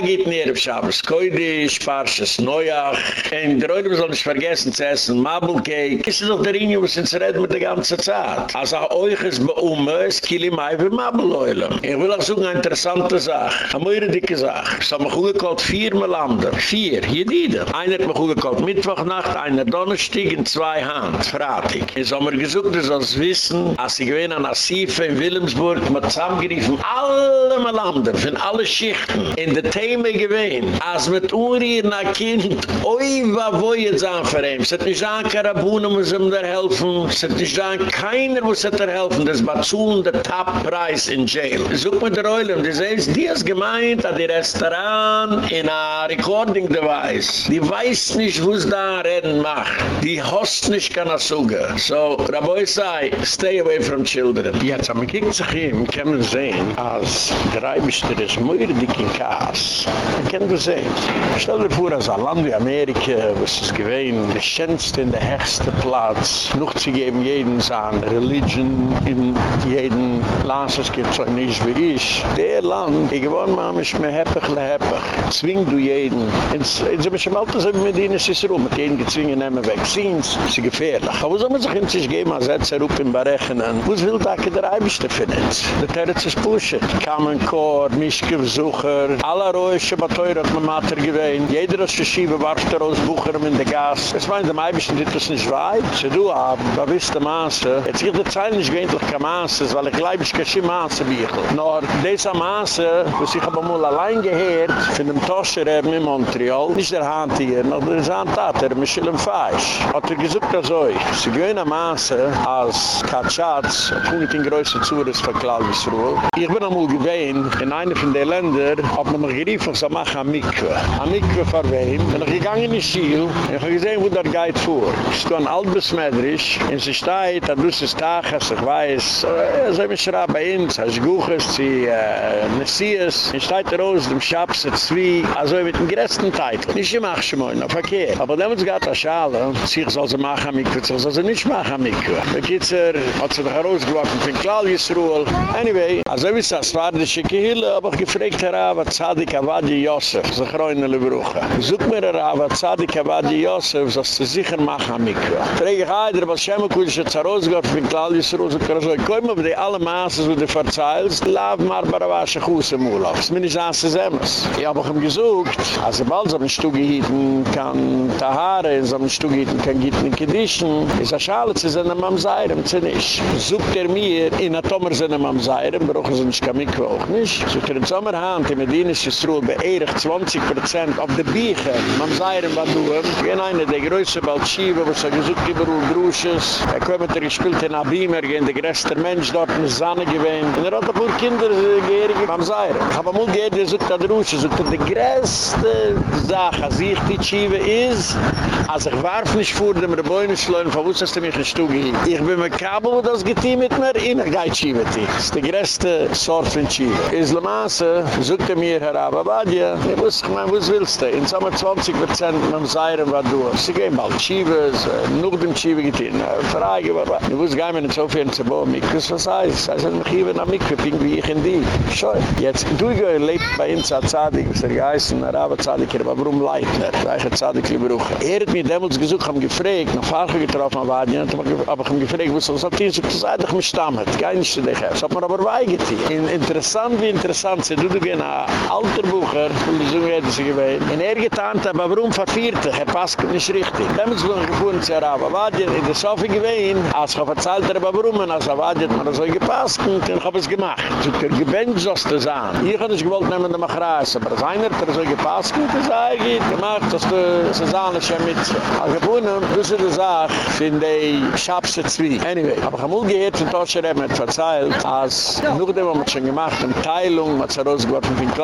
geht näher auf Schabes Koidisch, Parshas Neuach. Der Reuter soll nicht vergessen zu essen, Mabel Cake. Das ist doch der Ingen, was uns redet mit der ganzen Zeit. Also auch euch ist bei Ume, es kiel ihm ein für Mabel Eulen. Ich will auch sagen, eine interessante Sache. Eine mehr dicke. Es hat mich gut gekallt, vier Melander. Vier, hier die. Einer hat mich gut gekallt, Mittwochnacht, einer Donnerstag in zwei Hand. Fratig. Haben wir gesucht, wir uns wissen, als ich gewinn an Asife in Wilhelmsburg, mit zusammengeriefen, alle Melander, von allen Schichten, in der Thema gewinn, als mit Uri in ein Kind, oi, wa wo jetzt an für. Es hat nicht an Karabunen, muss ihm da helfen. Hat nicht an keiner, muss ihm da helfen. Das war zu der Top-Preis in Jail. Such mir der Eulen, die sagt, die ist gemeint, an die Restaurant, in a Recording-Device. Die weiß nicht, wo es da reden macht. Die host nicht kann er suchen. So, Raboi sei, stay away from children. Jetzt, am kiekt sich ihm, kann man sehen, als der Reibischter ist, moire dik in Kaas. Man kann das sehen. Stell dir vor, als ein Land wie Amerika, wo es ist gewesen, der schönste in der höchste Platz, noch zu geben jeden seine Religion, in jeden Land, es gibt so nicht wie ich. Der Land, ich gewohne mal, mich mehr heppig, leheppig. Zwing du jeden. In so im Alter sind mit ihnen, es ist rum, mit ihnen gezwingen, nehmen Vaccines, es ist gefährlich. Aber wo soll man sich in sich geben, als jetzt er rup in Berechnen? Wo will da der Eibischte finden? Der Territz ist Bullshit. Kamen Kor, Mischke, Besucher, aller Räusche, Bateuer hat man Mater gewähnt. Jeder aus der Schiebe warf der aus Bucherem in der Gas. Es meint, am Eibischten dit das nicht weit. Se du haben, da wisst der Maße. Jetzt gibt der Zeil nicht gewähntlich kein Maße, weil ich glaube, ich kann schon Maße biechel. Nor, dieser Maße, was ich aber mal allein gehört, von dem Toschereben in Montreal, nicht der Hand hier, noch der Zahn-Tat, der Michel im Feisch. Hat er gesagt, das euch. Sie gewähnt am Maße, als Katschatz, Punkt in größer Zures von Klausruhe. Ich bin einmal gewähnt, in einer von den Ländern, ob man mich gerief, ich soll machen am Mikve. Am Mikve vor wem? Bin ich gegangen in die Schiel, ich habe gesehen, wo der geht vor. Ich stehe an Altbesmeidrisch, in sie steht, da du sie stach, als ich weiß, äh, so ein Schraub bei uns, als Guches, sie, äh, Messias, in steht er aus, dem Schabs, der Zwie, also mit dem größten Titel. Nicht im Achschemoin, auf Verkehr. Aber muss gerade eine Schale, sie soll sie machen am Mikve, soll sie nicht machen am Mikve. Da geht's er, hat sie doch herausgeworfen, von Klaljusruhl. Anyway, also wie es das war, die Schicke Hille, aber ich gefragt, Herr Rava, Zadig Kavadi Yosef, ze groinele broege. Zoek mir er aan wat Sadi Kavadi Yosef, zodat ze sicher machen aan mikro. Vreeg ik heider, wat schemme koeisje het zaroos gaat, vind klaal je zaroos, ik kan zo, ik op die alle maas, zo de verzeilst, laaf maar barawasche goese moel af. Min is aan ze zemmes. Ik heb hem gezoekt, als er bald zo'n stoeg gehieten kan Tahare, zo'n stoeg gehieten kan gehieten kedischen, is a schale, ze zijn am am zeirem, ze nisch. Zoekt er mir, in a tommer zijn am am zeirem, brochen ze nisch kan mikro ook nisch. Zoekt er in zomerhand, in Medina is Struhl, beirrig 20% auf Bieche, am Seirem, was du haben. Ich bin einer der größten Balschiebe, wo sie gesucht überall Grusches. Er kommt, er gespielt in Abimer, gehen der größte Mensch dort, in Sanne gewähnt. Und er hat ein paar Kinder, gehirige, am Seirem. Ich habe mal gehört, er sucht an Grusches, sucht er die größte Sache, als ich die Schiebe ist, als ich warf nicht vor dem Rebäuneschleun, von wo ist das mich ein Stück hin. Ich bin mit Kabel, wo das getein mit mir, in der Geitschiebe. Das ist die größte Sorte von Schiebe. Islamaße, sucht er mir, Herr Ababadja, ich wusste, ich meine, was willst du? In Sommer 20 Prozent mit dem Seirem war du. Sie gehen bald Schiebe, nur dem Schiebe getein. Frage, aber ich wusste gar nicht so viel zu bauen. Ich was heißt. Also, ich hier nach Mikve, bin wie ich in die. Schau, jetzt, du lebt bei uns als Zadig, was er geheißen, Herr Abazadig, aber warum Leitner? Reiche Zadig, lieber Ruch. Er hat mir damals gesucht, haben gefragt, noch Fahrer getroffen, aber ich habe gefragt, was soll das sein? Das ist mich stammet, kein nicht zu dich. Das hat man aber weigetein. Interessant wie interessant, sie tut ein alter Bucher, von der Zunge hätte sie gewählt. Und er getan hat, aber warum verfehlte? Er passt nicht richtig. Damals bin ich gefunden, sie haben aber in der Sofie gewählt, als ich erzählt habe, warum, als er hat man so gepasst, und ich habe es gemacht. So, der Gewinn soll es sein. Ich habe nicht gewollt, nehmen mal raus, aber einer hat so gepasst, und das habe ich gemacht, dass du ich habe mit gefunden, das ist die Sache, finde ich, Schabse Zwie. Anyway, aber ich habe mal gehört, von Toscher haben wir verzeilt, als nur dem haben wir schon gemacht, eine Teilung, hat sie rausgeworfen von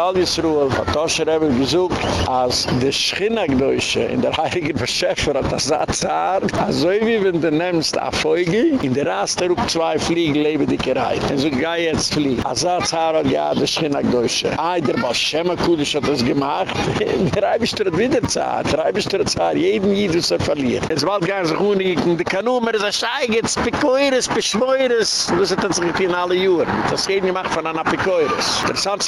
Claudiusruhe, von Toscher wir gesucht, als der Schinnagdeutsche in der Heiligen Verschäfer hat das Satzar, also wie wenn du nimmst Erfolge, in der Raster auf zwei Fliegen lebe dich gereiht. Und so geh jetzt fliegen. Satzar hat ja der Schinnagdeutsche. Ah, der Baschema-Kudisch hat das gemacht. Der Reibischter hat wieder Zeit. Der Reibischter hat Zeit. Jeden Jidus er verliert. Es war gar so gut, die Kanumer ist ein Scheigetz, Pekoires, Beschmoires. Und das hat sich in alle Juren. Das geht gemacht von einer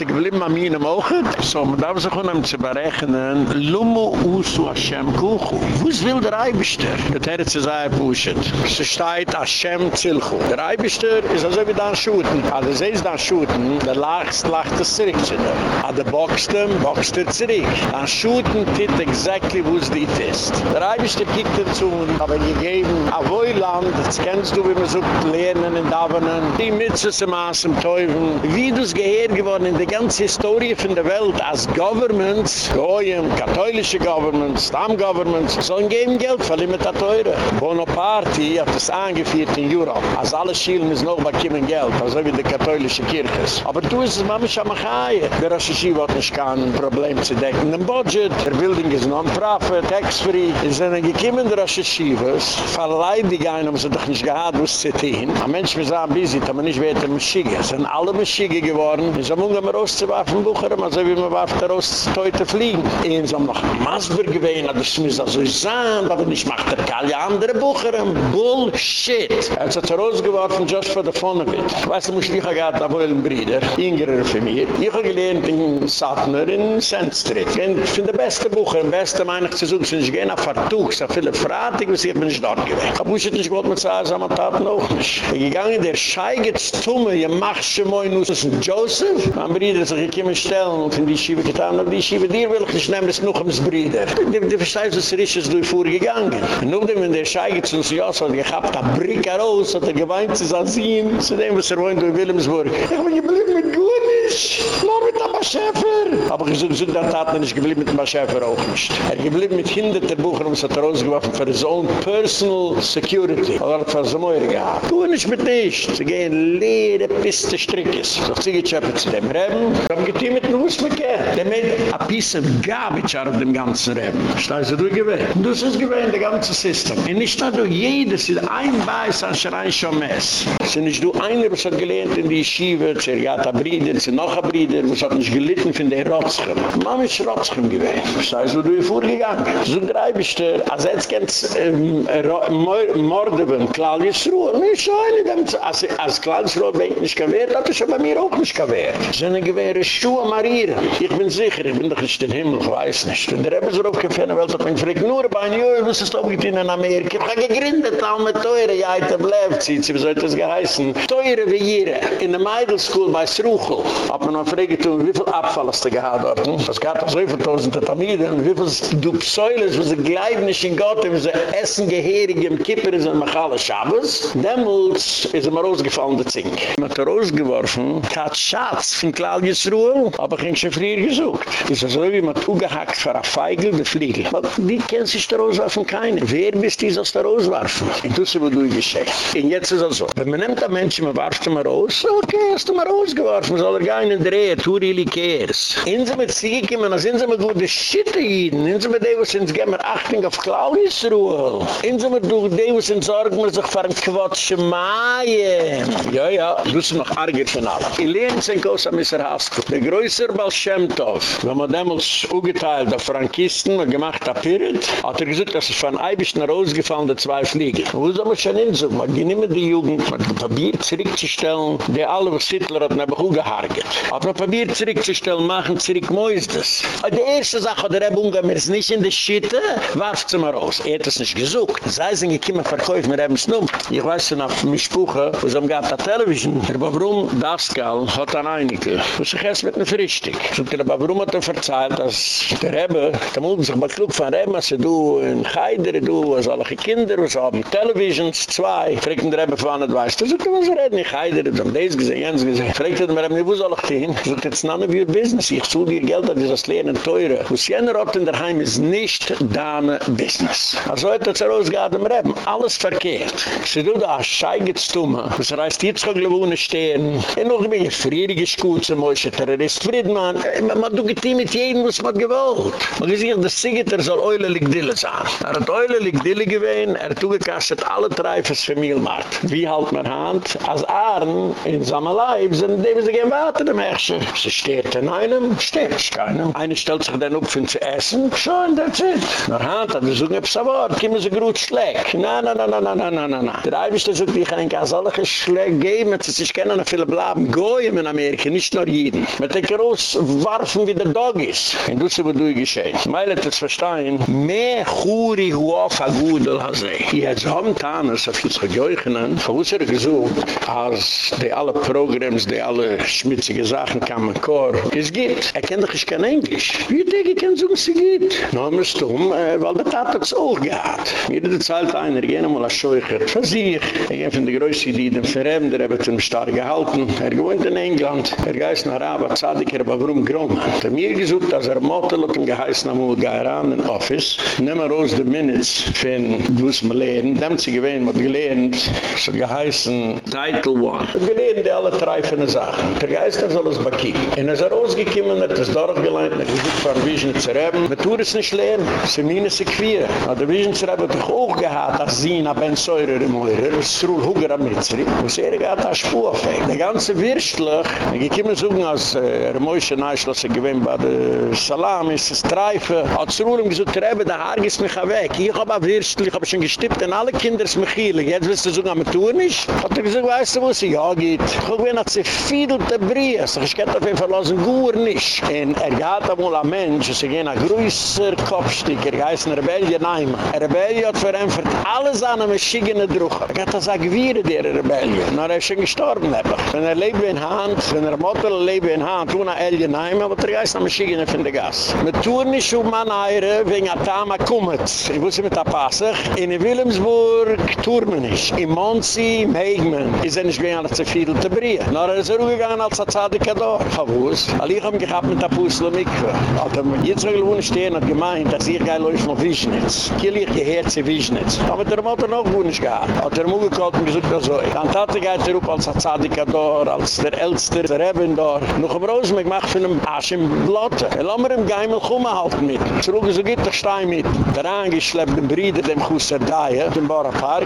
ich will immer an mir im Augen. So, man darf sich unheim zu berechnen, Lumu Usu Hashem Kuchu. Wus will der Eibischter? Der Territze sei pushet. Se steht Hashem Zilchu. Der Eibischter ist also wie dann Schuten. Also sie ist dann Schuten, der lachst, lacht es zurück zu dir. Aber der Boxtem, boxt er zurück. Dann Schuten tit exactly wus die ist. Der Eibischter kiegt dazu, aber gegeben, a Woiland, das kennst du, wie man so lernen in Davonen, die Mitzes im Aas im Teufel, wie du es geheir geworden in der ganzen Historie von der Welt, als Governments, Goyim, katholische Governments, Stamm-Governments, sollen geben Geld, das teure. Bonaparte hat es angeführt in Europe, als alle Schielen ist noch bei Kiemen Geld, also wie die katholische Kirche Aber du ist es, Mama Shamachaye. Der Rashishi hat nicht kein Problem zu decken, im Budget, der Building ist non-profit, tax-free, es sind ein gekiemen der Rashishivas, verleidig ein, um sie doch nicht gehad, es zu tun. Ein Mensch, wir sagen, busy, man nicht weiter Maschige. Es sind alle Maschige geworden, es haben ungefähr rauszuwerfen, Bucherem, also wie man warf da raus, teute fliegen. Eins haben noch Masber gewähnt, aber das muss also sein, aber nicht macht der Kalli andere Bucherem. Bullshit! Er hat sich rausgeworfen, just for the fun of it. Weißt du, muss ich gehabt, da wohl ein Bruder, Ingerer für mir. Ich habe gelernt in Satner, in Sand Street. Ich finde der beste Bucher, beste meine ich zu suchen, sind ich gehen auf Fartuk, so viele Fratig, was ich bin nicht dort gewesen. Ich habe nicht gewollt mit sagen, so man tat noch nicht. Ich gegangen, der Schei geht's tumme, ihr macht schon mal in uns, Joseph. Mein Bruder sagt, ich komme stellen, in die Schiebe getan, und die Schiebe, dir will ich nicht nehmen, das noch ums Bruder. Die verstehst, was er ist, ist durch vorgegangen. Und nun, wenn der Schei geht's uns, ja, so, ich hab da Brick heraus, hat er geweint, zu sehen, zu dem, was er wohnt in Wilhelmsburg. Ich bin geblieben mit Gunisch, nur mit einem Schäfer. Aber ich so, so, der Tat, nicht geblieben mit einem Schäfer auch nicht. Er geblieben mit hinderter Bucher, um es hat er rausgeworfen, für his own personal security. Er hat für so Mäuer gehabt. Gunisch mit nicht. Sie gehen leere Piste Strickes. So, sie geht schäfer zu dem Reben. Ich hab getein mit einem Wussmecker. Der made a piece of garbage out of dem ganzen Reben. Steiß du gewähnt. Und das ist gewähnt, der ganze System. Und nicht nur jedes, ein Beiß an Schrein schon mess. Sind nicht du einer, was hat gelernt in die Yeshiva, Zergata Brieder, sind noch ein Brieder, was hat nicht gelitten von der Rotschem. Mama ist Rotschem gewesen. Verstehst du, du hier vorgegangen? So drei bist du, als jetzt kennst ähm, Morde beim Claudius Ruhe. Nicht so eine, als Claudius Ruhe bin ich nicht gewährt, hat er schon bei mir auch nicht gewährt. Seine Gewehre Schuhe marieren. Ich bin sicher, ich bin doch nicht in Himmel, ich weiß nicht. Und der Rebbe ist er aufgefallen, weil er mich fragt, nur bei ein Jahr, was ist aufgetein in Amerika? Ich habe gegründet, all mit Teure, ja, ich habe bleibt, sie soll das geheißen. Teure wie hier, in der Meidl School bei Sruchel. Hat man noch gefragt, wie viel Abfall hast du gehad dort? Es gab so viele tausende Tamiden, wie viel du Psäules, wo sie gleiben nicht in Gott, wie sie essen geherig im Kippur, ist ein Machal Shabbos. Demmels ist er mal rausgefallen, der Zink. Man hat er rausgeworfen, hat Schatz von Claudius Ruhl, aber ich schon früher gesucht. Es ist so, wie man zugehackt für ein Feigl, der Fliegel. Aber wie kennt sich der Rauswerfen? Keiner. Wer bist du, das der Rauswerfen? Und das ist, wo du geschehen. Und jetzt ist es so. Wenn man nimmt einen Menschen, man warft ihn mal raus, okay, hast du mal rausgeworfen, soll er gar nicht drehen, who really cares? Inso mit Sieg, man als inso mit gute Schitte jeden, inso mit dem, was uns gehen Achtung auf Claudius Ruhl. Inso mit dem, was uns sorgen wir sich für ein Quatsch Maie. Ja, ja, du bist noch allem. Ich lehne es in Kosa, Mr. Haskell. Der größer Baal Shem Tov, wenn man damals ugeteilt auf Frankisten, man gemacht hat Pirat, hat er gesagt, dass es von Eibischen rausgefallen, der zwei Fliegen. Wo soll man schon hin, so, man nicht mehr die Jugend, man probiert zurückzustellen, der alle, was Hitler hat, nebach ugehargert. Hat man probiert zurückzustellen, machen zurück Moisdes. Die erste Sache, der Rebbe umgehen, wir sind nicht in der Schitte, warft sie mal raus. Er hat es nicht gesucht. Sei sind gekommen, verkäufen, wir haben es nun. Ich weiß auf mich spuche, wo es umgeht, der Television. Der Bavrum Daskal hat an einige. Wo sich erst mit einer Frischtig. So, der Bavrum hat er verzeiht, dass der Rebbe, da muss sich mal klug von Rebbe, als du in Heidere, du, als alle Kinder, was haben Televisions, zwei. Fragt der Rebbe von, das weißt du, so kann man so reden, in Heidere, haben das gesehen, Jens gesehen. Fragt er mir, wo soll ich hin? So, jetzt of your business. Ich zu dir Geld, das ist das Lehren teure. Was jener hat in der Heim ist nicht deine Business. Also hat er zu rausgehört im Reben. Alles verkehrt. Sie tut da Scheigetstumme. Das reißt jetzt schon gewohne stehen. Und noch ein bisschen frierige Schuze, Moshe Terrorist Friedman. Man tut die mit jedem, was man gewollt. Man sich, das Siegiter soll Eule Ligdille sein. Er hat Eule Ligdille gewähnt, er hat zugekastet alle Treifers für Mielmarkt. Wie halt man Hand? Als Ahren in Samalai sind die, sie gehen weiter, dem Herrscher. Sie steht in einem, steht nicht keinem. Einer stellt sich dann auf, um zu essen. Schon, that's it. Nur Hand hat er so ein Wort, kommen sie gut schläg. Na, na, na, na, na, na, na, na, na. Der Eibischte sagt, ich kann ein solche Schläge geben, dass sie sich kennen, viele bleiben. Goyen in Amerika, nicht nur jeden. Mit der Groß rauswarfen wie der Dog ist. Und das ist, was du geschehen. Meil hat es verstehen, mehr Churi huaf a Gudel has er. Jetzt haben Tanes, auf uns gegeuchenen, von uns er gesucht, als die alle Programms, die alle schmutzige Sachen kamen, Kor, es gibt. Er kennt doch kein Englisch. Wie denke ich, kann so, es gibt? Na, man ist dumm, äh, weil der Tat hat es auch gehabt. Hat Zeit einer, gehen einmal als Scheucher, für sich. Ich bin von der Größe, die den Verhemden, der hat ihn stark gehalten. Er gewohnt in England, er geist nach Rabat, Zadig, aber warum Grom? Er hat mir gesucht, als er Mottel hat ihn geheißen, am Ulgairan, in Office. Nimm er aus den Minutes, von es mir lehren. Dem sie gewähnt, mit gelernt, so geheißen, Title One. Wir lehren die alle den Sachen. Der Geist hat alles bekiegt. Und er ist rausgekommen, hat es dort geleint, hat gesagt, von Vision zu reben. Wir tun es nicht lernen, sie meinen sich queer. Aber der Vision zu reben hat doch auch gehabt, als sie nach Ben Säurer im Eurer, das ist Ruhl Huger am Mitzri. Und sie hat eine Spur aufhängt. Der ganze Wirstlich, ich komme so, als er Moishe Neischloss gewinnt bei der Salam, ist es Treife, hat es Ruhl ihm gesagt, Rebbe, der Haar ist mich weg. Ich habe ein Wirstlich, ich habe schon gestippt, und alle Kinder sind mich hier. Jetzt willst du sagen, aber tu nicht? Hat er gesagt, weißt du, wo sie ja geht? Ich habe gesagt, sie fiedelte Brie. Ich kann auf jeden Fall lassen, gut nicht. Und er geht einmal ein Mensch, sie gehen ein größer Kopfstück, er heißt ein Rebellion Neima. Ein Rebellion hat verämpft alles an einem schickenden Druck. Er hat das auch wieder, der Rebellion. Na, er ist schon gestorben, aber. Wenn er lebt in Hand, wenn er Mottel lebt in Hand, tun er Elje Neima, aber er heißt ein Schickenden von der Gas. Wir tun nicht um an Eire, wegen Atama kommt. Ich wusste mit der Passag. In Wilhelmsburg tun wir nicht. In Monsi, Meegman, ist er nicht gegangen, als er fiedel zu brie. Na, er ist er gegangen, als er Zadika da. Ich hab wuss. Weil ich hab gehabt mit der Pussel und Mikve. Als er jetzt noch gewohnt stehen hat gemeint, dass ich geil läuft noch Wiesnitz. Kiel ich gehört zu Wiesnitz. Aber der Mutter noch gewohnt nicht gehabt. Hat er mir gekallt und gesagt, so. Dann tat er geht er als er Zadika da, als der Älster, der Eben da. Noch im Rosenberg macht von einem Asch im Blotte. Er lass mir im Geimel kommen halt mit. Zurück so geht der Stein mit. Der angeschleppt den Brieder, dem Kusser Daie, dem.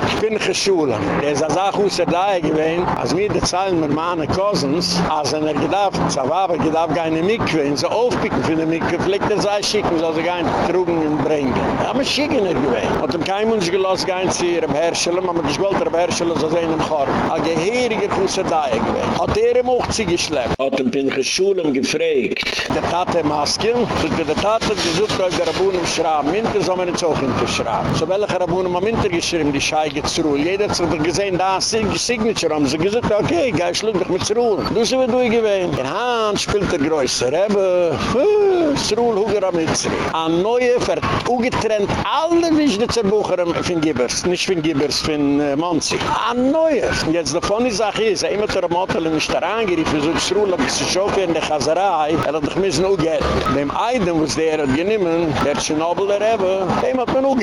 Ich bin geschulen. Der ist als auch Kusser Daie gewesen. Als mir die Zeilen mit meinen Cousins, als er gedacht, Zawaba gedacht, keine Mikve, in so aufpicken für eine Mikve, vielleicht er sei schicken, soll sie nicht trugen und bringen. Aber schicken er gewesen. Hat ihm kein Mensch gelassen, nicht zu ihrem Herrschelen, aber das wollte er Herrschelen, so sehen im Korb. Ein gehiriger Kusser Daie gewesen. Hat er ihm auch zu geschleppt. Hat ihm bin geschulen gefragt. Der Tate Maske, so der Tate gesucht, ob der Rabunen schrauben, Minter soll man nicht so hinterschrauben. So welche Rabunen haben Minter geschrieben, die Scheige zu ruhen. Jeder hat sich gesehen, da ist die Signature, haben sie gesagt, okay, geh schlug dich mit zu ruhen. Du sie wird durchgewehen. In Hand spielt der Größe, Rebbe, zu ruhen, Huger am Mitzri. An Neue, wird ungetrennt, alle Wiesnitzer Bucher von Gibbers, nicht von Gibbers, von äh. An Neue. Jetzt davon die Sache ist, er immer der Motel in der Angeriefen, so zu ruhen, aber sie schon in der Chazerei, er hat doch müssen auch gehen. Dem Eiden, was der hat genommen, der Schnobel der Rebbe, dem hat man auch.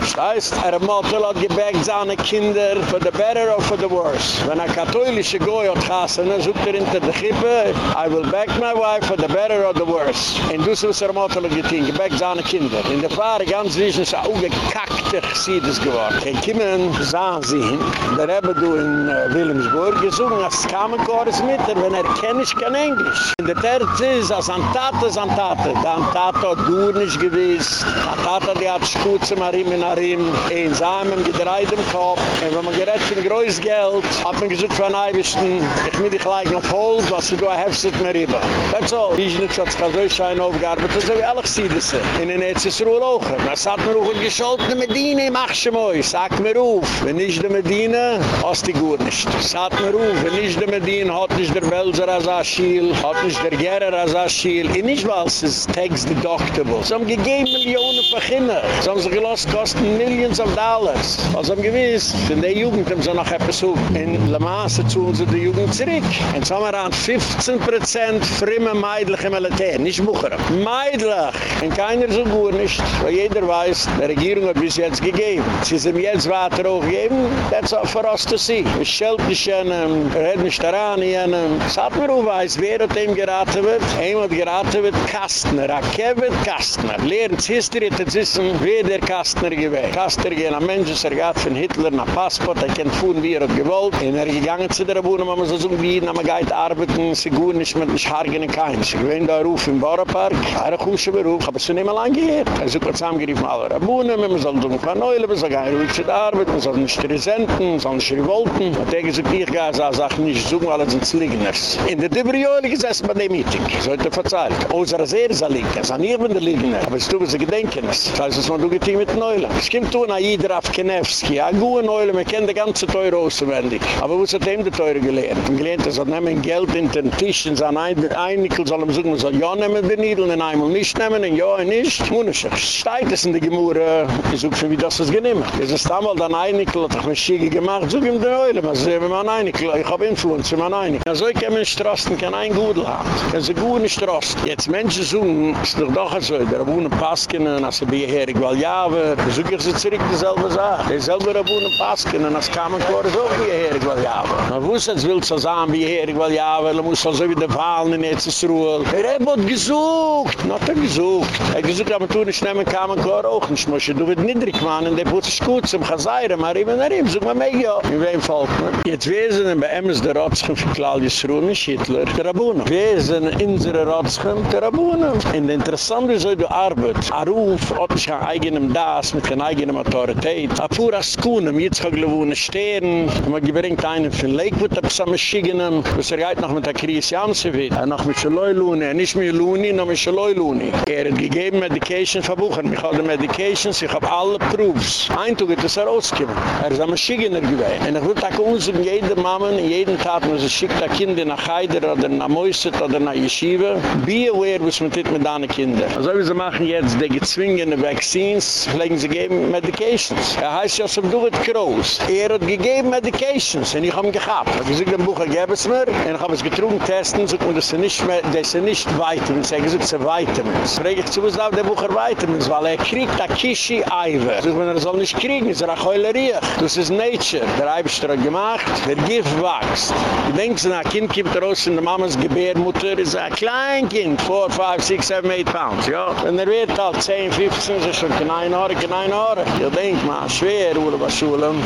Das heißt, er Motel hat gebackt seine Kinder for the better or for the worse. Wenn ein katholische Goy hat gassen, dann sucht er hinter der Kippe, I will back my wife for the better or the worse. Und du sollst er Motel hat getein, gebackt seine Kinder. In der Fahre ganz wissen, ist er auch gekackte Chassidus geworden. Kein Kimmen sahen sie hin, der Rebbe du in uh, Wilhelmsburg, gesungen als Kamenchores mit, wenn er kenne ich kein Englisch. In der Terz ist, als an Tate ist an Tate. Da an Tate hat du nicht gewiss. An Tate, die hat Schuze, Marim in Arim, ein Samen gedreht im Kopf. Und wenn man gerät für ein größtes Geld, hat man gesagt für ein Eiwischten, ich will dich gleich noch holen, was du da hefst mir rüber. That's all. Die ist nicht so, dass so schein aufgearbeitet, das ist wie alle Gesiedelse. In den Netz ist Ruhe auch. Man sagt mir auch, gescholtene Medina, mach schon mal. Sag mir auf, wenn nicht die Medina, hast die gut nicht. Sag mir auf, wenn nicht die Medina, hat nicht der Welser als Aschiel, hat nicht der Gerer als Aschiel. Und nicht, weil es ist tax deductible. Sie haben gegeben Millionen für Kinder. Sie haben sich gelost, kosten Millions of Dollars. Was haben gewiss, in der Jugend haben sie noch etwas hoch. In La Masse zu sie die Jugend zurück. Und so haben wir an 15% frimme meidliche Militär, nicht Bucher. Meidlich! Und keiner so gut nicht, weil jeder weiß, die Regierung hat bis jetzt gegeben. Sie sind jetzt weiter hochgegeben, that's all for us to see. Wir schelten nicht jenem, wir reden nicht daran jenem. Es hat mir auch weiß, wer hat ihm geraten wird. Hat geraten wird Kastner, Kevin Kastner. Lehrens History es wissen, wer der Kastner gewesen. Kastner gehen am Menschen, er geht von Hitler nach Passport, er kennt von wie er hat gewollt. Und er gegangen zu der Wohnung, man so bieten, aber geht arbeiten, sie gut nicht mit nicht hargen kein. Sie gewinnt da Ruf im Bauernpark, er gute Beruf, aber so nicht mehr lang gehört. Er sucht zusammengeriefen, alle Rabunen, man soll so ein paar Neule, man gehen ruhig zu der Arbeit, man soll nicht resenten, man soll nicht revolten. Und er gesagt, ich gehe er sagt nicht, weil er sind Zligners. In der Debriole gesessen bei dem Meeting. So hat er verzeiht. Außer er sehr ist ist an ihr bin der Liegende. Aber es was er gedenken. Das heißt, es man getein mit Neulem. Es kommt tun, Aida auf Kenevski. Ja, gute Neulem, er kennt die ganze Teure auswendig. Aber wo ist dem die Teure gelehrt? Er gelehrt, er soll nehmen Geld in den Tisch, in sein Einikel soll ihm sagen, man soll ja nehmen den Niedel, in einmal nicht nehmen, in ja, nicht. Munische. Steigt es in die Gemurre, ich such schon, wie das ist genehmen. Es ist damals dann Einikel, hat er mich schiege gemacht, such ihm den Neulem. Also, wenn man Einikel, ich hab Influenz, wenn man Einikel. Ja, so kann Straßen, kann ein Gudel haben. Kann sie gut nicht Straßen. Jetzt Menschen suchen, ist doch doch so, der wohnen Pasken, als sie bei Herik Waljave, such ich sie zurück dieselbe Sache. Dieselbe wohnen Pasken, als kamen Kore so bei Herik Waljave. Man wusste, es will so sein bei Herik Waljave, er muss so wie der Wahlen in Etzesruel. Er hat gesucht, not er gesucht. Er gesucht, aber tun nicht nehmen, kamen Kore auch nicht. Mosche, du wird niedrig machen, der putzt sich gut zum Chazayra, maar immer nach ihm, such mal mich ja. In wem folgt man? Jetzt wesen bei Emmes der Rotschen für Claudius Ruhn, Hitler, der Rabunen. Wesen in unsere Rotschen, der Rabunen. Und interessant ist, wie du arbeit. Aruf hat nicht ein eigenem Das, mit einer eigenen Autorität. A pura Skunem, jetzt kann ich stehen. Man gebringt einen von Lakewood, ab so Maschigenen, was er geht noch mit der Krise Janssen Er noch mit Schaloi Luni, er nicht mit Luni, noch mit Schaloi Luni. Er hat gegeben Medication verbuchen. Ich habe Medications, ich habe alle Proofs. Ein Tag ist er rausgekommen. Er ist ein Maschigener gewesen. Und ich will auch unseren, jeder Mama, jeden Tag, wenn sie schickt ein Kind nach Heider oder nach Mäuset oder nach Yeshiva, be aware, was man tut mit deinen Kindern. Also wie sie machen jetzt die gezwingene Vaccines, legen sie geben Medications. Er heißt Joseph Duvet Kroos. Er hat gegeben Medications und ich habe ihn gehabt. Ich habe gesagt, den Bucher gebe es mir und ich habe es getrunken testen, so dass sie nicht mehr, dass sie nicht Vitamins, er gesagt, sie Vitamins. Frage ich zu, was darf der Bucher Vitamins, weil er kriegt a Kishi Eive. So wenn er soll nicht kriegen, ist er a Heulerie. Das ist Nature. Der Eibischter hat gemacht, der Gift wächst. Ich denke, ein Kind kommt raus in der Mamas Gebärmutter, ist ein Kleinkind, 4, 5, 6, 7, 8 Pounds, ja. Wenn er wird halt 10, 15, ist schon kein Einhörer, kein Einhörer. Ich denke mal, schwer, Ure was Schulem.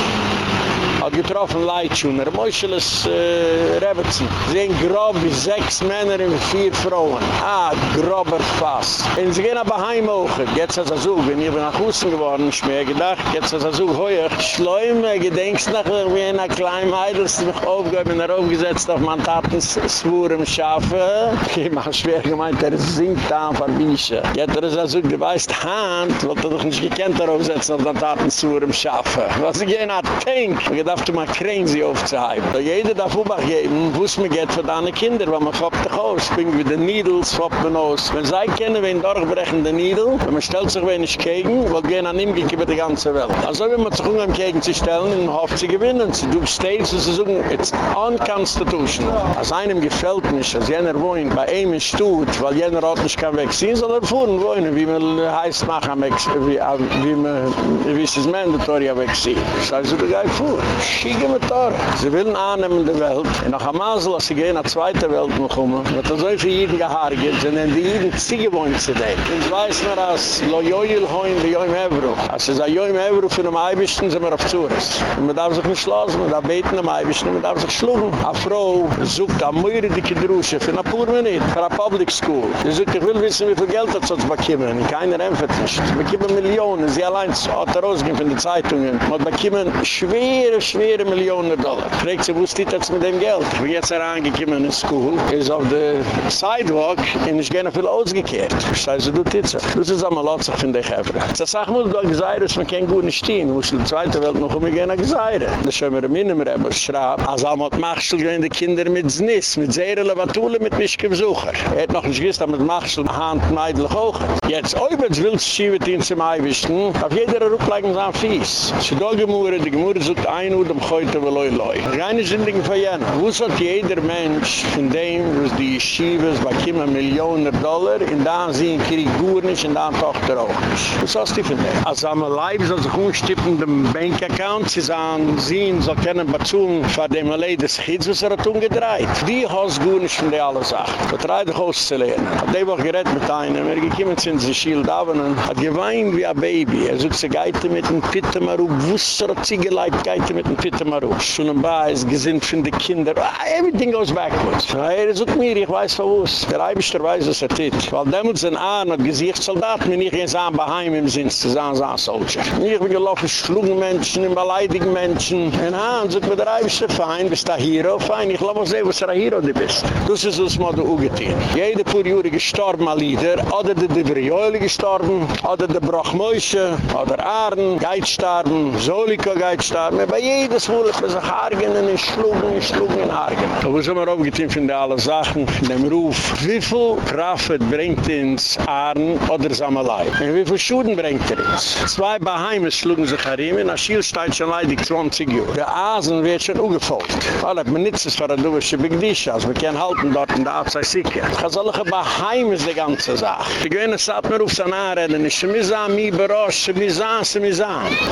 hat getroffen Leitschuhen, er Moscheles äh, Rebetzen. Sind grob wie sechs Männer und vier Frauen. Ah, grober Fass. Und sie gehen aber heim auch. Jetzt ist er so, wenn ich nach Hause geworden ich mir gedacht, jetzt ist er so, heuer, schleume, gedenkst nach wie einer kleinen die mich aufgehört, bin er aufgesetzt auf meinen Taten-Swur im Schafe. Ich mach schwer gemeint, er singt da an Verbische. Jetzt ist er so, du weißt, Hand, wird er doch nicht gekannt, er aufsetzen auf den Taten-Swur im Schafe. Was ich gehen hat, denk, darf du mal sie aufzuheben. Da jeder darf Obacht geben, wo es mir geht für deine Kinder, weil man koppt dich aus. Bin wie die Needles, koppt man aus. Wenn sie kennen, wenn durchbrechen die Needle, wenn man stellt sich wenig gegen, weil gehen an ihm gegen über die ganze Welt. Also wenn man sich um gegen zu stellen, dann hofft sie gewinnen. Sie und sie sagen, it's unconstitutional. Als einem gefällt nicht, als jener wohnt bei einem in Stutt, weil jener hat nicht kein Vaccine, sondern fuhren wohnen, wie man heißt machen, wie, wie man, wie ist das Mandatory Vaccine. Das heißt, du gehst vor. Schiege mit Tore. Sie wollen annehmen der Welt. Und nach Amasel, als sie gehen in der zweite Welt kommen, wird das so viele Jeden gehargert, dann die Jeden ziege wollen zu denken. Und weiß nur, als lo joil hoin, lo joim Ebro. Als es a joim Ebro für den Eibischten, sind wir auf Zures. Und man darf sich nicht schlossen, man darf beten am Eibischten, man darf sich schlugen. A Frau sucht a Möire dicke Drusche für eine pure Minute, für eine Public School. Sie sucht, ich will wissen, wie viel Geld hat sonst bekommen. Keiner empfet nicht. Sie bekommen Millionen, sie allein hat er rausgegeben von den Zeitungen. Man bekommen schwere, schwere Millionen Dollar. Fragt sie, wo steht das mit dem Geld? Ich bin jetzt herangekommen in der School, ist auf der Sidewalk und ich gehe noch viel ausgekehrt. Ich sage, du Titze. Du sie sagen, man lässt sich von dich helfen. Sie sagen, muss doch gesagt, dass man kein Guten stehen. Wo ist die zweite Welt noch umgehen, ich sage. Das ist schon mir ein Minimum, aber ich schreibe. Als er mit Machschel gehen die Kinder mit Znis, mit Seerele, Watule, mit Mischke-Besucher. Er hat noch nicht gewusst, dass mit Machschel Hand meidlich hoch Jetzt, ob jetzt willst du schieben, die in zum Eiwischen, auf jeder Rückleitung sind fies. Sie doch gemurren, die gemurren sucht ein Uhr, dem heute will oi loi. Reine sind Dinge von jenen. Wo sagt jeder Mensch von dem, wo die Yeshivas bei Kima Millionen Dollar in da sehen, krieg gut nicht in da Tochter auch nicht. Was hast du von dem? Als am Leib soll sich umstippen dem Bankaccount, sie sagen, sie soll kennen Batsun von dem Leid des Kids, was er hat umgedreht. Die hast gut nicht von der alle Sachen. Vertreid dich auszulernen. Hat die Woche gerett mit einem, er gekiemen sind sie schild abenen, hat geweint wie ein Baby. Er sucht sich geite mit dem Pitte, aber wo wusser hat sie geleibt, geite er mit dem Pitte mal raus. Schon ein Paar ist gesinnt von den Kindern. Ah, everything goes backwards. Er sucht mir, ich weiß von was. Der Eibischter weiß, was er tut. Weil damals ein Ahn hat gesiegt, Soldaten, wenn ich jetzt an Baheim im Sinn zu sein, so ein Soldier. Ich bin gelaufen, schlugen Menschen, beleidigen Menschen. Ein Ahn sucht mir der Eibischter fein, bist der Hero fein. Ich glaube, sehen, was er ein Hero du bist. Das ist uns mal der Ugetin. Jede pur Jure gestorben mal Lieder, oder der Diverjöle gestorben, oder der Brachmäusche, oder Ahn, Geitstarben, Solika Geitstarben. Bei jedes ist man sich Argen und schlugen, und schlugen in Argen. Da muss man aufgetein von alle Sachen, in dem Ruf. Wie viel Profit bringt ins Arn oder Samalai? Und wie viel Schuden bringt er ins? Zwei Baheimes schlugen sich Harim, in Aschiel steht schon leidig 20 Jahre. Der Asen wird schon ugefolgt. Hat man nichts für ein Duwische Begdisch, also wir können halten dort in der Abzei Sikke. Ich habe solche Baheimes die ganze Sache. Ich gewinne, es hat mir auf seine Anreden, ich schmiss mi berosch, an.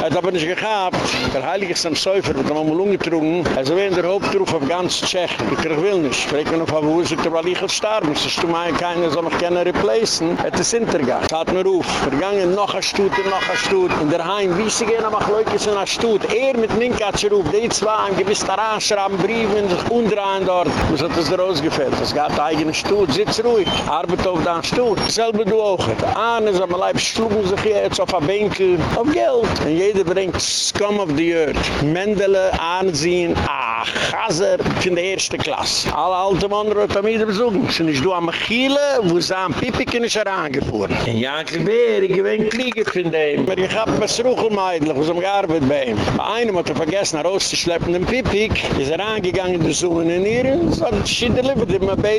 Er hat aber nicht gehabt, der Heilige ist am Säufer, mit dem Amalung getrunken, also wenn der Hauptruf auf ganz Tschechen, ich will nicht, ich will nicht, wo ist er, weil ich gestorben ist, ist du mein, keiner soll mich gerne replacen, hat es hintergegangen. Es hat mir auf, vergangen noch ein Stutt und noch ein Stutt, in der Heim, wie sie gehen, aber Leute sind ein Stutt, er mit Minkatscher auf, die zwei haben gewiss da ranschrauben, Briefen, sich undrehen dort, was hat das rausgefällt, es gab eigene Stutt, sitz ruhig, arbeit auf dein Stutt, selber du auch, der Ahne, so mein Leib, schlugen sich jetzt auf ein Bänkel, auf Geld, und jeder bringt Scum of the Earth, Mendele, Ahnsehen, ah, Chaser, von der ersten Klasse. Alle alte Männer hat am Ida besuchen. Sie du am Chile, wo sie am Pipiken ist herangefuhren. In Jankel Beer, ich gewinn Krieger von dem. Aber ich hab mir Sruchelmeidlich, wo sie am gearbeitet bei ihm. Bei einem hat er vergessen, er auszuschleppen den Pipik, ist er angegangen, die Sohn in ihr, und sagt, she delivered him a.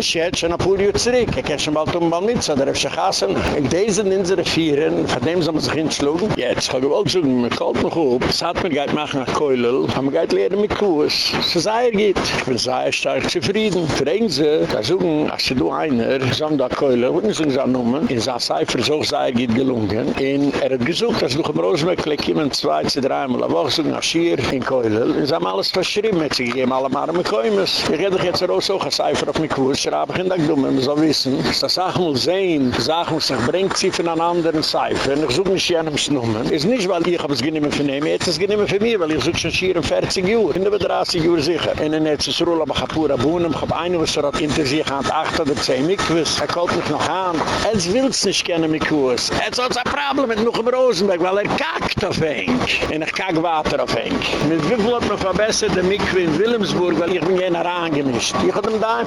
Sie hat schon ein paar Jahre zurück. Er kann schon bald um mal mit, so der hat sich hassen. In diesen unsere Vieren, von dem man sich hinschlugen. Jetzt, ich hab gewollt zu sagen, man kalt noch auf. Es hat mir geit machen nach Keulel, haben wir geit lernen mit Kurs. Es ist ein geht. Ich bin sehr stark zufrieden. Fragen Sie, da suchen, als Sie du einer, Samda Keule, wo ist unser Nummer? In seiner Cipher so sehr geht gelungen. Und er hat gesucht, dass du im Rosenberg gleich jemand zwei, zwei, dreimal eine Woche suchen, als hier in Keule. Und sie haben alles verschrieben, mit sich gegeben, alle Mare mit Keumes. Ich hätte jetzt auch so eine Cipher auf mich Kurs, schraube ich Dumme, man soll wissen, dass das Sachen muss sehen, Sachen muss sich bringt sie von einer anderen Cipher. Und ich suche nicht jenem Nummer. Ist nicht, weil ich habe es genommen für nehmen, jetzt ist es genommen für mich, weil ich suche schon hier in 40 Uhr. In der 30 Uhr sicher. In der Netz ist Ruhl, aber ich habe pura Bohnen, ich habe einen, was er hat hinter sich an, acht oder zehn Mikwes. Er kommt mich noch an. Jetzt will es nicht gerne Mikwes. Jetzt hat es ein Problem mit Nuchem Rosenberg, weil er kackt auf Henk. Und ich kack Water auf Henk. Mit wie viel hat man verbessert der Mikwe in Wilhelmsburg, weil ich bin jener angemischt. Ich habe ihm da ein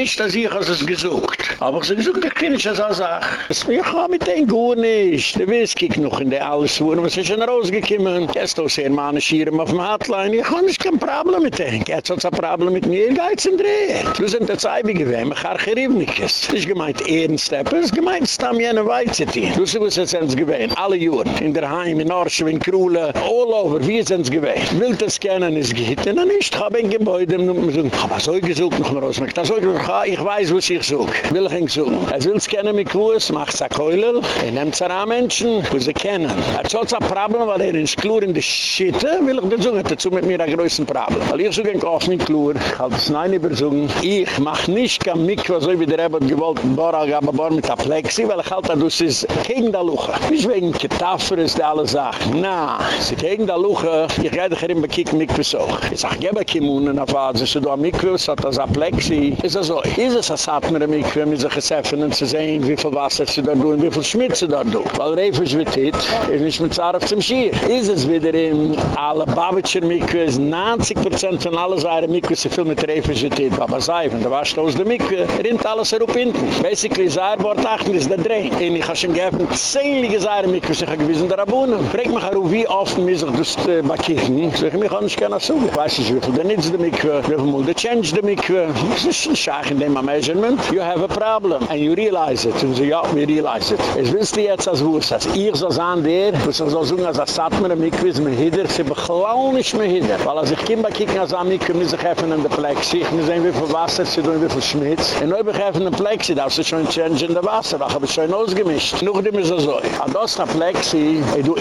nicht, dass ich es gesucht. Aber ich gesucht, ich kann nicht so sagen. Ich habe mit dem gut nicht. Der Whisky knuchen, der alles wurde. Was ist schon rausgekommen? Jetzt auch sehr manischieren auf dem Hotline. Ich habe nicht kein Problem mit dem. Jetzt hat es ein Problem mit mir. Geiz im Dreh. Du sind jetzt ein gewesen, ich habe gerieben nichts. Das ist gemeint Ehrensteppe. Das ist gemeint Stamjene Weizetien. Du sind jetzt jetzt ins Gewehen. Alle Juren. In der Heim, in Arschow, in Krule. All over. Wir sind ins Gewehen. Wilt es kennen, es geht. Und dann ist es. Ich habe ein Gebäude. Ich habe so gesucht, noch mal raus. Ich habe so gesucht. Ich, ich weiß, was ich suche. Will ich ihn suchen. Er will es kennen mit Kuss, macht es ein Keulel, er nimmt es an Menschen, wo sie kennen. Er hat so ein Problem, weil er in Sklur in die Schitte, will ich das suchen, dazu mit mir ein größer Problem. Weil ich suche ein Kochen in Klur, ich halte es nein übersuchen, ich mach nicht kein Mikro, so wie der Rebbe gewollt, ein Bohrer, aber Bohrer mit der Plexi, weil ich halte, das ist gegen die Luche. Nicht wegen Getaffer ist die alle Sachen. Na, ist gegen die Luche, ich gehe dich immer kicken Mikro so. Ich sag, gebe Kimunen auf Hause, so du am Mikro, so hat das ein Plexi. Ist das so, ist es ein Satmer im Mikro, mit sich geseffen und zu sehen, wie viel Wasser sie da tun, wie viel Schmitz sie da tun. Weil Reifers wird hit, ist nicht mit Zaref zum Schier. Ist es wieder in alle Babetscher Mikro, 90% von allen seinen Mikro, sie viel mit Reifers wird hit, aber Seifen, da warst du aus der Mikro, rinnt alles herup hinten. Basically, Seirbord achten ist der Dreh. Und ich habe schon geöffnet, zähnliche Seiren Mikro, sich gewissen der Abunnen. Frag mich auch, wie oft muss ich das äh, bakieren? Sag ich, mich kann ich gerne sagen. Ich weiß nicht, wie viel der Nitz der Mikro, wie viel der Change der Mikro. Das ist ein Schach in dem Measurement. You have a problem. And you realize it. Und so, ja, we realize it. Es willst du jetzt als Wurst, als ich so sagen der, wo sie so sagen, als er sagt mir Mikro, ist mir hinter, sie beklagen Klau nicht mehr hin. Weil als ich Kimba kicken, als Amiku, muss ich öffnen in der Plexi. Ich muss sehen, wie viel Wasser sie tun, wie viel Schmitz. Und neu begreifen in der Plexi, da ist es schon change in der Wasser. Da habe ich schon ausgemischt. Noch dem ist es so. Und das der Plexi, ey, du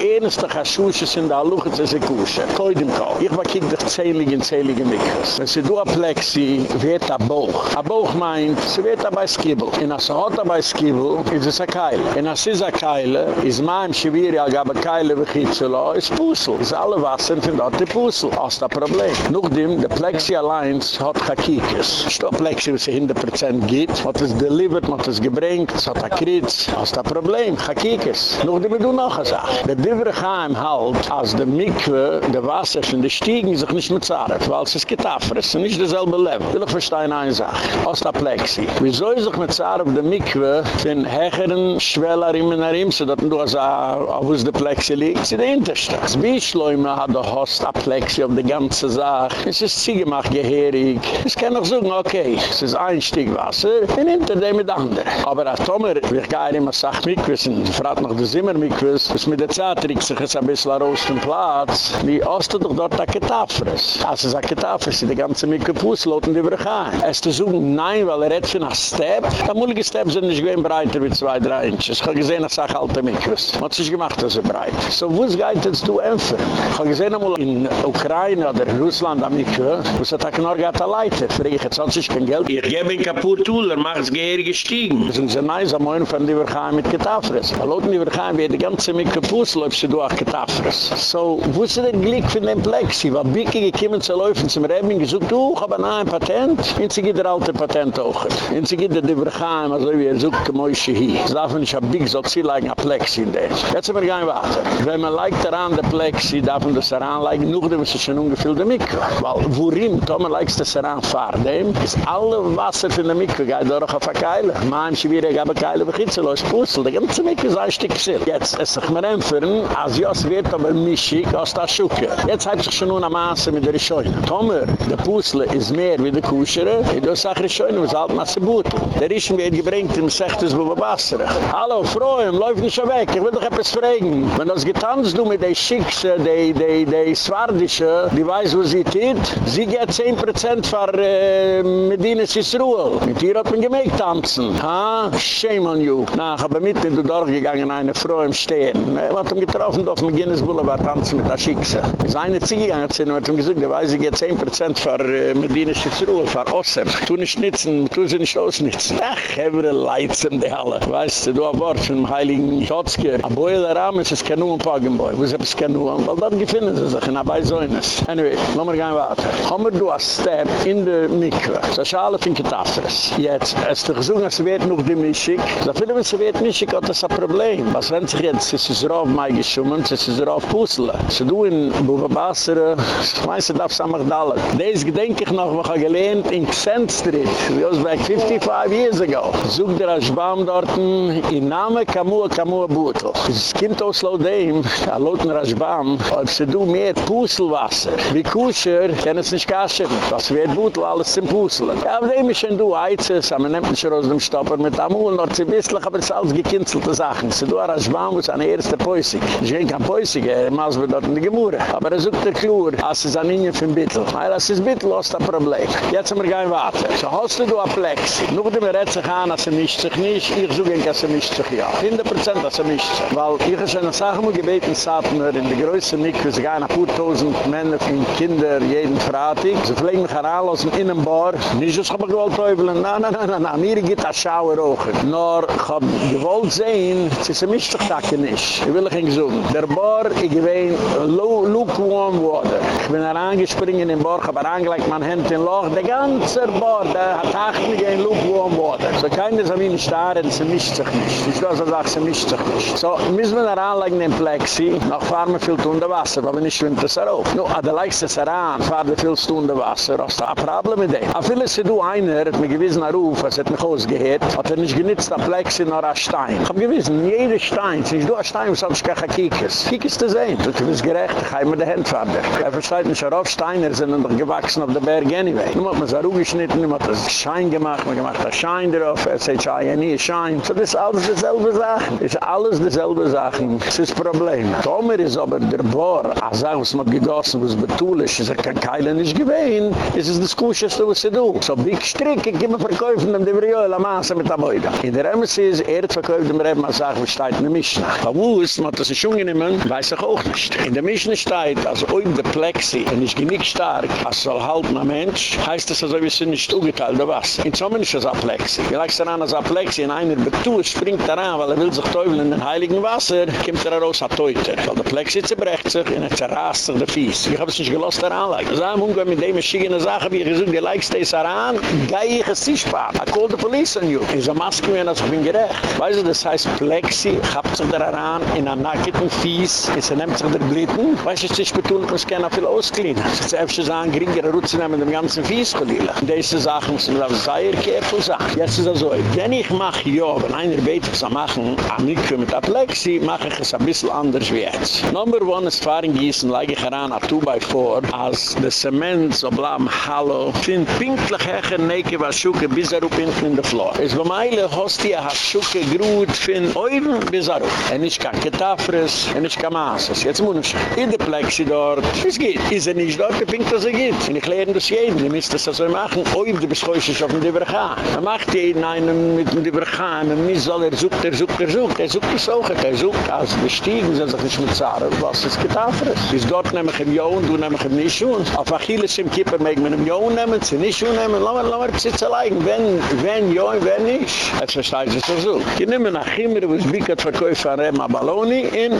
als Schußes in der Luche zu sich kuschen. Koi dem Kau. Ich bekick dich zählig in zählige Mikros. Wenn sie du a Plexi, wird a Bauch. A Bauch meint, sie wird a bei Skibbel. In a Sahota bei Skibbel, ist es a Keile. In a Sisa Keile, is maim Shiviri, a gab a Keile, wie Chitzelo, is Pussel. Is alle Wasser, sind dort die Pussel. Das ist das Problem. Nachdem, der Plexi allein hat Chakikis. Sto Plexi, was sie 100% gibt, hat es delivered, hat es gebringt, es hat a Kritz. Das ist das Problem. Chakikis. Nachdem, du noch eine Sache. Der Divere Chaim halt, als der Mikve, der Wasser von der Stiegen sich nicht mehr zahret, weil es ist getaffer, es ist nicht derselbe Level. Ich will auch verstehen eine Sache. Ist das Plexi. Wieso ist sich mit Zahre auf der Mikve, wenn Hecheren, Schweller, immer nach ihm, so dass du als wo es der Plexi liegt, sie der Hinterste. Das Bischleume hat der Host a Plexi auf die ganze Sache. Es ist sie gemacht, geherig. Es kann auch sagen, okay, es ist ein Stück Wasser, und hinter dem mit anderen. Aber als Tomer, wir gehen immer Sach mitwissen, fragt noch der Zimmer mitwissen, was mit Zeit riecht sich jetzt ein bisschen raus vom Platz, wie hast du doch dort ein Ketafres? Als es ein Ketafres, die ganze Mikve Puss loten die gehen. Es zu sagen, nein, weil er redt für nach Step, da mullige Steps sind nicht gewinn breiter wie zwei, drei Inches. Ich habe gesehen, dass ich alte Mikves. Man hat sich gemacht, dass er breit. So, wo es geht jetzt du empfen? Ich habe gesehen, einmal in Ukraine oder Russland am Mikve, wo es hat auch noch gehabt, eine Leiter. Frage ich, hat sich kein Geld. Ich gebe ihn kaputt, er macht es gehirig gestiegen. Das sind sehr nice, am Morgen von gehen mit Ketafres. Da loten die wir gehen, wie die ganze Mikve Puss läuft sie durch Ketafres. So, wo ist der Glück von dem Plexi? Weil Bicke gekommen zu laufen zum Reben, gesagt, du, ich habe ein Patent. Und sie gibt der alte Patent auch. Und sie gibt der Divergeheim, also wie er sucht, die Mäusche hier. Sie darf nicht, ich habe Bicke, so sie legen ein Plexi in der. Jetzt sind wir gar nicht weiter. Wenn man legt daran der Plexi, darf man das daran legen, nur dem ist es schon ungefüllte Mikve. Weil, worin, Tomer legst das daran fahren, dem ist alle Wasser von der Mikve, geht durch auf der Keile. Mein Schwierig, habe Keile, wie geht sie los, Pussel, die ganze Mikve ist ein Stück Sill. Jetzt, es sich mir empfern, als Jos wird aber Mischig aus der Schuke. Jetzt hat sich schon nur eine Masse mit der Scheune. Tomer, der Pussel ist mehr wie der Kuschere, und du sagst, die Scheune muss halt Masse Boote. Der Rischen wird gebringt, im Sechtes, wo wir Wasser. Hallo, Freund, läuft nicht so weg, ich will doch etwas fragen. Wenn das getanzt du mit der Schickse, der, der, der Swardische, die weiß, wo sie tut, sie geht 10% für äh, Medina Sisruel. Mit ihr hat man gemägt tanzen. Ha? Shame on you. Na, ich habe mit in die Dorf gegangen, eine Frau im Stehen. Er hat ihn getroffen, auf dem Guinness Boulevard tanzen mit der Schickse. Es ist eine Ziege gegangen, und hat ihm gesagt, der weiß, sie geht 10% für äh, Medina Sisruel, für Ossem. Tu nicht schnitzen, tu sie nicht ausnitzen. Ach, hevere Leitzen, die alle. Weißt du, du ein Wort von dem Heiligen Totzke. A Boiler Rahmen ist es kein Pagenboy. Wo ist es kein Nuh? Weil dort gefunden sie sich, in der Beisoines. Anyway, lassen wir gehen weiter. Kommen du ein Step in der Mikve. Das ist alle von Ketafres. Jetzt, es ist so, dass sie wird noch die Mischig. Da viele, wenn sie wird Mischig, hat das ein Problem. Was wenn sich jetzt, es ist rauf mei geschummen, es ist rauf Puzzle. So du in Bubabassere, ich weiß, sie darf Samagdalle. Das gedenke ich noch, was ich gelernt in Street. We was back 55 years ago. Zoek der als Baum dort in Name Kamua Kamua Butel. Es kommt aus Laudem, a Lauten Rashbam, ob sie du mehr Puselwasser. Wie Kusher, kann es nicht kaschen. Was wird Butel, alles zum Puseln. Ja, aber dem ist schon du Eizes, aber man nimmt nicht aus dem Stopper mit Amul, noch zu bisslich, aber es ist alles gekinzelte Sachen. Sie du a Rashbam, wo es an erster Päusig. Ich bin kein Päusig, er maß wir dort in die Gemurre. Aber er sucht der Klur, als es an Ihnen ein Bittel. Weil es ist Bittel, hast ein Problem. Jetzt haben wir kein Wasser. So hast du a Plex. Nur dem redt sich an, als er mischt sich nicht. Ich suche ihn, als er mischt sich ja. 100% als er mischt sich. Weil ich habe schon eine Sache mal gebeten, Satner, in der größte Mikve, sie gehen ein paar tausend Männer und Kinder jeden Freitag. Sie fliegen mich heranlassen in einem Bar. Nicht, dass ich aber gewollt teufeln. Nein, nein, nein, nein, nein. Mir geht das Schauer auch. Nur, ich habe gewollt sehen, sie ist mischt sich da nicht. Ich will euch nicht. Der Bar, ich gewähne lukewarm water. Ich bin herangespringen in den Bar, habe herangelegt mein Hand in Loch. Der ganze Bar, der hat acht mich in lukewarm water. So keiner ist an mir nicht starren, sie mischt sich nicht. Ich weiß, was sagt, sie mischt sich nicht. So, müssen wir heranlegen in den Plexi, noch fahren wir viel unter Wasser, aber nicht schwimmt es herauf. No, aber der leikst es heran, fahren wir viel unter Wasser, hast du ein Problem mit dem. Aber vieles ist du einer, hat mir gewissen Ruf, was hat mich ausgehört, hat er nicht genitzt an Plexi noch ein Stein. Ich hab gewissen, jeder Stein, wenn du ein Stein, was hab ich gar kein Kiekes. Kiekes zu sehen, du bist gerecht, ich habe mir die Hände fahren. Er versteht nicht, er Steiner sind noch gewachsen auf der Berg anyway. Nun hat man es auch geschnitten, nun hat das Schein gemacht, man gemacht das Schein drauf, er sagt, nie Schein. So, das ist alles dieselbe Sachen. Das ist alles dieselbe Sachen. Das ist das Problem. Tomer ist aber der Bohr, als Sache, was man gegossen, was betulisch, ist er kein Keilen nicht gewesen, ist es das Kuscheste, was sie do. So big strick, ich gebe verkäufen dem Deverio, la Masse mit der Beide. In der Emes ist, er hat verkäuft dem Reben, als was steht in der Mischna. Aber wo ist, man hat das schon genommen, weiß ich auch nicht. In der Mischna steht, als ob der Plexi, und ich genick stark, als soll halten ein Mensch, heißt das, als ob es nicht ungeteilt, oder was? In Sommer ist es ein Plexi. Wie leikst du an als ein Plexi, in einer Betu, springt daran, weil er will sich teufeln in den heiligen Wasser, kommt er raus, hat Teuter. Weil der Plexi zerbrecht sich, und er zerrast sich der Fies. Ich hab es nicht gelost daran, like. Das haben umgehen mit dem verschiedene Sachen, wie ich gesagt, die leikst das daran, gehe ich es sich sparen. I call the police on you. In so Maske, wenn ich bin gerecht. Weißt du, das heißt Plexi, habt sich daran, in einem nackten Fies, ist er nimmt sich der Blitten. Weißt du, es ist betont, man kann auch viel ausklinen. Es ist einfach so ein geringer Rutsch nehmen, dem ganzen Fies geliehen. Diese Sachen müssen wir auf sehr careful sein. Jetzt ist es so, wenn ich mache, ja, wenn einer betet, er machen, am Mikro mit der Plexi, mache ich es ein bisschen anders wie jetzt. Number one ist fahren gießen, lege ich heran, a 2x4, als der Zement so blam, hallo, fin pinklich hecher, neke was schuke, bis er up in der Floor. Es war meile, hostie hat schuke, gruut, fin oiven, bis er up. En ich kann ketafres, en ich kann maßes. Jetzt muss ich in der Plexi dort, es geht. Ist er nicht dort, pinkt das er geht. Und ich lehre das jeden, ihr müsst das so machen, oiv, du bist häuschig auf dem Diverchan. Man macht jeden einen mit dem Diverchan, man muss soll er sucht, er sucht, er sucht, er sucht es auch, er sucht, als bestiegen, soll sich nicht mit Zahre, was ist getafres. Bis dort nehm ich im John, du nehm ich im Nischun. Auf Achilles im Kippur, mag man im John nehmen, sie Nischun nehmen, lass mal, lass mal, allein, wenn, wenn, John, wenn nicht. Jetzt versteht sich das so. Ich nehme nach Himmel, wo es Bikert verkäufe an Rema Balloni, in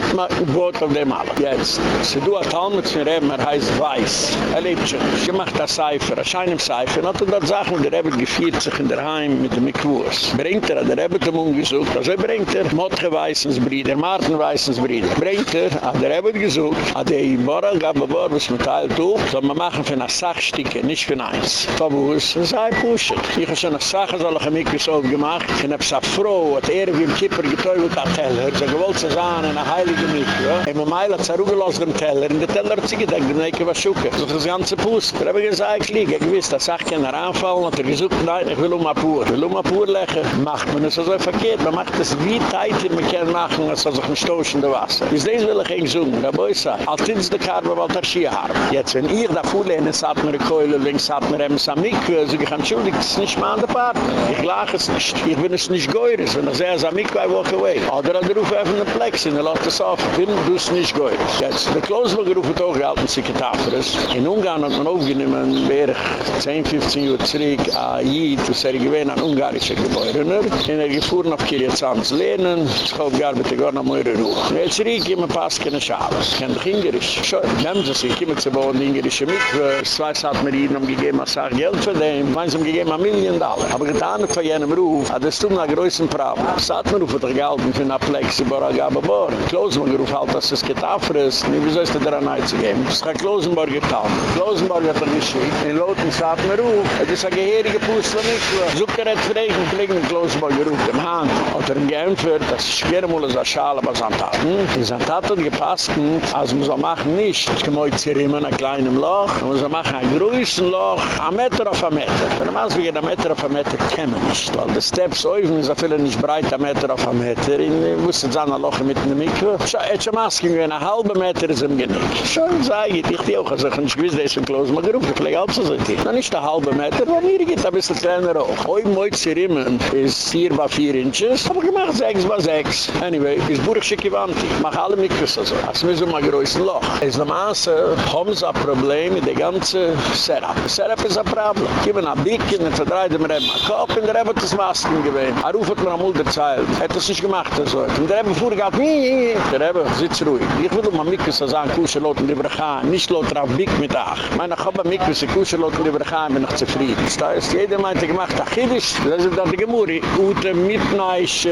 Boot auf dem Alle. Jetzt, sie du hat Talmud von Rema, er heißt Weiß. Er lebt schon. Sie macht das Seifer, er scheint im Seifer, hat er dort Sachen, der Rebbe gefiert sich in der Heim mit dem Mikwurz. Bringt er, der Rebbe zum Ungesucht, also bringt er, Motke Weissensbrieder, Martin Weissensbrieder. Bringt er, hat der Rebbe gesucht, hat er in Borra, gab er Borra, was mit Teil tut, soll man machen für eine Sachstücke, nicht für eins. Fabus, sei pushet. Ich habe schon eine Sache, soll ich ein Mikwurz aufgemacht, und hab gesagt, Frau, hat er wie im Kippur getäubelt hat Teller, so gewollt zu sein, in eine heilige Mikwurz. Und mein Meil hat zerrugelost dem Teller, und der Teller hat sich gedacht, der Neike war schuke. So das ganze habe ich gesagt, ich liege, ich weiß, das sagt keiner anfallen, hat er gesagt, nein, ich will um ein Pur. Ich will um ein Pur legen. Macht man es so verkehrt, man macht es wie Teite, man kann machen, als er sich ein stoßende Wasser. Bis das will ich nicht sagen, da boi sa. Als dit de Karbe, weil der Ski haben. Jetzt, wenn ihr da vorlehne, sagt mir eine Keule, links sagt mir eben Samikwe, so ich entschuldige, das ist nicht der Partner. Ich lach es nicht. Ich bin es nicht geures, wenn er sehr Samikwe, I walk away. Oder er ruft einfach einen Plex in, er lässt es auf. Ich bin dus nicht geures. Jetzt, der Klosburg ruft auch gehalten, sich getafres. In Ungarn hat man aufgenommen, wäre 10, 15 Uhr zurück, a Jid, das er gewähnt an ungarische Gebäudener. Und er gefuhren auf Kiryazans Lehnen, ich habe gearbeitet, gar noch mehr Ruhe. Und jetzt zurück, ich habe Pass keine Schale. Ich kenne doch Ingerisch. Schon, nehmen Sie sich, ich komme zu bauen, Ingerische Mikve. Zwei hat mir ihnen umgegeben, als er Geld für den. Meins umgegeben, ein Million Dollar. Aber getan hat von jenem Ruf, hat es tun nach größten Problem. Es hat mir Ruf, hat er gehalten für eine Plexi, wo er gab, aber Klosenberg Ruf halt, dass es getaffer ist. Wie soll es dir daran einzugeben? Es hat Klosenberg getan. Klosenberg hat er geschickt. In Loten sagt mir Ruf, es ist ein geheirige Puss von Mikve. Sucht er jetzt fragen, fliegen mit Klosenberg Ruf dem Hand. Hat er ihm geämpft, dass es schwer muss, als er Schale bei Santaten. In Santaten hat gepasst, als man so machen nicht. Ich komme heute zu Riemen, ein kleines Loch. Man muss machen ein größeres Loch, ein Meter auf ein Meter. Wenn man sich ein Meter auf ein Meter kennen nicht. Weil die Steps öffnen, so viele nicht breit, ein Meter auf ein Meter. Ich muss jetzt ein Loch mit einer Mikro. Schau, jetzt schon Masken, wenn ein halber Meter ist im Genick. Schon sage ich, ich auch, also ich gewiss, das ist Kloß, man gerufen, ich lege auch so so. Dann ist ein halber Meter, hier geht ein bisschen kleiner muss ich zu Riemen, ist 4 bei 4 Inches. Aber ich mache 6 bei 6. Anyway, ist Burgschickivanti. Ich mache alle Mikros also. Das müssen wir mal größten Loch. Es ist Maße, haben sie ein Problem mit der ganzen Setup. Setup ist ein Problem. Geben ein Big, in den verdreht dem Reben ein Kopf, in der Reben hat das Masken gewähnt. Er ruft mir am Ulder Zeit. Er hat das nicht gemacht, so. Und der Reben fuhr geht, wie, Der Reben sitzt ruhig. Ich will mal Mikros sagen, Kusche loten die Brachan, nicht loten auf Big mit Ach. Meine Chobba Mikros, Kusche loten die Brachan, bin ich zufrieden. Das heißt, jeder meinte gemacht, ach, Kiddisch, das ist dann die Gemuri. Ute mitneisch,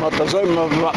hat das so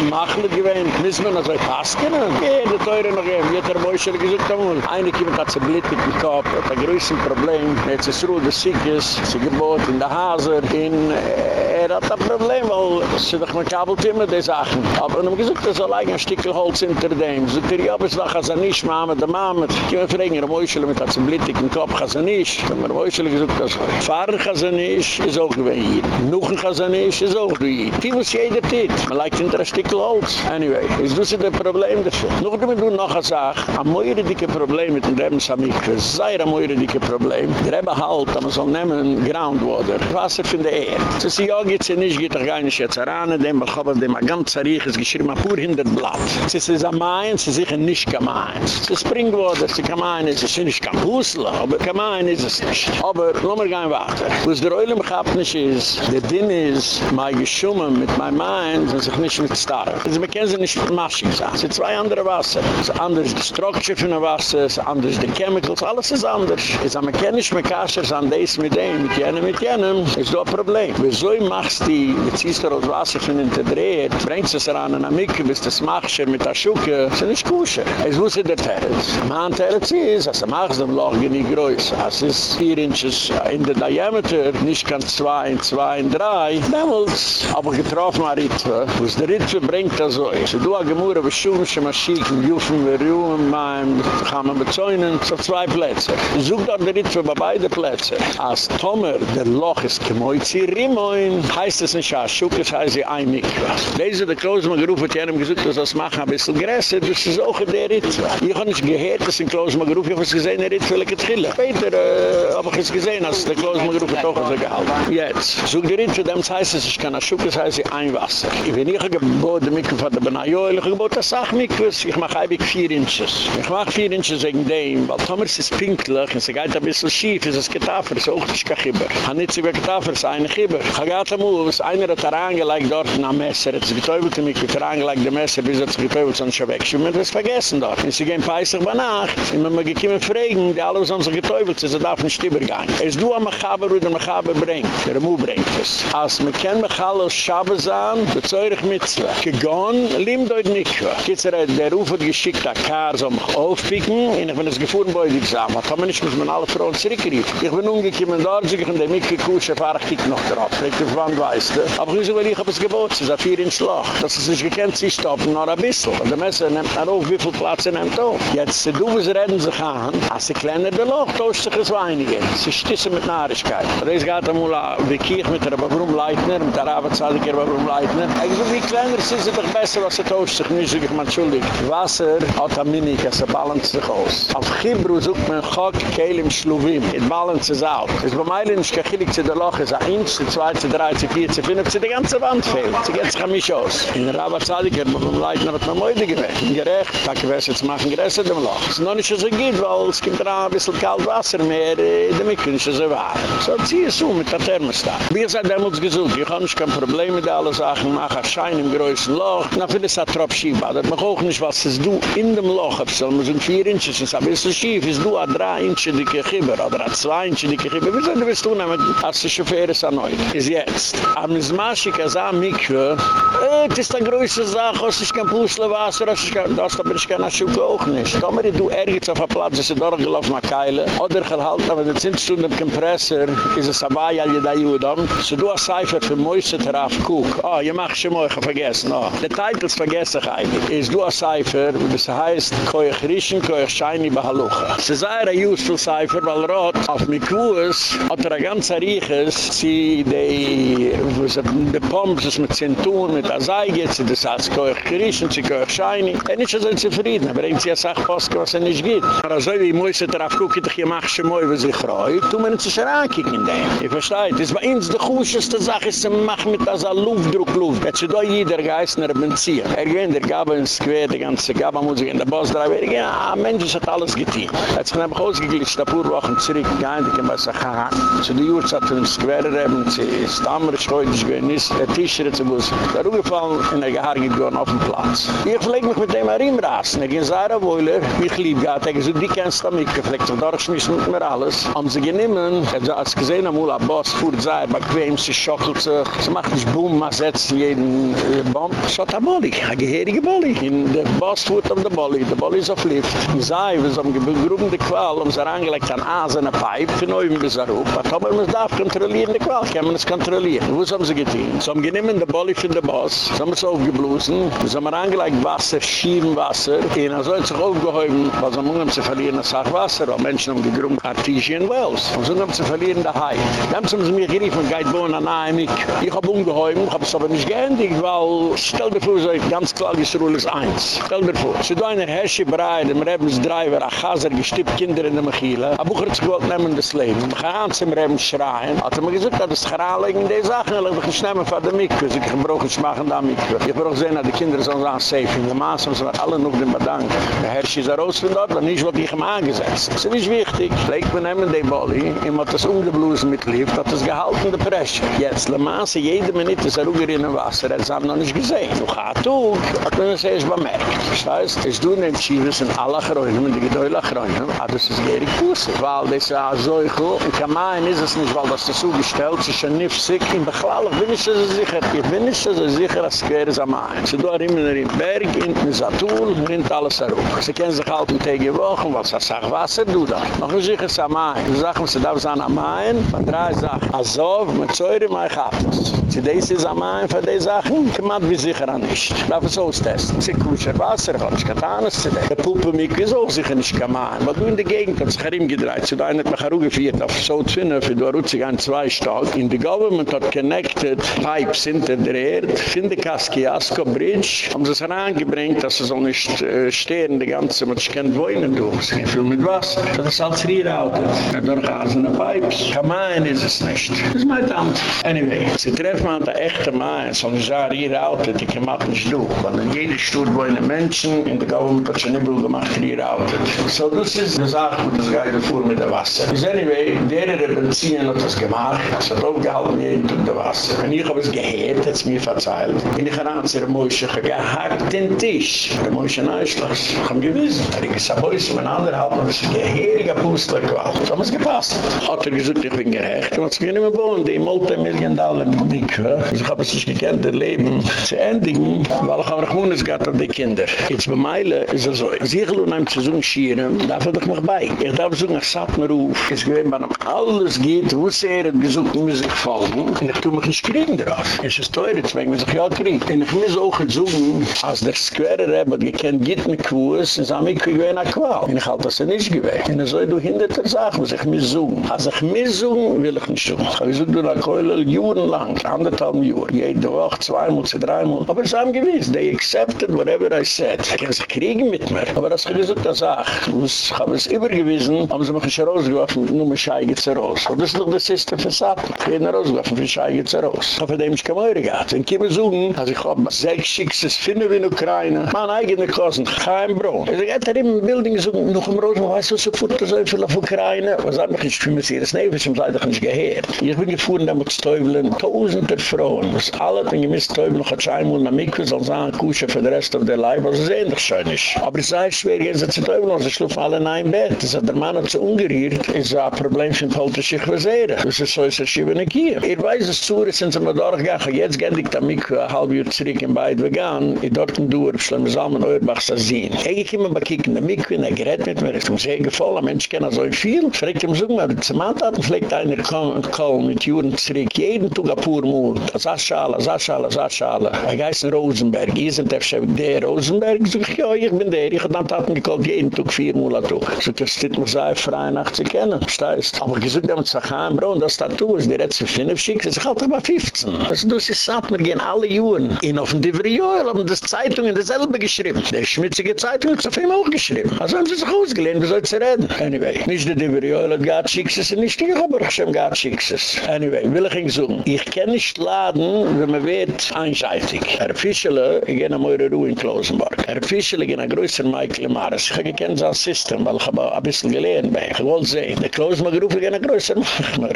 machle gewähnt, müssen wir noch so Masken? Jede teure noch eben, jeder Mäuscher gesucht amul. Eine kiemen hat blittig mit Kopf, hat ein größer Problem. Jetzt ist Ruhe des Sickes, sie gebot in der Haser, in er er hat ein Problem, weil sie doch mit Kabeltimmer die Sachen. Aber haben wir gesagt, er soll ein Stückchen Holz hinter dem. So, der Job ist noch, als er nicht, Mama, der Mama. Kann mir fragen, er muss mit einem Blittig im Kopf, als er nicht. Man muss gesagt, Fahren kann er nicht, ist auch gewesen hier. Nuchen kann er nicht, ist auch hier. Die muss jeder tut. Man legt hinter ein Stückchen Holz. Anyway, ist das ein Problem dafür. Noch damit du noch eine Sache, ein moire dicke Problem mit dem Reben Samikwe, sei ein moire dicke Problem. Der Reben halt, aber soll nehmen Groundwater, Wasser von der Erde. Sie sagen, ja, geht's ja nicht, geht doch gar nicht jetzt heran, dem Bachaba, dem ganz zerrich ist, geschirr mal pur hinter dem Blatt. Sie sind am Main, sie sind nicht gemein. Sie springen Water, sie ist, sie sind nicht kein Puzzle, aber gemein ist es nicht. Aber, lass mal gehen weiter. Was der Eulim gehabt nicht ist, der Ding ist, mein Geschummen mit meinem Main, sind sich nicht mit Starren. Also, man kann sie nicht mit Maschig sein. Sie sind zwei andere Wasser. Es ist anders die Struktur von dem Wasser, es ist anders die Chemicals, alles ist anders. Es ist, man kann nicht mehr Kaschers an das mit dem, mit jenem, mit jenem, ist doch ein Problem. Wieso machst du, die ziehst du aus Wasser von den Tedreht, bringst es an eine Mikke, bis das machst du mit der Schuke, das ist nicht kusher. Es wusste der Territz. Man Territz ist, als du machst dem Loch nicht größer. Es ist vier Inches in der Diameter, nicht ganz zwei, zwei, drei. Damals aber getroffen war Ritwe, wo es der Ritwe bringt das so. So du a gemurre, beschummische Maschinen, jufen wir ruhen, mein, kann man bezäunen, so zwei Plätze. Such dort der Ritwe bei beide Plätze. Als Tomer, der Loch ist gemoizi, Rimoin, heißt es nicht, als Schukes heißt sie ein Mikva. Deze, der Klosmann gerufen, hat jenem gesagt, dass das machen ein bisschen größer, das ist auch in der Ritwe. Ich habe nicht gehört, dass ein Klosmann gerufen, ich habe es gesehen, der Ritwe, ich es chillen. Später äh, habe ich es gesehen, als der Klosmann gerufen, doch so gehalten. Jetzt, such der Ritwe, dem heißt es, ich kann als Schukes heißt sie ein Wasser. Ich bin nicht gebot, der Mikva von der Benayoy, ich gebot, das sag Mikva, ich mache ein vier Inches. Ich mache vier Inches wegen dem, weil Thomas ist pinklich, und sie geht ein bisschen schief, ist es getafert, ist auch nicht kein Chibber. Ich habe nicht so wie getafert, ist ein Chibber. Ich habe gerade mal, was einer hat er angelegt dort in einem Messer, hat sich getäubelt in mich, hat er angelegt der Messer, bis er sich getäubelt, sonst schon weg. Ich habe das vergessen dort. Und sie gehen peisig bei Nacht, und wenn wir gekommen fragen, die alle, was haben sich getäubelt, sie darf nicht übergehen. Es du am Mechaber, wo der Mechaber bringt, der Mu bringt es. Als man kann mich alle aus Schabes an, bezeuge ich mit zwei. Gegon, lim deut nicht. Kitzer hat der Ruf hat geschickt, der Kar soll mich aufpicken, und ich bin das gefuhren bei dir zusammen. Was haben wir nicht, muss man alle Frauen zurückriefen. Ich bin umgekommen so ich in der Mikke Kusche, fahre ich dich noch drauf. Ich bin wann weißt du. Aber ich, ob es gebot ist, vier ins Loch. Das ist nicht gekannt, sie stoppen noch ein bisschen. Und der Messer nimmt dann auf, wie viel Platz er nimmt auf. Jetzt, du wirst reden sich an, als sie kleiner der Loch, tauscht sich es weinige. Sie stissen mit Nahrigkeit. Das geht einmal, wie kiech mit der Babrum-Leitner, mit der Arbeitszahliger Babrum-Leitner. Ich so, wie kleiner sie sind doch besser, was sie tauscht sich nicht, ich mal entschuldig. Wasser hat am Minik, es balance sich aus. Auf Chibru sucht man Chok, Kehl im Schluvim. It balances out. Es bei Meilen ist kechilig zu der Loch, es ein Inch, zwei, drei, vier, fünf, sie die ganze Wand fehlt. Sie geht sich an mich aus. In der Arbeitszahliger Babrum-Leitner hat man Mäude gewählt. Gerecht, da ich jetzt machen, größer dem Loch. Es ist noch nicht so gut, weil es kommt da ein bisschen kalt Wasser mehr, der Mikro ist es so warm. So zieh es um mit der Thermostat. Gesagt, der muss gesucht, ich habe nicht kein Problem mit allen Sachen, mach ein Schein im größten Loch. Na, für das hat Trop schief, aber man auch nicht, was es du in dem Loch hast. So, man sind vier Inches, es ist ein bisschen schief, es du ein drei Inches dicke Chibber, oder ein zwei Inches dicke Chibber. Wie soll du wirst tun, als der Chauffeur ist erneut? Ist jetzt. Am Ismaschik, als er Mikro, äh, das ist eine größte Sache, es ist kein Puzzlewasser, es ist kein, das ist kein Schuke auch nicht. Komm, du ergibst auf der Platz, es ist durchgelaufen, Keile, oder gehalten, aber das sind Stunden im Es dabei, all die da Juden. So du hast Cipher für Mäuse drauf, guck. Oh, je mach schon mal, ich hab vergessen. Oh, die Titels vergesse ich eigentlich. Ist du hast Cipher, das heißt, koich rischen, koich scheini behalucha. Es ist ein useful Cipher, weil Rot, auf Mikuus, hat er ein ganz Riechers, sie die, die Pomps, das mit Zentun, mit Azaige, sie das heißt, koich rischen, sie koich scheini. Er schon so zufrieden, aber er ist ja Sachpost, was er nicht geht. Aber so wie Mäuse drauf, guck ich, mach mal, was ich freue, tun wir uns schon ankicken in dem. Ich verstehe, das bei uns die größte Sache, ist zu mit dieser Luftdruck, Luft. Jetzt ist da jeder nach Benzin. Er gewinnt, er gab uns quer, die ganze Gaba-Musik in der Boss-Driver, er gewinnt, ah, Mensch, das hat alles getan. Jetzt haben wir ausgeglitscht, ein paar Wochen zurück, gein, die können wir sagen, haha, zu der Uhrzeit für uns quer, haben sie ist ich heute, ist der Tisch, zu Bus, der Ruhefall, in der Gehaar geht auf dem Platz. Ich pflege mich mit dem Arim-Rasen, er ging Sarah Wohler, mich lieb gehabt, er gesagt, die kennst du mich, gepflegt, und da schmissen mit mir alles. Haben sie genommen, er hat als gesehen, am Ula Boss fuhrt sei, bequem, sie schockelt sich, sie macht nicht Boom, man setzt jeden äh, Bomb. So hat er Bolli, eine gehirige Bolli. In der Boss fuhrt auf der Bolli, der Bolli ist auf Lift. Die sei, wir haben gegrubende Qual, haben sie angelegt an eine Pipe, für neu bis er hoch. Aber man darf kontrollieren die Qual, kann man es kontrollieren. Wo haben sie getan? Sie haben genommen den Bolli von der Boss, sie haben es aufgeblosen, sie haben angelegt Wasser, schieben Wasser, und er soll sich aufgehäuben, weil sie haben sie verlieren das Wasser, weil Menschen haben gegründet Artesian Wells. Und so haben sie verlieren Hai. Dann haben sie mir geriefen, geht bohren an einem Ich habe umgehäuben, habe es aber nicht geendigt, weil, stell dir vor, so ganz klar, die Ruhe ist eins. Stell dir vor, eine Herrsche bereit, dem Rebensdreiber, ein Chaser, gestippt Kinder in der Mechile, ein Bucher hat sich gewollt nehmen das Leben, man kann an zum Rebens schreien, hat er mir gesagt, dass es geranlegen in die Sachen, er ich nicht nehmen von der Mikve, ich brauche nicht machen da Mikve. Ich brauche sehen, dass die Kinder so safe, in der Maas haben sie alle noch den Bedank. Der Herrsche ist raus von dort, aber nicht, was ich ihm angesetzt. Das ist nicht wichtig. Legt man nehmen den Bolli, ihm hat das ungeblusen mitlief, hat das gehalten, der Presche. Jetzt, Le Mans, jede Minute ist er in dem Wasser, er hat es noch nicht gesehen. Du gehst auch, hat man es erst bemerkt. Das heißt, es tun den Schiefes in alle Gräunen, die Gedäule Gräunen, aber das ist gierig Pusse. Weil das ist ein Seuchel, in Kamaien ist es nicht, weil das ist zugestellt, es ist ein Nifsig, in Bechlall, ich bin nicht so sicher, ich bin nicht so sicher, als es ist am Ein. Sie tun immer in Berg, in den Satul, in alles herum. Sie kennen sich halt mit Tage Wochen, was das sagt, Wasser, du da. Noch ein sicher ist am Ein. Sie sagen, sie darf sein am Ein, von drei Sachen. Azov, mit Zeure, mein Chathus. Sie des ist am Ein, von den Sachen, kommt wie sicher an nicht. Darf es austesten. Sie kusher Wasser, hat sich getan, es zu. Der Puppe mich ist auch sicher nicht gemein. Weil du in der Gegend hat sich herim gedreht. Sie da hat mich herugeführt auf so Zwinne, für du rutzig ein Zweistag. In the government hat connected Pipes hinter der Erde. In der Kaskiasko Bridge haben sie es herangebringt, dass sie so nicht äh, stehen, die ganze, man kann wohnen, du. Sie viel mit Wasser. Das ist als Rierautet. Ja, durch Hasene Pipes. Gemein ist es nicht. Das ist mein Tant. Anyway, sie treffen an der echte Main, so ein Jahr Rierautet, die kann man nicht durch. Weil in jeder Stutt wohnen Menschen, in der Government hat schon immer gemacht, Rierautet. So das ist die Sache, wo das Geide fuhr mit dem Wasser. Is anyway, der Rebenzien hat das gemacht, es hat aufgehalten jeden Tag der Wasser. Und ich habe es gehört, hat es mir verzeilt. Und ich habe an der Mäusche gehackt den Tisch. Der Mäusche Neuschloss. Ich habe gewiss, er ist ein Mäusche, mein anderer hat noch ein gehiriger Pusler gewalt. So haben es gepasst. Hat er gesagt, ich bin gerecht. Und bin nicht mehr wohnen, die Multimillion Dollar Mikve. Ich habe es nicht gekannt, das Leben zu endigen, weil ich habe noch Mones gehabt an die Kinder. Jetzt bei Meile ist es so. Sie gehen nur zu so schieren, darf er doch noch bei. Ich darf so nach Satmerhof. Es gewinnt, wenn ihm alles geht, wo es er hat gesucht, muss ich folgen. Und ich tue mich nicht kriegen drauf. Es ist teuer, jetzt wenn ich mich ja kriegen. Und ich muss auch suchen, als der Square Rebbe gekannt geht mit Kuhs, sage ich, ich gewinne eine Qual. Und ich halte das nicht gewinnt. Und so du hinter der Sache, muss ich mich suchen. Als ich mich suchen, will ich nicht suchen. Ich suche du nach Keule, juren lang, anderthalb Jahre. Jede Woche, zweimal, dreimal. Aber es haben gewiss, they accepted whatever I said. Ich kann sich kriegen mit mir. Aber das ist gesagt, das sag. Ich habe es übergewiesen, haben sie mich nicht rausgeworfen, nur mit Schei geht's raus. Und das ist doch das System für Satten. Ich habe rausgeworfen, für Schei geht's raus. Ich habe dem ich keine Eure gehabt. Wenn ich immer suchen, also ich habe sechs Schicksals, finden in Ukraine, mein eigener Kosten, kein Brot. Ich sage, er im Bilding suchen, noch im Rosen, weißt du, so fuhrt so viel auf Ukraine? Was hat mich nicht für mich hier, das Neves, ich habe nicht gehört. Ich bin gefahren, da muss Teufel, tausende Frauen, was alle, wenn ich mis Teufel noch ein Scheinmul nach Mikve, soll sagen, Kusche für den Rest of their life, was ist ähnlich schön ist. Aber es sei schwer, gehen sie zu Teufel, und sie schlufen alle in ein Bett. Das hat der Mann sie ungeriert, ist ein Problem für den politische Chwasere. Das ist so, ist er schieben in Kiew. Ihr weiß, es zu, sind sie mir durchgegangen, jetzt gehen die Mikve, ein halb Jahr zurück in beid vegan, in dort ein Dorf, schlimm zusammen, Eurbach, Sazin. Ich komme mal kicken, der Mikve, er gerät mit mir, ist ihm sehr gefallen, ein Mensch kennt so viel. Fragt ihm so, Zemantaten pflegt einer kommen mit Juren zurück, jeden Tag ein pur Mut, Saschale, Saschale, Saschale. Er geist in Rosenberg, ihr sind der Rosenberg, so ich, ja, ich bin der, ich hab dann Taten gekocht, jeden Tag vier Monate. So, das steht mir sehr frei nach zu kennen, verstehst? Aber gesagt, da muss ich sagen, Bro, das Tattoo ist, die redt sich fünf schick, das ist halt aber 15. Also, du sie sagt, wir gehen alle Juren. In auf dem Diverjoel haben das Zeitungen dasselbe geschrieben. Der schmutzige Zeitung hat es auf ihm auch geschrieben. Also haben sie sich ausgelehnt, wie soll sie reden? Anyway, nicht der Diverjoel hat gar Schickses, nicht die Geber, ich habe gar Schickses. Anyway, will ich ihn sagen, ich kann nicht laden, wenn man wird einseitig. Er Fischele, ich gehe nach Meure Ruhe in Klosenberg. Er Fischele, ich gehe nach größer Michael Maris. Ich habe gekannt sein System, weil ich habe ein bisschen gelehrt bei. Ich wollte sehen. Der Klosenberg rufe, ich gehe nach größer Michael.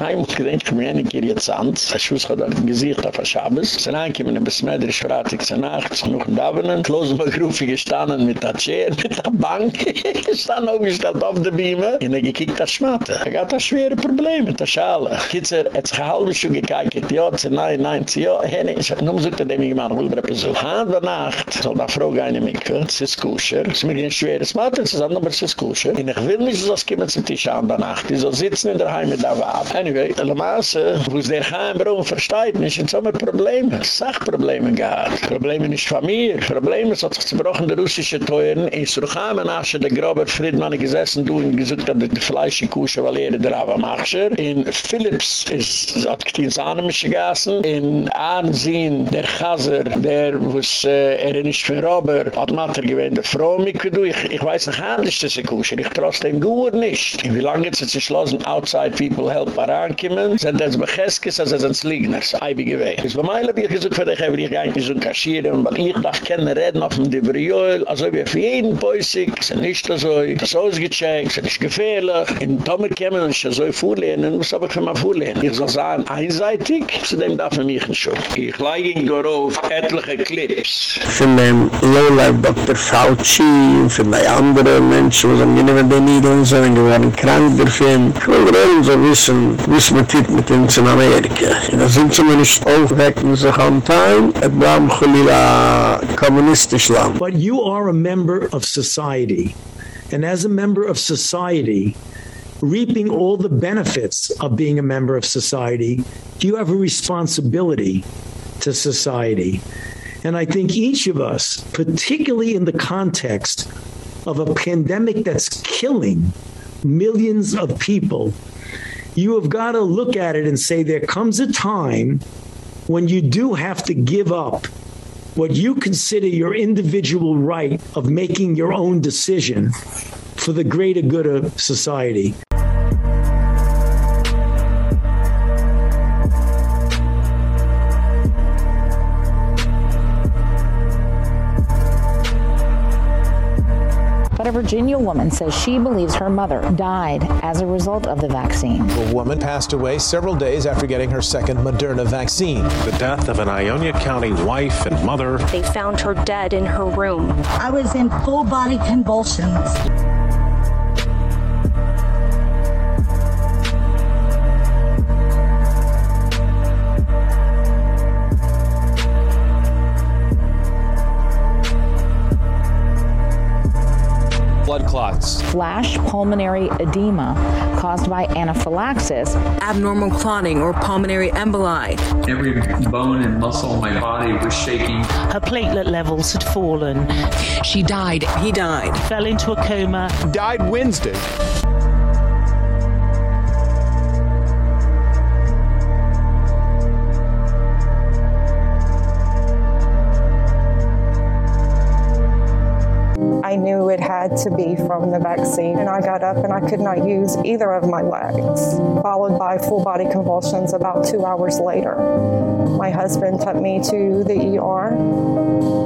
Einmal gedenk ich mir eine Kirche jetzt an. Ich muss gerade ein Gesicht auf der Schabes. Sie sind in ein Besmeidrisch Fratik zur Nacht. Noch ein Davonen. Klosenberg rufe, ich gestanden mit der Chair, mit der Bank. Ich stand aufgestellt auf der Bühne. Und er gekickt das Er hat ein schweres Problem mit der Schale. Kitzer, er hat sich halb schon gekickt. Ja, nein, nein, ja, henne. Ich habe nur gesagt, dass ich mir will treppen so. Haan der Nacht soll da Frau gehen in Mikve, es ist kusher. Es ist mir ein schweres es ist aber es ist kusher. Und ich will nicht, dass es kommen zum Tisch an der Nacht. Die soll sitzen in der Heim mit der Waab. Anyway, in der Maße, wo was der Chaim Braun versteht nicht, sind so mehr Probleme. Sachprobleme gehabt. Probleme nicht von mir. Probleme, es hat sich zerbrochen, der russische Teuren. In Surchamen, als der Grober Friedmann gesessen, du und gesagt hat, die Fleisch in Kusche, er der Ava Machscher. In Philips ist, hat getein Sahnemische gegessen. In Ansehen, der Chaser, der, was äh, er nicht für Robber, hat Mater gewähnt, der Frau mit du. Ich, ich weiß nicht, handlich das in Kusche. Ich trost dem gut nicht. Wie lange hat sich schlossen, outside people help herankommen, sind das Becheskes, also sind es Liegners, eibige Wege. Es war meilig, wie ich gesagt, für dich habe ich eigentlich so kaschieren, weil ich darf keine Reden auf dem Diverjöl, also wie für jeden Päusik, es ist nicht so, es ist ausgecheckt, es ist nicht gefährlich, in Tomer kämen und ich soll vorlehnen, habe ich für mal vorlehnen? Ich soll sagen, einseitig, zu dem darf man mich nicht schon. Ich leige ihn darauf etliche Clips. Von dem Lowlife Dr. Fauci, von den anderen Menschen, wo sie mir nicht mehr den Niedern sind, geworden krank dafür. Ich will reden, so wissen, wissen wir tit mit uns in Amerika. Da sind sie mir nicht aufwecken, sich am Teil, et bram chulila kommunistisch land. But you are a member of society. And as a member of society, reaping all the benefits of being a member of society, you have a responsibility to society. And I think each of us, particularly in the context of a pandemic that's killing millions of people, you have got to look at it and say there comes a time when you do have to give up what you consider your individual right of making your own decision for the greater good of society. A Virginia woman says she believes her mother died as a result of the vaccine. The woman passed away several days after getting her second Moderna vaccine. The death of an Ionia County wife and mother. They found her dead in her room. I was in full body convulsions. Blood. Flash pulmonary edema caused by anaphylaxis. Abnormal clotting or pulmonary emboli. Every bone and muscle in my body was shaking. Her platelet levels had fallen. She died. He died. Fell into a coma. Died Wednesday. I knew it had to be from the vaccine and I got up and I could not use either of my legs followed by full body convulsions about 2 hours later. My husband took me to the ER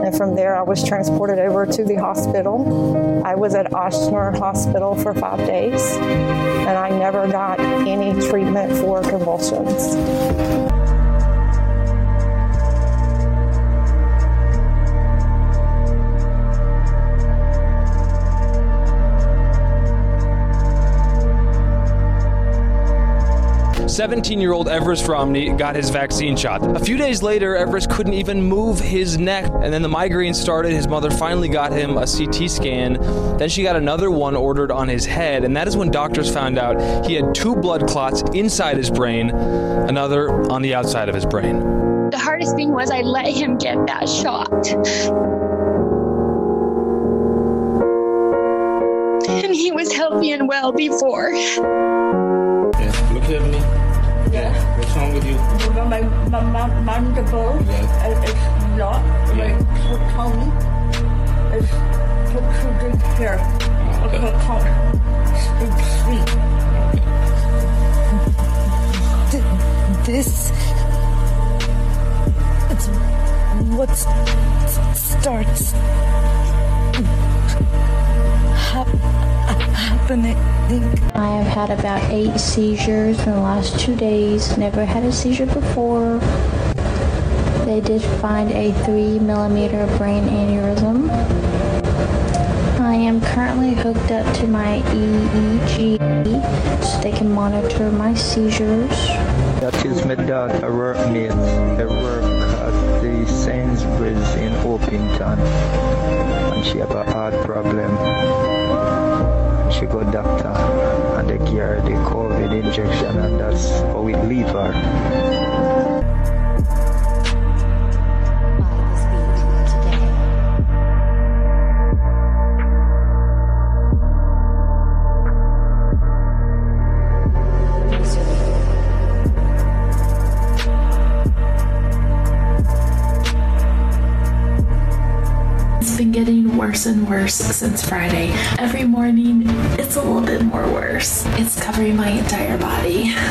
and from there I was transported over to the hospital. I was at Ochsner Hospital for 5 days and I never got any treatment for convulsions Seventeen-year-old Everest Romney got his vaccine shot. A few days later, Everest couldn't even move his neck, and then the migraine started. His mother finally got him a CT scan. Then she got another one ordered on his head, and that is when doctors found out he had two blood clots inside his brain, another on the outside of his brain. The hardest thing was I let him get that shot. And he was healthy and well before. Yeah, look at me. Yeah. What's wrong with you? My, my, my mandible Yeah. is locked. Yeah. My tongue is protruding here. Okay. I can't speak sweet. Th- This it's what starts hap- happening. I have had about eight seizures in the last two days. Never had a seizure before. They did find a three millimeter brain aneurysm. I am currently hooked up to my EEG so they can monitor my seizures. That is my daughter workmate. They work at the Sainsbury's in Orpington. And she have a heart problem. She go doctor and they give her the COVID injection, and that's how it leave her. Worse and worse since Friday. Every morning, it's a little bit more worse. It's covering my entire body.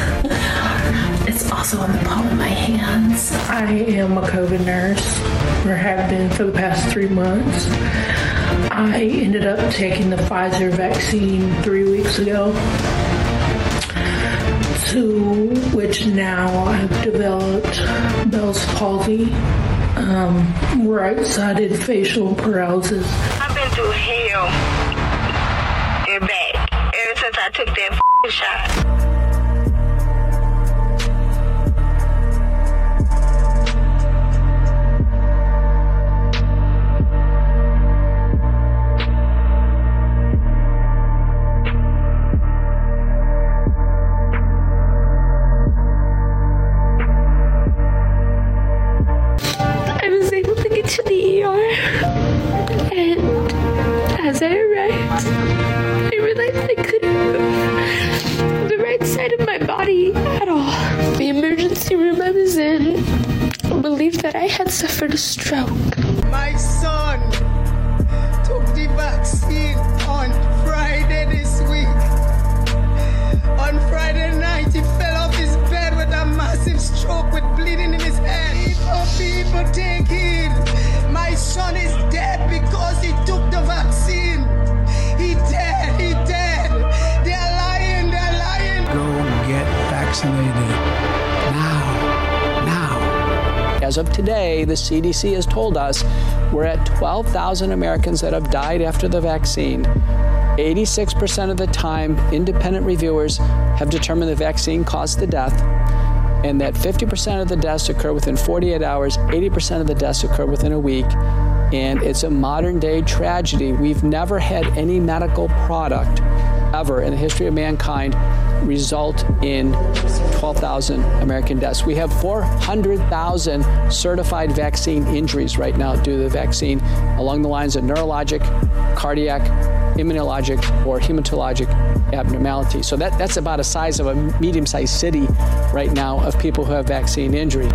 It's also on the palm of my hands. I am a COVID nurse, or have been for the past three months. I ended up taking the Pfizer vaccine three weeks ago, to which now I've developed Bell's palsy, um, right-sided facial paralysis. Hell and back ever since I took that shot. CDC has told us we're at 12,000 Americans that have died after the vaccine. 86% of the time, independent reviewers have determined the vaccine caused the death, and that 50% of the deaths occur within 48 hours, 80% of the deaths occur within a week. And it's a modern day tragedy. We've never had any medical product ever in the history of mankind result in 12,000 American deaths. We have 400,000 certified vaccine injuries right now due to the vaccine along the lines of neurologic, cardiac, immunologic, or hematologic abnormality. So that, that's about a size of a medium-sized city right now of people who have vaccine injury.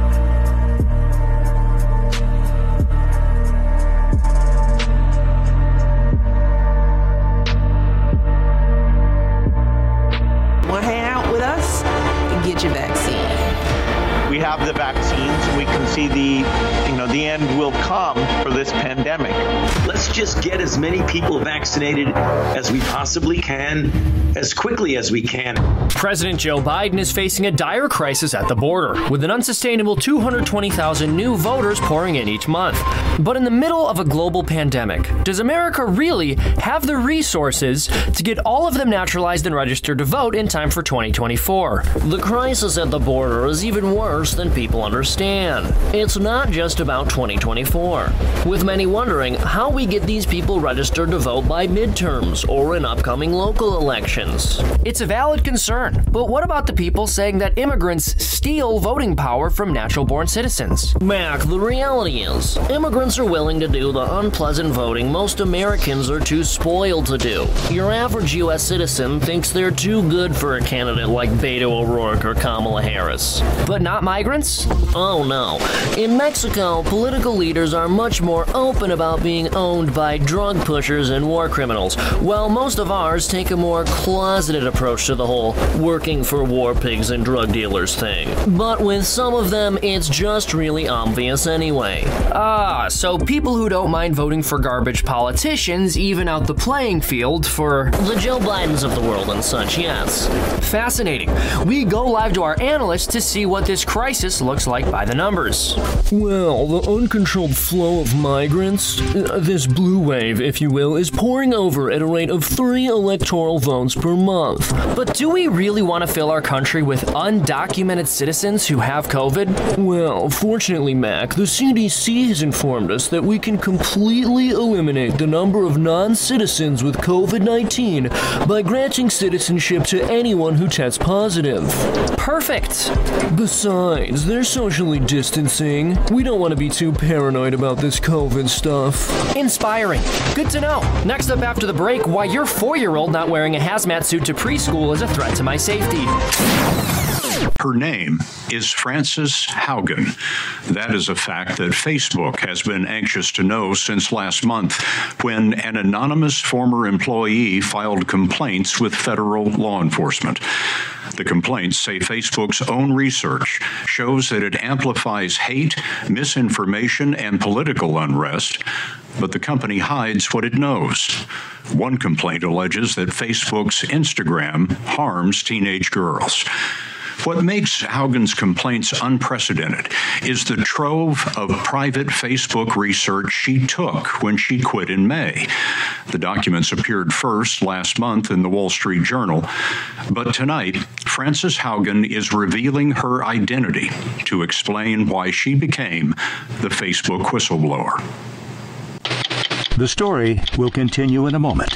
Just get as many people vaccinated as we possibly can, as quickly as we can. President Joe Biden is facing a dire crisis at the border, with an unsustainable 220,000 new voters pouring in each month. But in the middle of a global pandemic, does America really have the resources to get all of them naturalized and registered to vote in time for 2024? The crisis at the border is even worse than people understand. It's not just about 2024, with many wondering how we get these people registered to vote by midterms or in upcoming local elections. It's a valid concern, but what about the people saying that immigrants steal voting power from natural born citizens? Mac, the reality is, immigrants are willing to do the unpleasant voting most Americans are too spoiled to do. Your average U.S. citizen thinks they're too good for a candidate like Beto O'Rourke or Kamala Harris. But not migrants? Oh no. In Mexico, political leaders are much more open about being owned by drug pushers and war criminals, while most of ours take a more closeted approach to the whole working for war pigs and drug dealers thing. But with some of them, it's just really obvious anyway. Ah, so people who don't mind voting for garbage politicians even out the playing field for the Joe Bidens of the world and such, yes. Fascinating. We go live to our analysts to see what this crisis looks like by the numbers. Well, the uncontrolled flow of migrants, uh, this blue wave, if you will, is pouring over at a rate of three electoral votes per month. But do we really want to fill our country with undocumented citizens who have COVID? Well, fortunately, Mac, the CDC has informed us that we can completely eliminate the number of non citizens with COVID 19 by granting citizenship to anyone who tests positive. Perfect! Besides, they're socially distancing. We don't want to be too paranoid about this COVID stuff. Inspiring. Good to know. Next up after the break, why your four year old not wearing a hazmat suit to preschool is a threat to my safety. Her name is Frances Haugen. That is a fact that Facebook has been anxious to know since last month when an anonymous former employee filed complaints with federal law enforcement. The complaints say Facebook's own research shows that it amplifies hate, misinformation, and political unrest, but the company hides what it knows. One complaint alleges that Facebook's Instagram harms teenage girls. What makes Haugen's complaints unprecedented is the trove of private Facebook research she took when she quit in May. The documents appeared first last month in the Wall Street Journal, but tonight Frances Haugen is revealing her identity to explain why she became the Facebook whistleblower. The story will continue in a moment.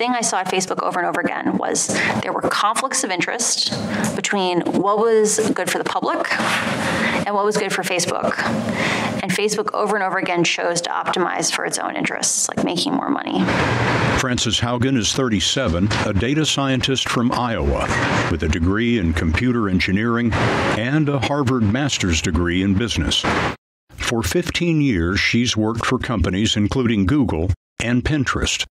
Thing I saw at Facebook over and over again was there were conflicts of interest between what was good for the public and what was good for Facebook. And Facebook over and over again chose to optimize for its own interests, like making more money. Frances Haugen is 37, a data scientist from Iowa with a degree in computer engineering and a Harvard master's degree in business. For 15 years, she's worked for companies including Google and Pinterest.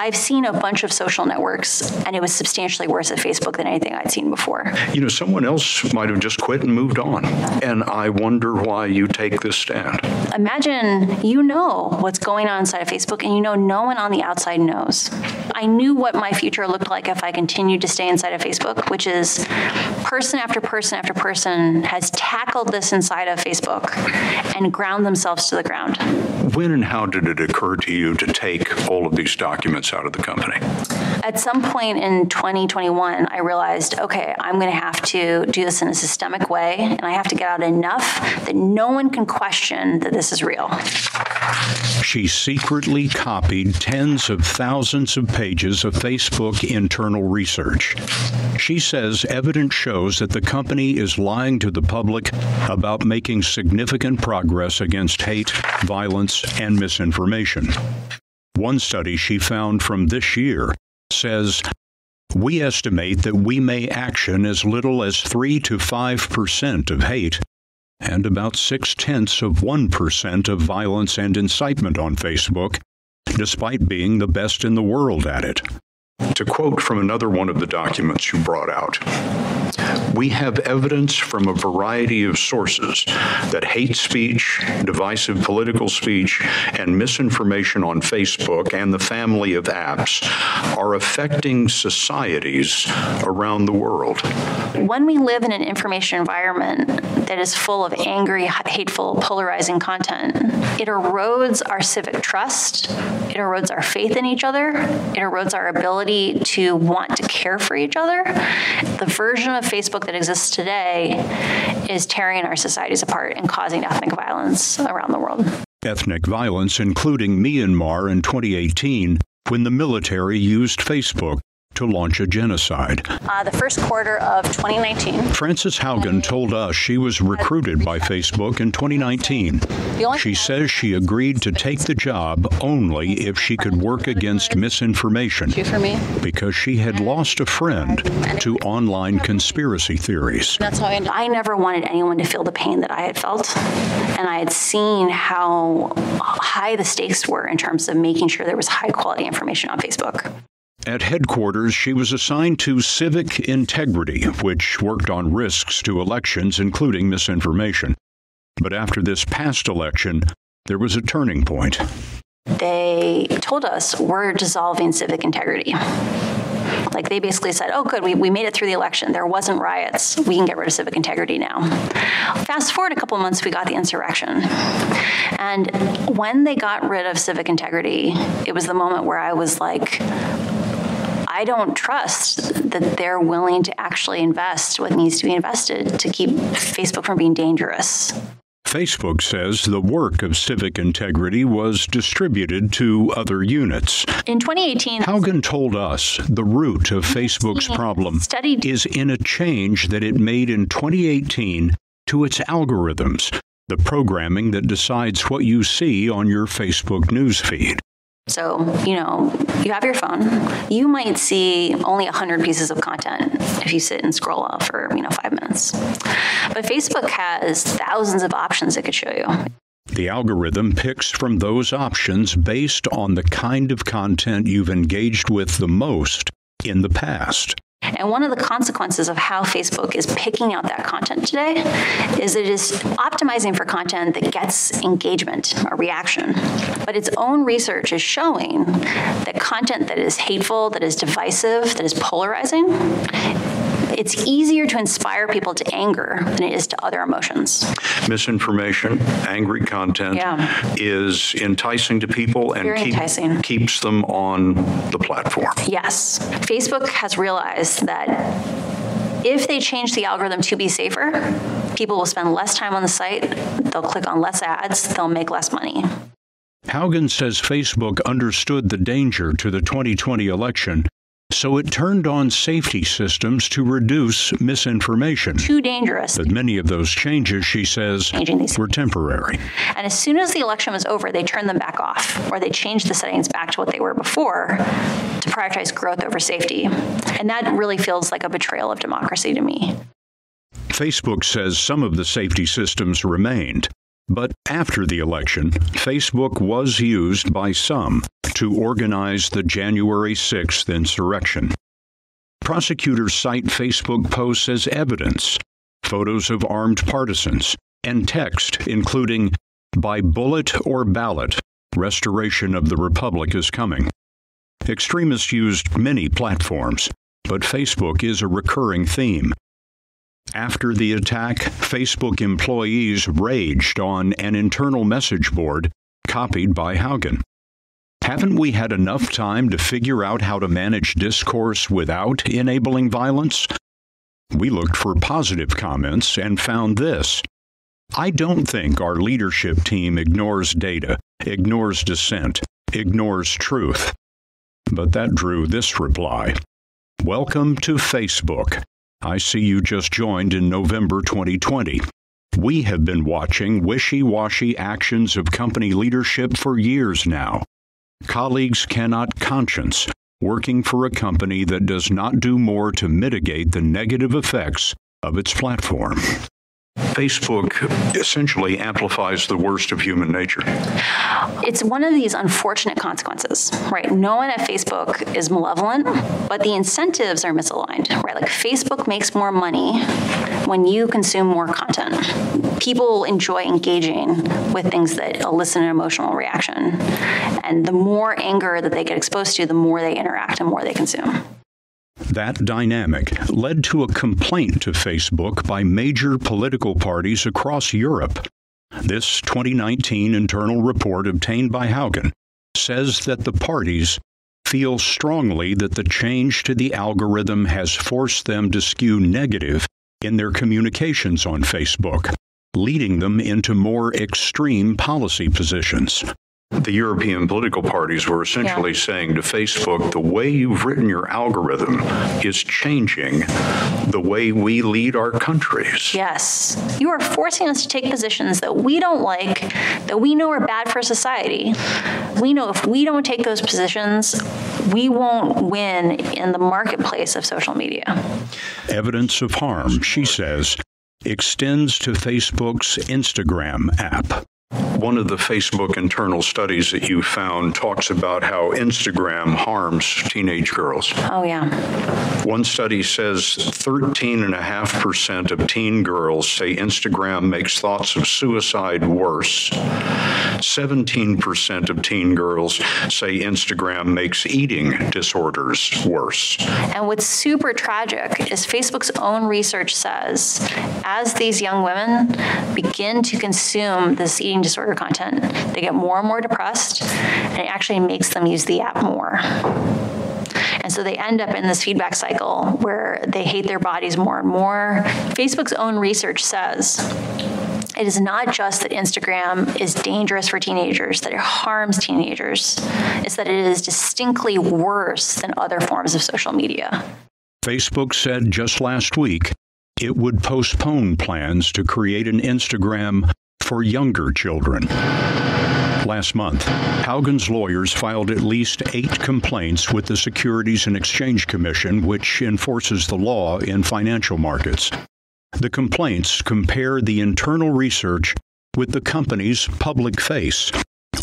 I've seen a bunch of social networks and it was substantially worse at Facebook than anything I'd seen before. You know, someone else might have just quit and moved on. And I wonder why you take this stand. Imagine you know what's going on inside of Facebook and you know no one on the outside knows. I knew what my future looked like if I continued to stay inside of Facebook, which is person after person after person has tackled this inside of Facebook and ground themselves to the ground. When and how did it occur to you to take all of these documents out of the company? At some point in 2021, I realized, okay, I'm going to have to do this in a systemic way and I have to get out enough that no one can question that this is real. She secretly copied tens of thousands of pages of Facebook internal research. She says evidence shows that the company is lying to the public about making significant progress against hate, violence, and misinformation. One study she found from this year says we estimate that we may action as little as 3 to 5% of hate and about 6 tenths of 1% of violence and incitement on Facebook, despite being the best in the world at it. To quote from another one of the documents you brought out, we have evidence from a variety of sources that hate speech, divisive political speech, and misinformation on Facebook and the family of apps are affecting societies around the world. When we live in an information environment that is full of angry, hateful, polarizing content, it erodes our civic trust, it erodes our faith in each other, it erodes our ability to want to care for each other. The version of Facebook that exists today is tearing our societies apart and causing ethnic violence around the world. Ethnic violence including Myanmar in 2018 when the military used Facebook to launch a genocide. Uh, the first quarter of 2019. Frances Haugen told us she was recruited by Facebook in 2019. She says she agreed to take the job only if she could work against misinformation because she had lost a friend to online conspiracy theories. That's how I ended. I never wanted anyone to feel the pain that I had felt and I had seen how high the stakes were in terms of making sure there was high quality information on Facebook. At headquarters, she was assigned to Civic Integrity, which worked on risks to elections, including misinformation. But after this past election, there was a turning point. They told us we're dissolving Civic Integrity. Like they basically said, "Oh good, we we made it through the election. There wasn't riots. We can get rid of civic integrity now." Fast forward a couple months, we got the insurrection. And when they got rid of civic integrity, it was the moment where I was like I don't trust that they're willing to actually invest what needs to be invested to keep Facebook from being dangerous. Facebook says the work of civic integrity was distributed to other units. In 2018, Haugen told us the root of Facebook's problem is in a change that it made in 2018 to its algorithms, the programming that decides what you see on your Facebook newsfeed. So, you know, you have your phone. You might see only 100 pieces of content if you sit and scroll off for, you know, 5 minutes. But Facebook has thousands of options it could show you. The algorithm picks from those options based on the kind of content you've engaged with the most in the past. And one of the consequences of how Facebook is picking out that content today is it is optimizing for content that gets engagement or reaction. But its own research is showing that content that is hateful, that is divisive, that is polarizing it's easier to inspire people to anger than it is to other emotions. Misinformation, angry content yeah. is enticing to people and keep, keeps them on the platform. Yes. Facebook has realized that if they change the algorithm to be safer, people will spend less time on the site, they'll click on less ads, they'll make less money. Haugen says Facebook understood the danger to the 2020 election so it turned on safety systems to reduce misinformation. Too dangerous. But many of those changes, she says, were temporary. And as soon as the election was over, they turned them back off or they changed the settings back to what they were before to prioritize growth over safety. And that really feels like a betrayal of democracy to me. Facebook says some of the safety systems remained, but after the election, Facebook was used by some to organize the January 6th insurrection. Prosecutors cite Facebook posts as evidence, photos of armed partisans, and text including by bullet or ballot, restoration of the republic is coming. Extremists used many platforms, but Facebook is a recurring theme. After the attack, Facebook employees raged on an internal message board copied by Haugen. Haven't we had enough time to figure out how to manage discourse without enabling violence? We looked for positive comments and found this. I don't think our leadership team ignores data, ignores dissent, ignores truth. But that drew this reply. Welcome to Facebook. I see you just joined in November 2020. We have been watching wishy-washy actions of company leadership for years now. Colleagues cannot conscience working for a company that does not do more to mitigate the negative effects of its platform. Facebook essentially amplifies the worst of human nature. It's one of these unfortunate consequences, right? No one at Facebook is malevolent, but the incentives are misaligned, right? Like Facebook makes more money when you consume more content. People enjoy engaging with things that elicit an emotional reaction. And the more anger that they get exposed to, the more they interact and more they consume. That dynamic led to a complaint to Facebook by major political parties across Europe. This 2019 internal report obtained by Haugen says that the parties feel strongly that the change to the algorithm has forced them to skew negative in their communications on Facebook, leading them into more extreme policy positions the European political parties were essentially yeah. saying to Facebook, the way you've written your algorithm is changing the way we lead our countries. Yes. You are forcing us to take positions that we don't like, that we know are bad for society. We know if we don't take those positions, we won't win in the marketplace of social media. Evidence of harm, she says, extends to Facebook's Instagram app One of the Facebook internal studies that you found talks about how Instagram harms teenage girls. Oh yeah. One study says 13.5% of teen girls say Instagram makes thoughts of suicide worse. 17% of teen girls say Instagram makes eating disorders worse. And what's super tragic is Facebook's own research says as these young women begin to consume this eating disorder content, they get more and more depressed and it actually makes them use the app more. And so they end up in this feedback cycle where they hate their bodies more and more. Facebook's own research says it is not just that Instagram is dangerous for teenagers, that it harms teenagers. It's that it is distinctly worse than other forms of social media. Facebook said just last week it would postpone plans to create an Instagram for younger children. Last month, Haugen's lawyers filed at least 8 complaints with the Securities and Exchange Commission which enforces the law in financial markets. The complaints compare the internal research with the company's public face,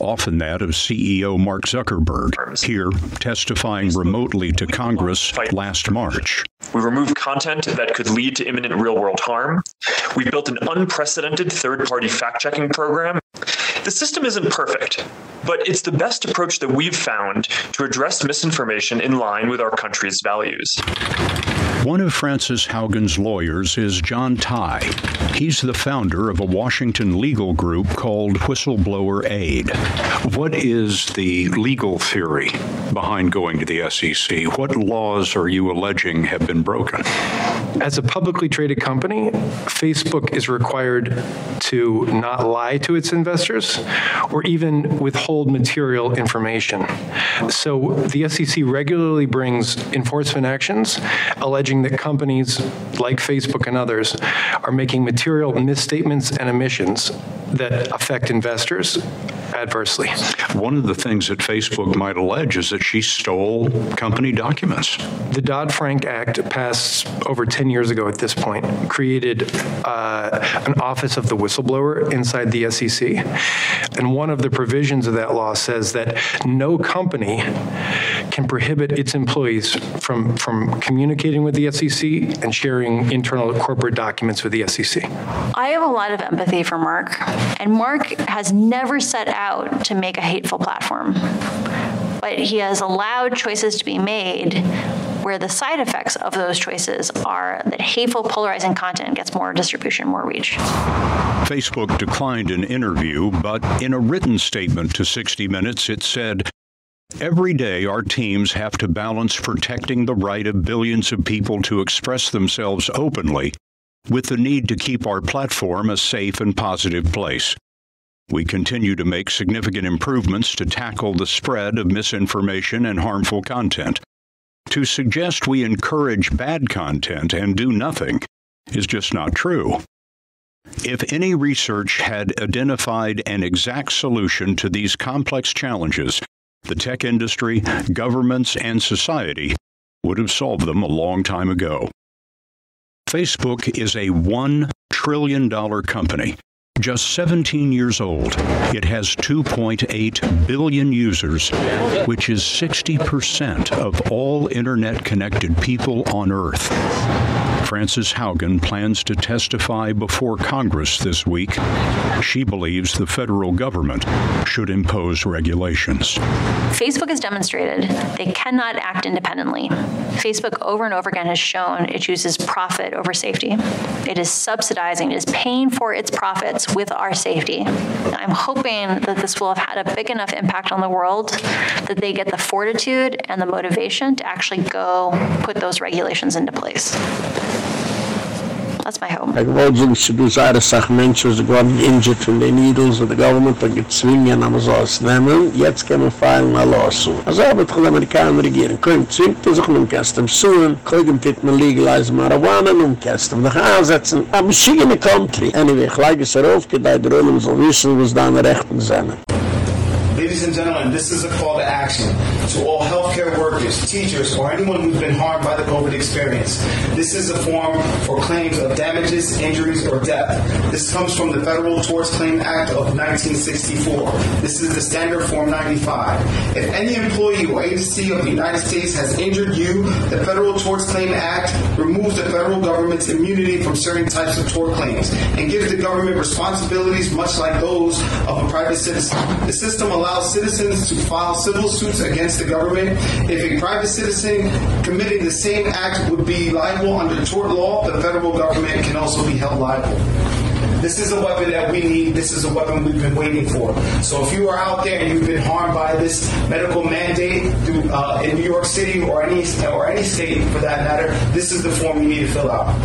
often that of CEO Mark Zuckerberg, here testifying remotely to Congress last March. We removed content that could lead to imminent real-world harm. We built an unprecedented third-party fact-checking program. The system isn't perfect, but it's the best approach that we've found to address misinformation in line with our country's values. One of Frances Haugen's lawyers is John Tye. He's the founder of a Washington legal group called Whistleblower Aid. What is the legal theory behind going to the SEC? What laws are you alleging have been broken? As a publicly traded company, Facebook is required to not lie to its investors or even withhold material information. So the SEC regularly brings enforcement actions alleging that companies like Facebook and others are making material misstatements and omissions that affect investors adversely. One of the things that Facebook might allege is that she stole company documents. The Dodd-Frank Act passed over 10 years ago at this point created uh, an office of the whistleblower inside the SEC. And one of the provisions of that law says that no company can prohibit its employees from from communicating with the SEC and sharing internal corporate documents with the SEC. I have a lot of empathy for Mark, and Mark has never set out to make a hateful platform. But he has allowed choices to be made where the side effects of those choices are that hateful polarizing content gets more distribution, more reach. Facebook declined an interview, but in a written statement to 60 Minutes it said Every day our teams have to balance protecting the right of billions of people to express themselves openly with the need to keep our platform a safe and positive place. We continue to make significant improvements to tackle the spread of misinformation and harmful content. To suggest we encourage bad content and do nothing is just not true. If any research had identified an exact solution to these complex challenges, the tech industry, governments, and society would have solved them a long time ago. Facebook is a $1 trillion company. Just 17 years old, it has 2.8 billion users, which is 60% of all internet connected people on Earth. Frances Haugen plans to testify before Congress this week. She believes the federal government should impose regulations. Facebook has demonstrated they cannot act independently. Facebook over and over again has shown it chooses profit over safety. It is subsidizing, it is paying for its profits with our safety. I'm hoping that this will have had a big enough impact on the world that they get the fortitude and the motivation to actually go put those regulations into place. That's my home. Like, what do you need to do? Zaira sag, mentions have gotten injured from the needles of the government and get zwingen am so as nemmen. Jetzt kemmen feilen a lawsuit. Also, I bet gul amerikanen regieren. Koeim zwingt, is ach nun kastem suen. Koeim tit men legalize marijuana nun kastem. Nog aansetzen. A machine in the country. Anyway, gleich is er ofke, die drullen, so wissen, was da an rechten zennen. Ladies and gentlemen, this is a call to action. To all healthcare workers, teachers, or anyone who's been harmed by the COVID experience. This is a form for claims of damages, injuries, or death. This comes from the Federal Tort Claim Act of 1964. This is the standard Form 95. If any employee or agency of the United States has injured you, the Federal Tort Claim Act removes the federal government's immunity from certain types of tort claims and gives the government responsibilities much like those of a private citizen. The system allows citizens to file civil suits against the government. If a private citizen committing the same act would be liable under tort law, the federal government can also be held liable. This is a weapon that we need. This is a weapon we've been waiting for. So if you are out there and you've been harmed by this medical mandate through, uh, in New York City or any or any state for that matter, this is the form you need to fill out.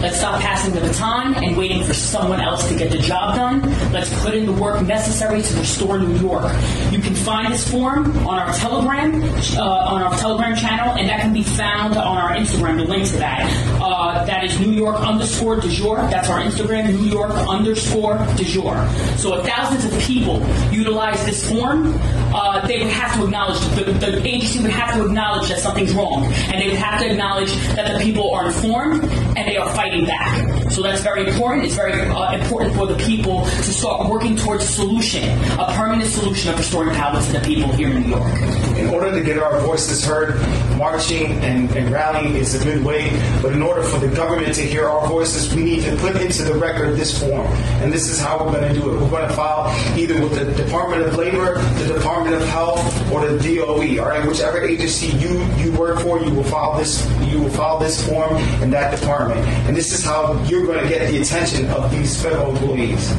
Let's stop passing the baton and waiting for someone else to get the job done. Let's put in the work necessary to restore New York. You can find this form on our Telegram, uh, on our Telegram channel, and that can be found on our Instagram. The link to that. Uh, that is New York underscore de jour. That's our Instagram, New York underscore de jour. So if thousands of people utilize this form, uh, they would have to acknowledge, the, the agency would have to acknowledge that something's wrong. And they would have to acknowledge that the people are informed and they are fighting back. So that's very important. It's very uh, important for the people to start working towards a solution, a permanent solution of restoring power to the people here in New York. In order to get our voices heard, marching and, and rallying is a good way, but in order for the government to hear our voices, we need to put into the record this form. And this is how we're going to do it. We're going to file either with the Department of Labor, the Department of Health, or the DOE. All right, whichever agency you you work for, you will file this you will file this form in that department. And this is how you're going to get the attention of these federal employees.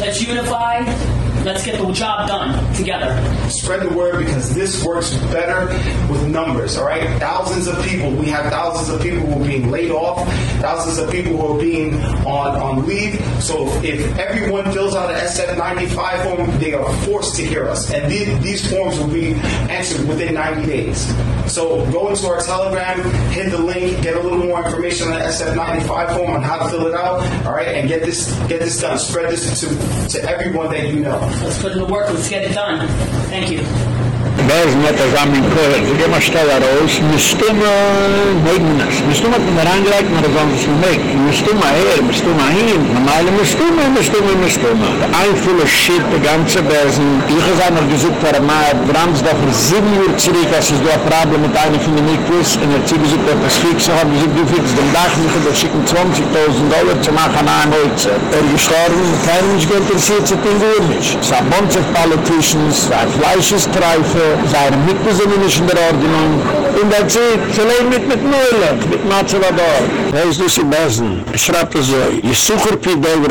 Let's unify. Let's get the job done together. Spread the word because this works better with numbers, all right? Thousands of people, we have thousands of people who are being laid off, thousands of people who are being on, on leave. So if everyone fills out an SF95 form, they are forced to hear us. And these, these forms will be answered within 90 days. So go into our Telegram, hit the link, get a little more information on the SF95 form on how to fill it out, all right? And get this get this done. Spread this to, to everyone that you know. Let's put in the work. Let's get it done. Thank you. Das mir das am in Kur, wir gehen mal stell raus, mir stimme mit uns. Mir stimme mit der Angelik, mir das uns mit. Mir stimme her, mir stimme hin, normal mir stimme, mir stimme mir stimme. Ein volle Shit, der ganze Bersen. Ich habe noch gesucht vor mal Brands da für 7 Uhr zurück, dass es da problem mit eine für eine Quest in der Zeit ist, das fix haben wir die fix den Tag mit der schicken 20000 Dollar zu machen an heute. Er gestorben, kein nicht geht für 7 Uhr. Sabonte Politicians, Fleisch ist drei sein mit mir sind in der Ordnung. In der Zeit, sie leben mit mit Neulen, mit Matze war da. Hey, ist das im Besen? Ich schreibe so. Ich suche für die Dauer.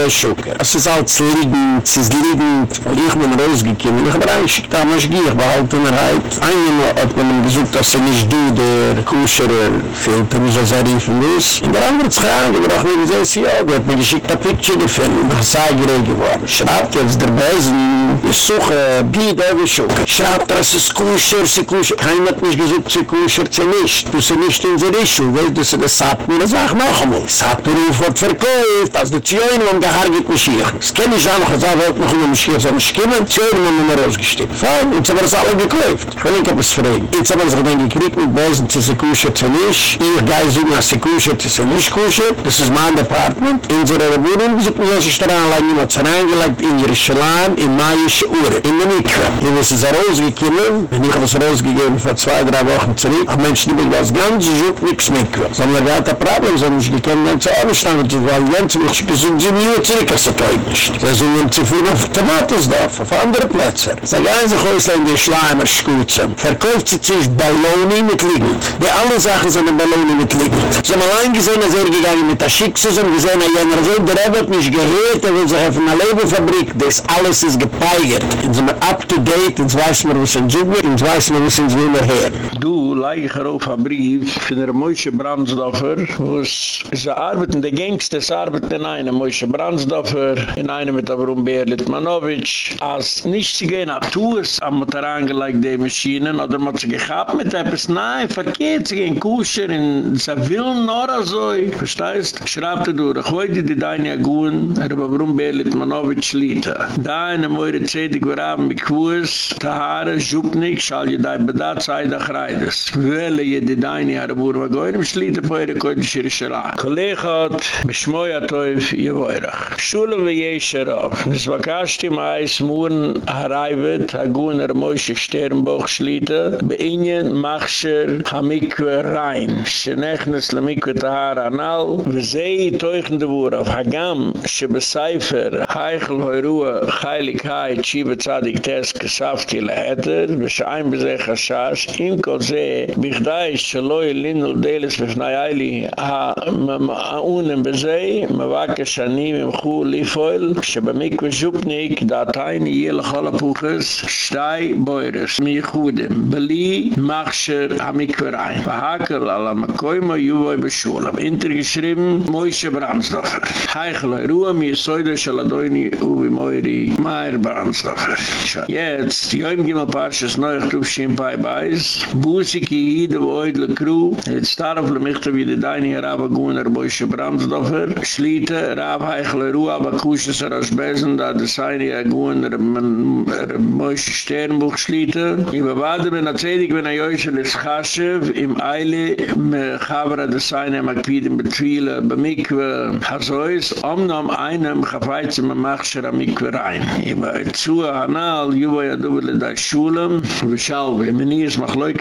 Es ist alles liegend, es ist liegend. Ich bin rausgekommen. Ich bin ein da muss ich gehen. Ich behalte mir halt. Einige hat man gesagt, dass er nicht du, der Kuscher, der Filter, wie soll er sein, wie du bist. In der anderen Zeit, ich bin auch wegen sechs Jahren, hat geschickt eine Picture gefunden. Und ich sage, er ich bin geworden. Ich schreibe jetzt der Besen. Ich suche, wie die Dauer ein dass es kusher, sie kusher. Kein hat mich gesagt, sie kusher, sie nicht. Du sie nicht in der Ischu. Weil du sie das hat mir gesagt, noch einmal. Es auf und verkauft, als die Zioin und gehargit mich hier. Das kenne ich auch noch, als er wollte noch in mich hier, so mich kommen, Zioin und mir rausgestimmt. Fein, jetzt haben wir das alle gekauft. Ich will nicht, es fragen. Jetzt haben wir sich dann gekriegt mit Besen, sie sie kusher, sie nicht. Ich gehe so, dass sie kusher, sie nicht kusher. Das ist mein Department. In der Wohnung, sie können sich daran allein zu reingelegt, in Jerusalem, in Maische Uhr, in der Mikro. Ich ist rausgekommen, Und ich habe es rausgegeben vor zwei, drei Wochen zurück. Ach Mensch, mehr das ganze Schub, nichts mit. Sondern wir hatten ein Problem, so nicht gekommen, wenn sie auch standen, weil Jens mich gesund sind, nie zurück, das ist nicht. Sie sind zu viel auf Tomatensdorf, auf andere Plätze. Sie sagen, sich Häuslein, die Schleimer schuzen. Verkauft sie sich Balloni mit Liegend. Die alle Sachen sind Balloni mit Liegend. Sie haben allein gesehen, als er gegangen mit der Schickse, sie haben gesehen, er jener so, der hat mich gehört, er will sich auf einer Lebenfabrik, das alles ist gepeigert. Und sind up to date, und weiß man, was ein Und weiß was sind wir immer her. Du, leih ich auf einen Brief von der Moishe Brandsdorfer, wo es sie arbeiten, die Gangsters arbeiten in einem Moishe Brandsdorfer, in einem mit Avrum Beer Litmanowitsch, als nicht sie gehen nach Tours, am Mutter angelegt die Maschinen, oder man hat sie gehabt mit etwas, nein, verkehrt, sie gehen kusher, in sie will nur so, verstehst? Schreibt er durch, ich wollte die Deine Agun, er habe Avrum Beer Litmanowitsch in der Moire Zedig, wir haben mit Kurs, Tahare, Juppen, nicht, schall je dei bedat sei da greides. Welle je die deine Jahre Burma goyrem schlitte poire koide Schirischerach. Kollegat, beschmoya teuf, je woirach. Schule we jesheraf. Nes wakashti mais muren haraivet, haguner moishe sternboch schlitte, beinyen machscher hamikwe rein. Shenechnes lamikwe tahar anal, וזהי תויכן דבור אף הגם שבסייפר חייכל הוירוע חייליק חי צ'יבה צדיק תס כספתי להתר שאין בזה חשש, אם כל זה בכדאי שלא ילינו דלס לפני איילי האונם בזה, מבקש אני ממחו ליפויל, שבמקווה ז'ופניק דעתיין יהיה לכל הפוכס שתי בוירס מייחודם, בלי מכשר המקווריים. והקל על המקוי מיובוי בשול, אינטר גשרים מוישה ברמסדופר. היכל הרוע מייסוידה של הדויני ובמוירי מייר ברמסדופר. יצט, יוים גימה פרשס neuch du schön bei bei buziki ide void le kru et starf le michte wie de deine rabe guner boysche brams dafür schliete rabe eigle ru aber kusche so ras besen da er, er de seine guner man moch Sternbuch schliete i bewarde ben natselig wenn er euch in khashev im eile khavra de seine makpidem betriele bemik hasois am nam einem khavait zum machsher mikverein i zu anal juba ja da shulam ובשלב, אם אני יש מחלוי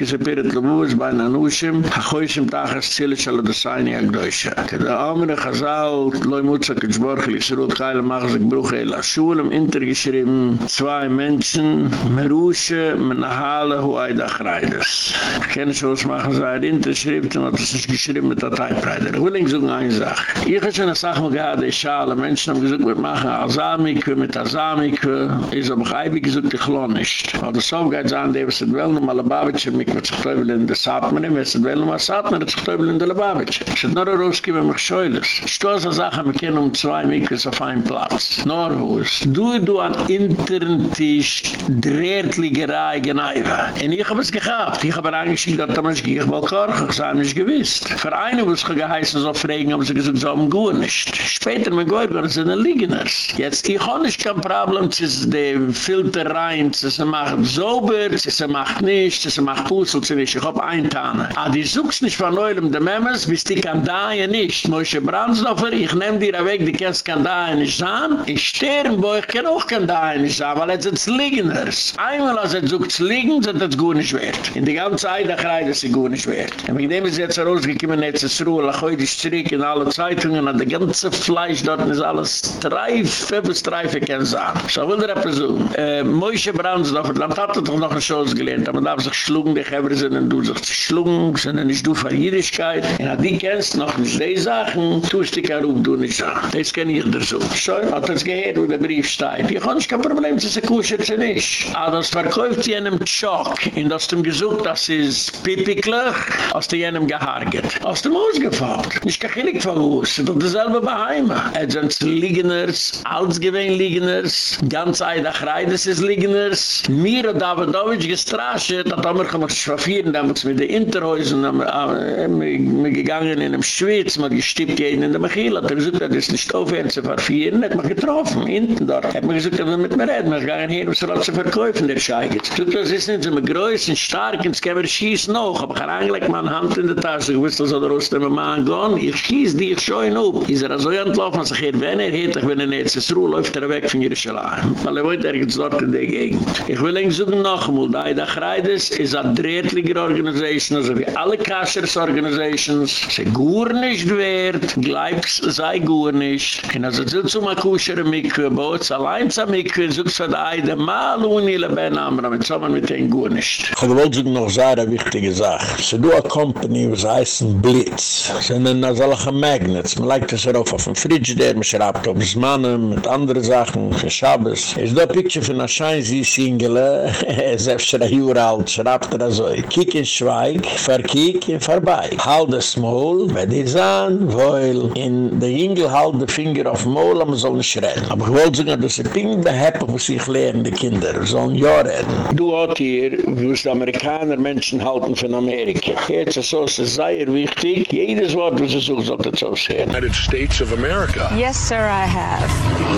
לבוז בין אנושים, החוישים תחס צילת של הדסייני הקדושה. כדה אומר החזל, לא ימוצה כצבור כלי חייל חי למחזק ברוך אל השול, הם אינטר גישרים צווי מנצן, מרושה מנהלה הוא עד אחריידס. כן, שהוא שמח זהר אינטר שירים, תנות יש גישרים את הטייפ ריידר. הוא לנגזוג אין זך. איך יש לנסח מגע עד אישה על המנצן המגזוג במחה עזמיק ומתעזמיק, איזו בחי בגזוג תכלונשת. אבל בסוף גאית זה an, die sind wel nochmal Lubavitcher, mit sich Teufel in der Satmer, wir sind wel nochmal Satmer, sich Teufel in der Lubavitcher. Ich habe nur rausgegeben, mich scheules. Tue so Sachen, wir kennen um zwei Mikros auf einem Platz. Norwus, du, du an intern Tisch, drehtligerei, genaiva. Und ich habe es gehabt. Ich habe angeschickt, dass man sich ich will korchen, ich habe nicht gewiss. Für eine, wo es geheißen, so fragen, haben sie gesagt, so haben gut nicht. Später, mein wir sind ein Liegeners. Jetzt, ich habe nicht kein Problem, dass die Filter rein, dass sie macht sauber, dass sie macht nicht, sie macht Puzzle, sie nicht. Ich habe ein Tane. Aber die suchst nicht von Neulem der Memmes, bis die kann da ja nicht. Moshe Brandsdorfer, ich nehme dir weg, die kannst kann da ja nicht sein. In Sternburg kann auch kann da ja nicht sein, weil es ist Liegeners. Einmal, als er sucht liegen, sind das gut nicht wert. In die ganze Zeit, da kreide sie gut nicht wert. Und mit dem ist jetzt rausgekommen, jetzt ist Ruhe, lach heute zurück in alle Zeitungen, und das ganze Fleisch dort ist alles streif, fünf streife kann sein. So will der so. Äh, Moishe Brandsdorfer, dann hat er doch noch ein Schoß gelernt, aber man darf sich schlugen, die Geber sind, und du sich schlugen, sind nicht du von Jüdischkeit. Und die kennst noch nicht die Sachen, tust dich auch du nicht sagen. Das kenne ich dir so. So, hat das gehört, wo der Brief steht. Ich habe nicht kein Problem, das ist ein Kuschel, das ist nicht. Aber das verkauft sie einem Schock, in das dem gesucht, das ist pipiklich, aus der jenem gehargert. Aus dem Haus gefallt. Nicht gechillig von Haus, das ist doch dasselbe bei Heima. Es sind Liegeners, Altsgewehen Liegeners, ganz Eidach Reides ist Liegeners. Mir und Davidovich gestrascht, haben wir gemacht schwaffieren, damals mit den Interhäusern, haben wir gegangen in einem Schwitz, man gestippt jeden in der Mechil, hat er gesagt, das ist nicht aufhören zu verfieren, hat man getroffen, hinten dort. Hat man gesagt, wir mit mir reden, wir gehen hier, um es zu verkaufen, der Scheigitz. Das ist nicht so ein größer, stark, ins können wir schießen noch, aber ich habe eigentlich meine Hand in der Tasche, ich so der Ost, der Mann gehen, ich schieß dich schon auf. Ist er so entlaufen, als ich hier, wenn er hätte, wenn er nicht, es läuft er weg von Jerusalem. Weil er wollte ergens dort in der Gegend. Ich will Ihnen sagen noch einmal, da Eidach Reides ist eine drehtliche Organisation, also wie alle Kassers Organizations, sie gut nicht wert, gleich sei gut nicht. Und also so zu Makuschere Mikve, bei uns allein zu Mikve, so zu der Eide, mal ohne ihre Benamen, aber zusammen mit ihnen gut nicht. Ich wollte sagen noch sehr eine wichtige Sache. Sie do a company, was heißen Blitz. Sie sind dann solche Magnets. Man legt das auf auf dem Frigidaire, man schraubt auf das Mannen, mit anderen Sachen, für Schabes. Es ist da ein Picture von einer Schein-Sie-Single, es ist schon ein Jahr alt, schraubt er so. Kiek in Schweig, verkiek in vorbei. Halt das Maul, bei dir sein, weil in der Ingel halt der Finger auf dem Maul, aber man soll nicht reden. Aber ich wollte sagen, dass ich bin beheppe, was sich lernen, die Kinder, sollen ja reden. Du hat hier, wo es die Amerikaner Menschen halten von Amerika. Jetzt ist so, es ist sehr wichtig, jedes Wort, was sie suchen, sollte so sehen. United States of America. Yes, sir, I have.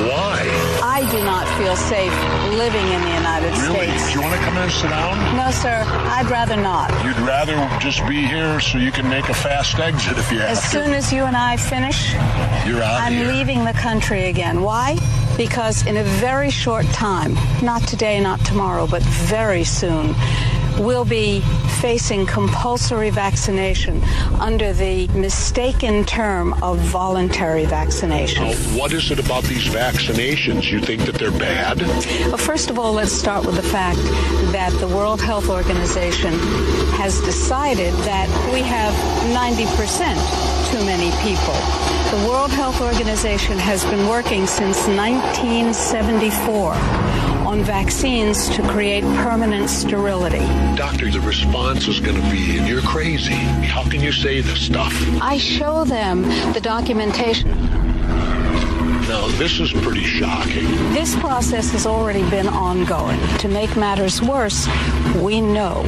Why? I do not feel safe living in the United Really? States. Do you want to come in and sit down? No, sir. I'd rather not. You'd rather just be here so you can make a fast exit if you have As to. soon as you and I finish, You're out I'm here. leaving the country again. Why? Because in a very short time, not today, not tomorrow, but very soon, we'll be facing compulsory vaccination under the mistaken term of voluntary vaccination. Now, what is it about these vaccinations? You think that they're bad? Well, first of all, let's start with the fact that the World Health Organization has decided that we have 90% too many people. The World Health Organization has been working since 1974 on vaccines to create permanent sterility. Doctor, the response is going to be, you're crazy. How can you say this stuff? I show them the documentation. Now, this is pretty shocking. This process has already been ongoing. To make matters worse, we know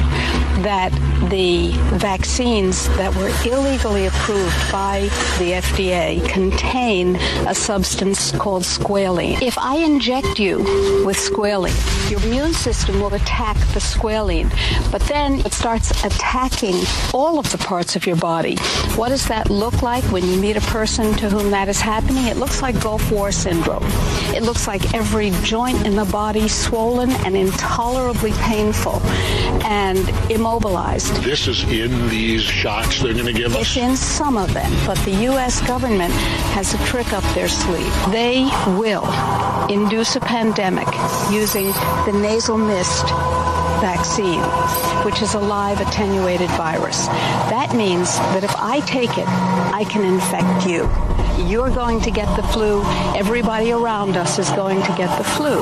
that the vaccines that were illegally approved by the FDA contain a substance called squalene. If I inject you with squalene, your immune system will attack the squalene, but then it starts attacking all of the parts of your body. What does that look like when you meet a person to whom that is happening? It looks like Gulf War syndrome. It looks like every joint in the body swollen and intolerably painful and immobilized. This is in these shots they're going to give us? It's in some of them, but the U.S. government has a trick up their sleeve. They will induce a pandemic using the nasal mist vaccine, which is a live attenuated virus. That means that if I take it, I can infect you. You're going to get the flu. Everybody around us is going to get the flu.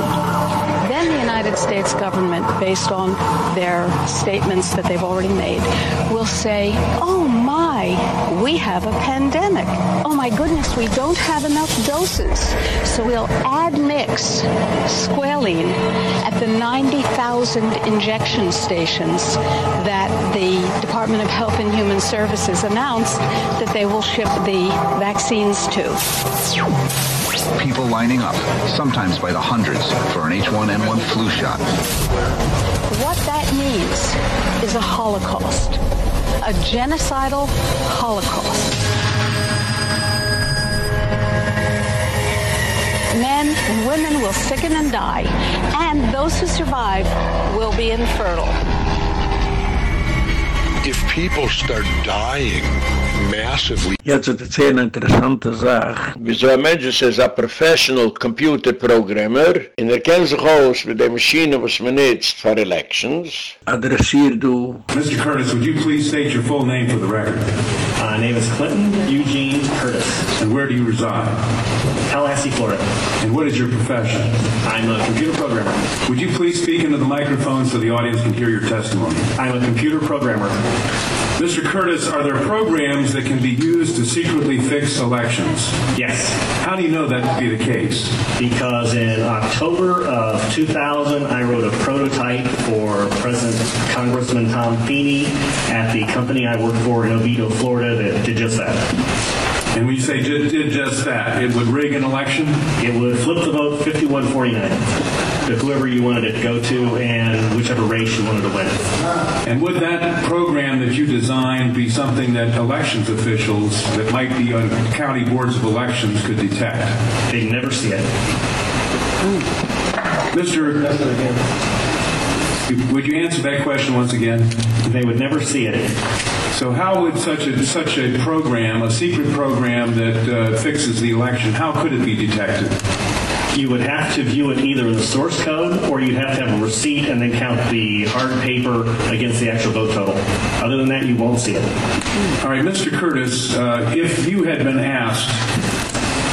Then the United States government, based on their statements that they've already made, will say, oh my, we have a pandemic. Oh my goodness, we don't have enough doses. So we'll add mix squalene at the 90,000 injection stations that the Department of Health and Human Services announced that they will ship the vaccines to. People lining up, sometimes by the hundreds, for an H1N1 flu shot. What that means is a holocaust, a genocidal holocaust. Men and women will sicken and die, and those who survive will be infertile. If people start dying massively, Jetzt ist es eine interessante Sache. Wieso ein Mensch ist ein professional computer programmer und er kennt sich aus mit der Maschine, was man nutzt für elections. Adressier du. Mr. Curtis, would you please state your full name for the record? My name is Clinton Eugene Curtis. And where do you reside? Tallahassee, Florida. And what is your profession? I'm a computer programmer. Would you please speak into the microphone so the audience can hear your testimony? I'm a computer programmer. Mr. Curtis, are there programs that can be used to secretly fix elections? Yes. How do you know that to be the case? Because in October of 2000, I wrote a prototype for President Congressman Tom Feeney at the company I work for in Oviedo, Florida that did just that. And when you say did, did just that, it would rig an election? It would flip the vote 51-49 to whoever you wanted it to go to and whichever race you wanted to win. And would that program that you designed be something that elections officials that might be on county boards of elections could detect? They'd never see it. Mr. Would you answer that question once again? They would never see it. So how would such a such a program, a secret program that uh, fixes the election, how could it be detected? You would have to view it either in the source code or you'd have to have a receipt and then count the hard paper against the actual vote total. Other than that, you won't see it. All right, Mr. Curtis, uh, if you had been asked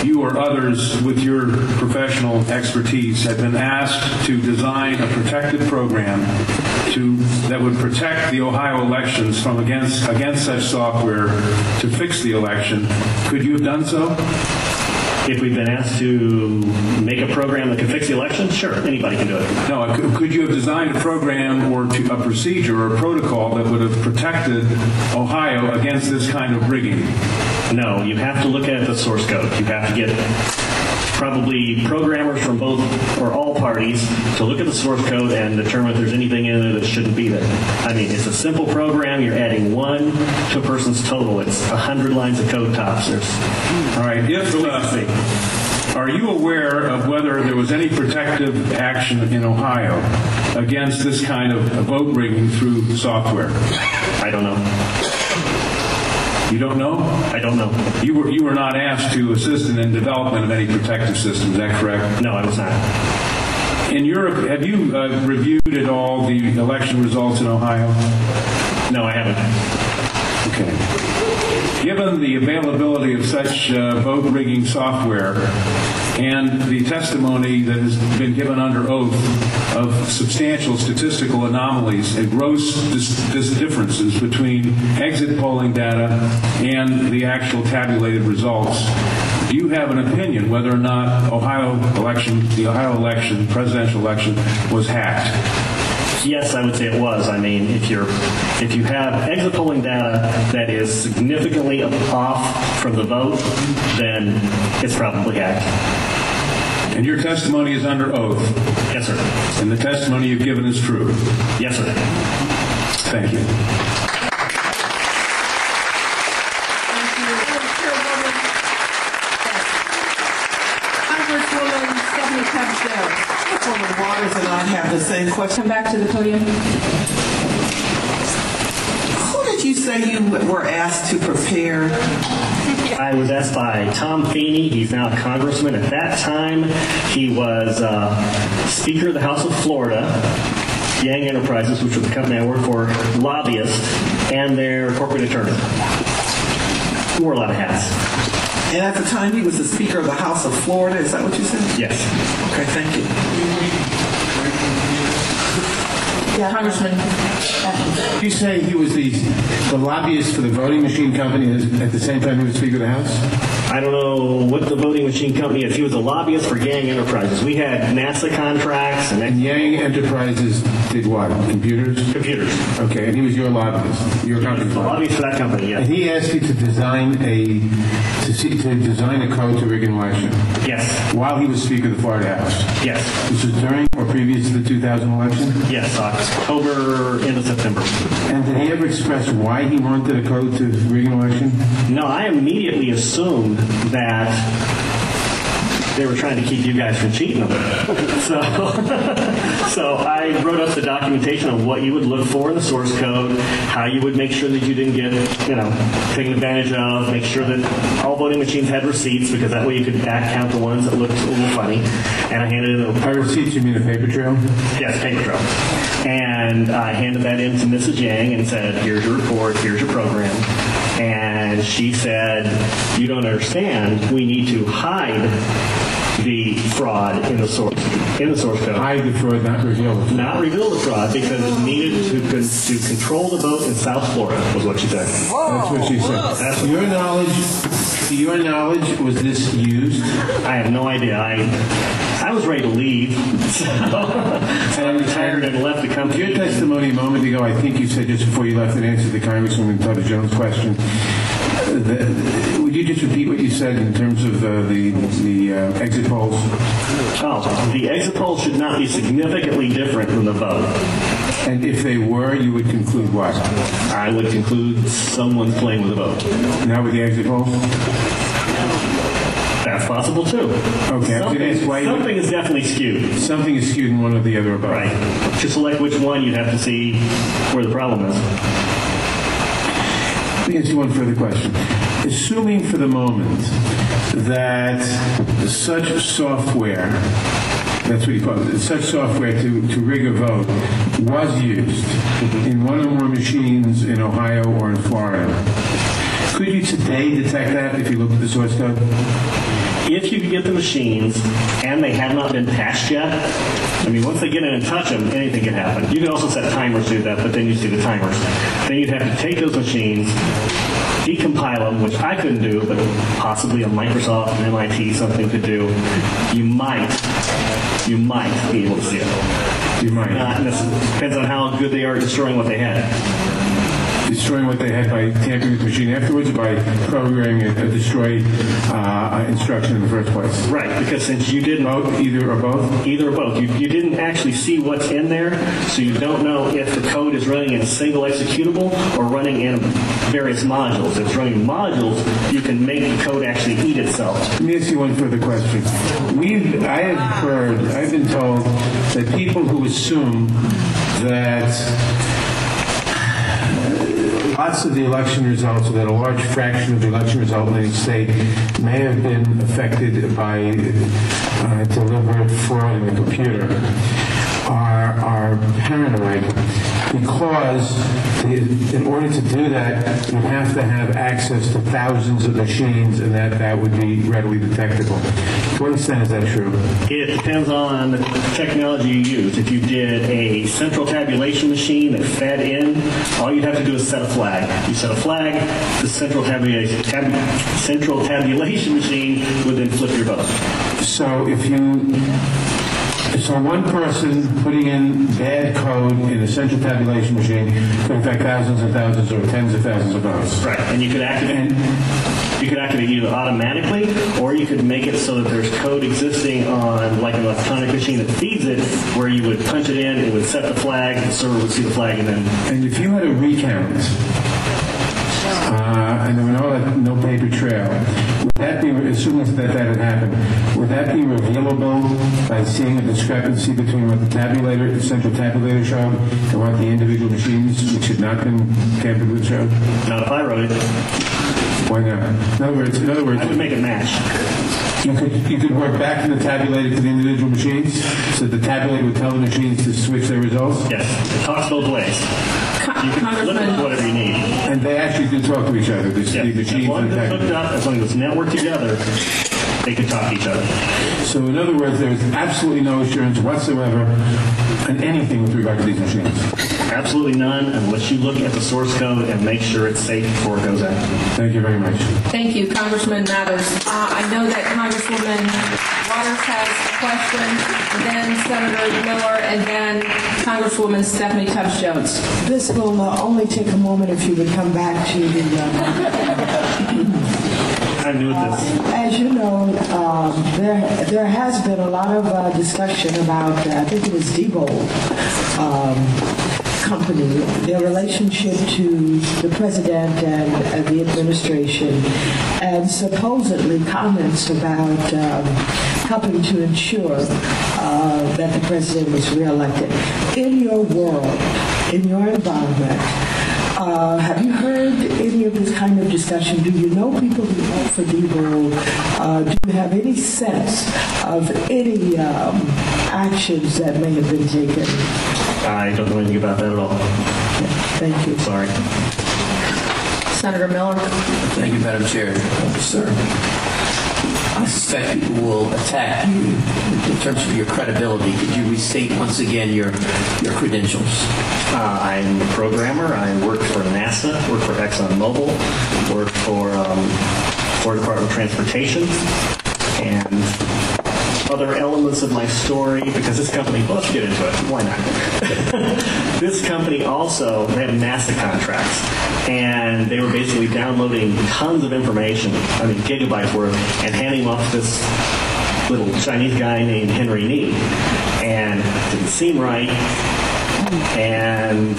you or others with your professional expertise have been asked to design a protective program to that would protect the Ohio elections from against against such software to fix the election could you have done so if we've been asked to make a program that can fix the election sure anybody can do it no uh, could, could you have designed a program or to, a procedure or a protocol that would have protected Ohio against this kind of rigging no, you have to look at the source code. You have to get probably programmers from both or all parties to look at the source code and determine if there's anything in there that shouldn't be there. I mean, it's a simple program. You're adding one to a person's total. It's 100 lines of code tops. There's, all right. If, uh, are you aware of whether there was any protective action in Ohio against this kind of vote rigging through software? I don't know. You don't know? I don't know. You were you were not asked to assist in the development of any protective system, is that correct? No, I was not. In Europe, have you uh, reviewed at all the election results in Ohio? No, I haven't. Okay. Given the availability of such uh, vote rigging software and the testimony that has been given under oath of substantial statistical anomalies and gross differences between exit polling data and the actual tabulated results. Do you have an opinion whether or not Ohio election, the Ohio election, presidential election was hacked? Yes, I would say it was. I mean, if you're if you have exit polling data that is significantly off from the vote, then it's probably hacked. And your testimony is under oath. Yes, sir. And the testimony you've given is true. Yes, sir. Thank you. Congresswoman Waters and I have the same question. Back to the podium. Who did you say you were asked to prepare I was asked by Tom Feeney. He's now a congressman. At that time, he was uh, Speaker of the House of Florida. Yang Enterprises, which was the company I work for, lobbyist, and their corporate attorney. Wore a lot of hats. And at the time, he was the Speaker of the House of Florida. Is that what you said? Yes. Okay, thank you. Yeah. Congressman. You say he was the, the lobbyist for the voting machine company at the same time he was Speaker of the House? I don't know what the voting machine company is. He was a lobbyist for Yang Enterprises. We had NASA contracts and, and Yang Enterprises did what? Computers? Computers. Okay, and he was your lobbyist. Your company. Lobbyist for that company, yes. And he asked you to design a to see to design a code to rig an election. Yes. While he was Speaker of the Florida House. Yes. This was during or previous to the 2000 election? Yes, October into September. And did he ever express why he wanted a code to rig an election? No, I immediately assumed that they were trying to keep you guys from cheating them. so so I wrote up the documentation of what you would look for in the source code, how you would make sure that you didn't get, you know, taken advantage of, make sure that all voting machines had receipts because that way you could back count the ones that looked a little funny. And I handed it over. By receipts you mean a paper trail? Yes, paper trail. And I handed that in to Mrs. Yang and said, "Here's your report, here's your program." And she said, "You don't understand. We need to hide the fraud in the source in the source code. Hide the fraud, not reveal the fraud. Not reveal the fraud because it needed to to control the vote in South Florida was what she said. Whoa, That's what she said. That's your knowledge. To your knowledge, was this used? I have no idea. I I was ready to leave. So, so I retired and left the company. Your testimony a moment ago, I think you said just before you left an answer to Congresswoman Tubbs Jones' question. The, would you just repeat what you said in terms of uh, the the uh, exit polls? Oh, the exit polls should not be significantly different from the vote. And if they were, you would conclude what? I would conclude someone's playing with the vote. Not with the exit polls? That's possible too. Okay, something, why something is definitely skewed. Something is skewed in one or the other about. Right. To select which one, you'd have to see where the problem is. Let me ask you one further question. Assuming for the moment that such software that's what you calls it, such software to, to rig a vote was used in one or more machines in Ohio or in Florida. Could you today detect that if you look at the source code? If you could get the machines and they have not been patched yet, I mean, once they get in and touch them, anything can happen. You can also set timers to do that, but then you see the timers. Then you'd have to take those machines, decompile them, which I couldn't do, but possibly a Microsoft, an MIT, something could do. You might, you might be able to see it. You might. Not. Depends on how good they are at destroying what they had. Destroying what they had by tampering with the machine afterwards, by programming a, a destroy uh, instruction in the first place? Right, because since you didn't both, either or both, either or both, you, you didn't actually see what's in there, so you don't know if the code is running in a single executable or running in various modules. If it's running modules, you can make the code actually eat itself. Let me ask you one further question. We, I have heard, I've been told that people who assume that lots of the election results, that a large fraction of the election result in any state may have been affected by uh, deliberate fraud in the computer. Are, are paranoid because in order to do that, you have to have access to thousands of machines and that, that would be readily detectable. To what extent is that true? It depends on the technology you use. If you did a central tabulation machine that fed in, all you'd have to do is set a flag. You set a flag, the central tabulation, tab, central tabulation machine would then flip your vote. So if you so one person putting in bad code in a central tabulation machine could affect thousands and thousands or tens of thousands of votes. Right, and you could activate and you could activate either automatically or you could make it so that there's code existing on like an electronic machine that feeds it where you would punch it in, it would set the flag, the server would see the flag and then And if you had a recount uh, and there were no, no paper trail. Would that be, assuming that that had happened, would that be revealable by seeing a discrepancy between what the tabulator, the central tabulator showed and what the individual machines, which had not been tampered with, showed? Not if I wrote it. Why not? In other words, in other words, I would make it match. You could you could work back from the tabulator to the individual machines, so the tabulator would tell the machines to switch their results. Yes, it talks both ways. You can flip it to whatever you need. And they actually do talk to each other. The, the machines as long and as it's hooked up, as long as it's networked together, they can talk to each other. So in other words, there's absolutely no assurance whatsoever on anything with regard to these machines. Absolutely none unless you look at the source code and make sure it's safe before it goes out. Thank you very much. Thank you, Congressman Mathers. Uh, I know that Congresswoman Waters has a question, then Senator Miller, and then Congresswoman Stephanie Tubbs Jones. This will uh, only take a moment if you would come back to the. Uh, I knew this. Uh, as you know, um, there there has been a lot of uh, discussion about. I think it was Diebold. Um, company, their relationship to the president and the administration, and supposedly comments about um, helping to ensure uh, that the president was reelected. In your world, in your environment, uh, have you heard any of this kind of discussion? Do you know people who vote for Diebold? Uh, do you have any sense of any um, actions that may have been taken? I don't know anything about that at all. Thank you. Sorry. Senator Miller. Thank you, Madam Chair. Sir, I suspect people will attack you in terms of your credibility. Could you restate once again your your credentials? Uh, I'm a programmer. I work for NASA, work for ExxonMobil, work for um, Florida Department of Transportation, and other elements of my story because this company, well, let's get into it. Why not? this company also, they have NASA contracts and they were basically downloading tons of information, I mean gigabytes worth, and handing them off to this little Chinese guy named Henry Nee. And it didn't seem right. And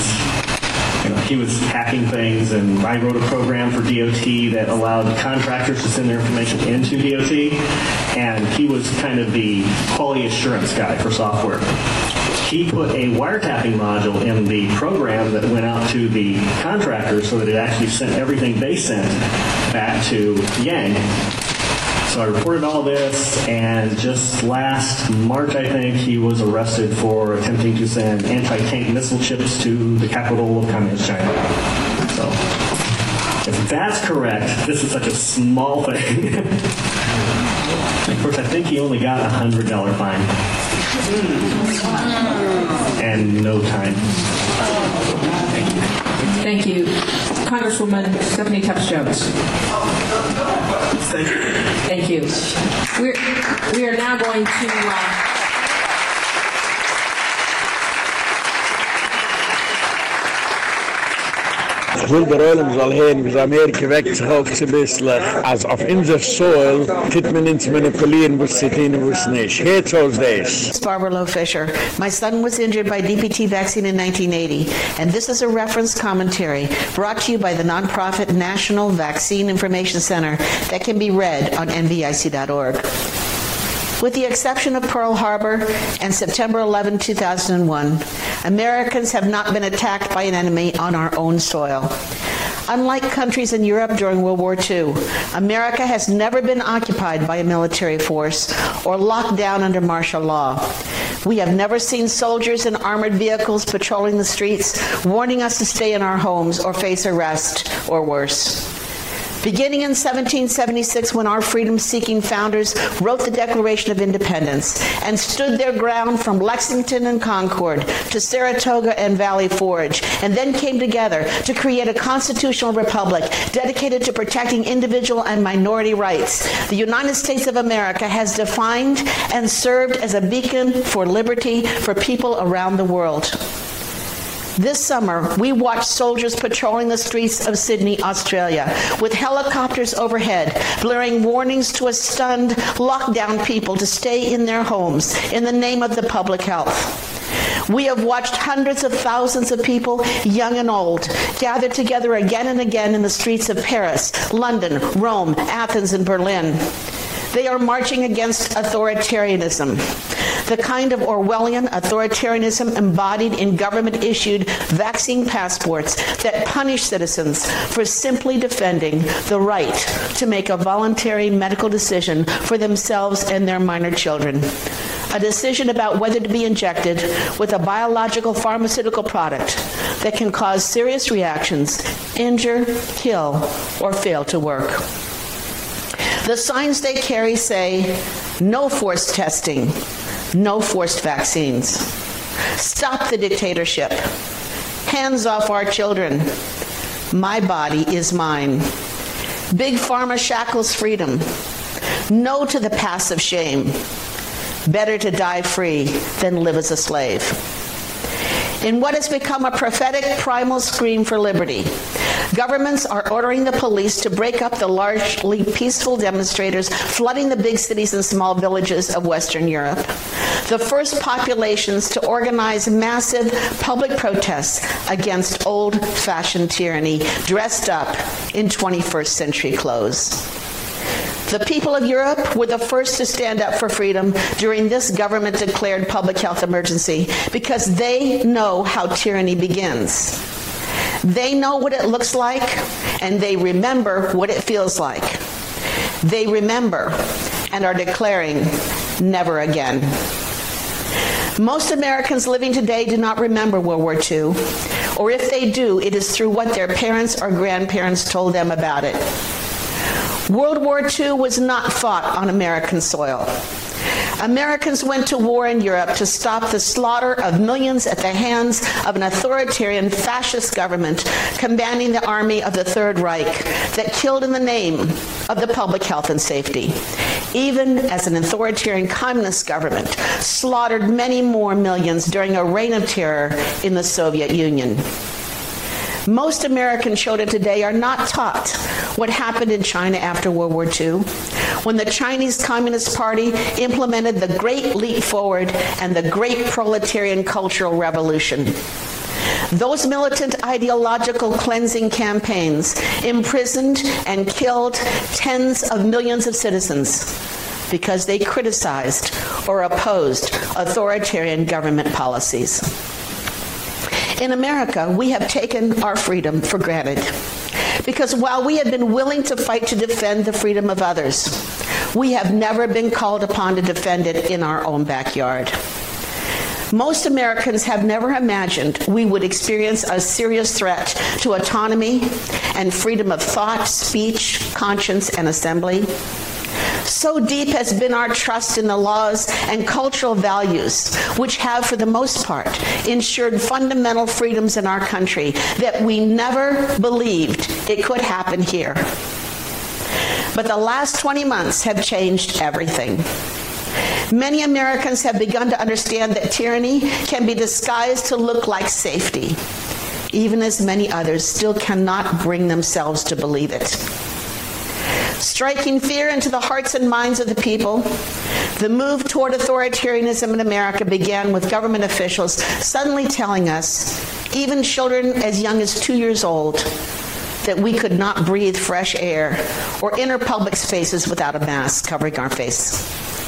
you know, he was hacking things and I wrote a program for DOT that allowed contractors to send their information into DOT and he was kind of the quality assurance guy for software. He put a wiretapping module in the program that went out to the contractors so that it actually sent everything they sent back to Yang so I reported all this, and just last March, I think, he was arrested for attempting to send anti-tank missile chips to the capital of Communist China. So if that's correct, this is such a small thing. of course, I think he only got a $100 fine. And no time. Thank you. Thank you. Congresswoman Stephanie Tubbs Jones. Thank you. Thank you. We're, we are now going to. Uh, Ich will der soll Amerika weckt sich zu bisslich, als auf unser Soil tit man manipulieren, es nicht. This. It's Barbara Loe Fisher. My son was injured by DPT vaccine in 1980, and this is a reference commentary brought to you by the nonprofit National Vaccine Information Center that can be read on nvic.org. With the exception of Pearl Harbor and September 11, 2001, Americans have not been attacked by an enemy on our own soil. Unlike countries in Europe during World War II, America has never been occupied by a military force or locked down under martial law. We have never seen soldiers in armored vehicles patrolling the streets, warning us to stay in our homes or face arrest or worse. Beginning in 1776 when our freedom-seeking founders wrote the Declaration of Independence and stood their ground from Lexington and Concord to Saratoga and Valley Forge and then came together to create a constitutional republic dedicated to protecting individual and minority rights. The United States of America has defined and served as a beacon for liberty for people around the world. This summer, we watched soldiers patrolling the streets of Sydney, Australia, with helicopters overhead, blaring warnings to a stunned, lockdown people to stay in their homes in the name of the public health. We have watched hundreds of thousands of people, young and old, gather together again and again in the streets of Paris, London, Rome, Athens, and Berlin. They are marching against authoritarianism, the kind of Orwellian authoritarianism embodied in government issued vaccine passports that punish citizens for simply defending the right to make a voluntary medical decision for themselves and their minor children. A decision about whether to be injected with a biological pharmaceutical product that can cause serious reactions, injure, kill, or fail to work. The signs they carry say no forced testing, no forced vaccines. Stop the dictatorship. Hands off our children. My body is mine. Big pharma shackles freedom. No to the passive shame. Better to die free than live as a slave in what has become a prophetic primal scream for liberty. Governments are ordering the police to break up the largely peaceful demonstrators flooding the big cities and small villages of Western Europe. The first populations to organize massive public protests against old-fashioned tyranny dressed up in 21st century clothes. The people of Europe were the first to stand up for freedom during this government declared public health emergency because they know how tyranny begins. They know what it looks like and they remember what it feels like. They remember and are declaring never again. Most Americans living today do not remember World War II, or if they do, it is through what their parents or grandparents told them about it. World War II was not fought on American soil. Americans went to war in Europe to stop the slaughter of millions at the hands of an authoritarian fascist government commanding the army of the Third Reich that killed in the name of the public health and safety. Even as an authoritarian communist government slaughtered many more millions during a reign of terror in the Soviet Union. Most American children today are not taught what happened in China after World War II when the Chinese Communist Party implemented the Great Leap Forward and the Great Proletarian Cultural Revolution. Those militant ideological cleansing campaigns imprisoned and killed tens of millions of citizens because they criticized or opposed authoritarian government policies. In America, we have taken our freedom for granted. Because while we have been willing to fight to defend the freedom of others, we have never been called upon to defend it in our own backyard. Most Americans have never imagined we would experience a serious threat to autonomy and freedom of thought, speech, conscience, and assembly. So deep has been our trust in the laws and cultural values which have for the most part ensured fundamental freedoms in our country that we never believed it could happen here. But the last 20 months have changed everything. Many Americans have begun to understand that tyranny can be disguised to look like safety. even as many others still cannot bring themselves to believe it. Striking fear into the hearts and minds of the people, the move toward authoritarianism in America began with government officials suddenly telling us, even children as young as 2 years old, that we could not breathe fresh air or enter public spaces without a mask covering our face.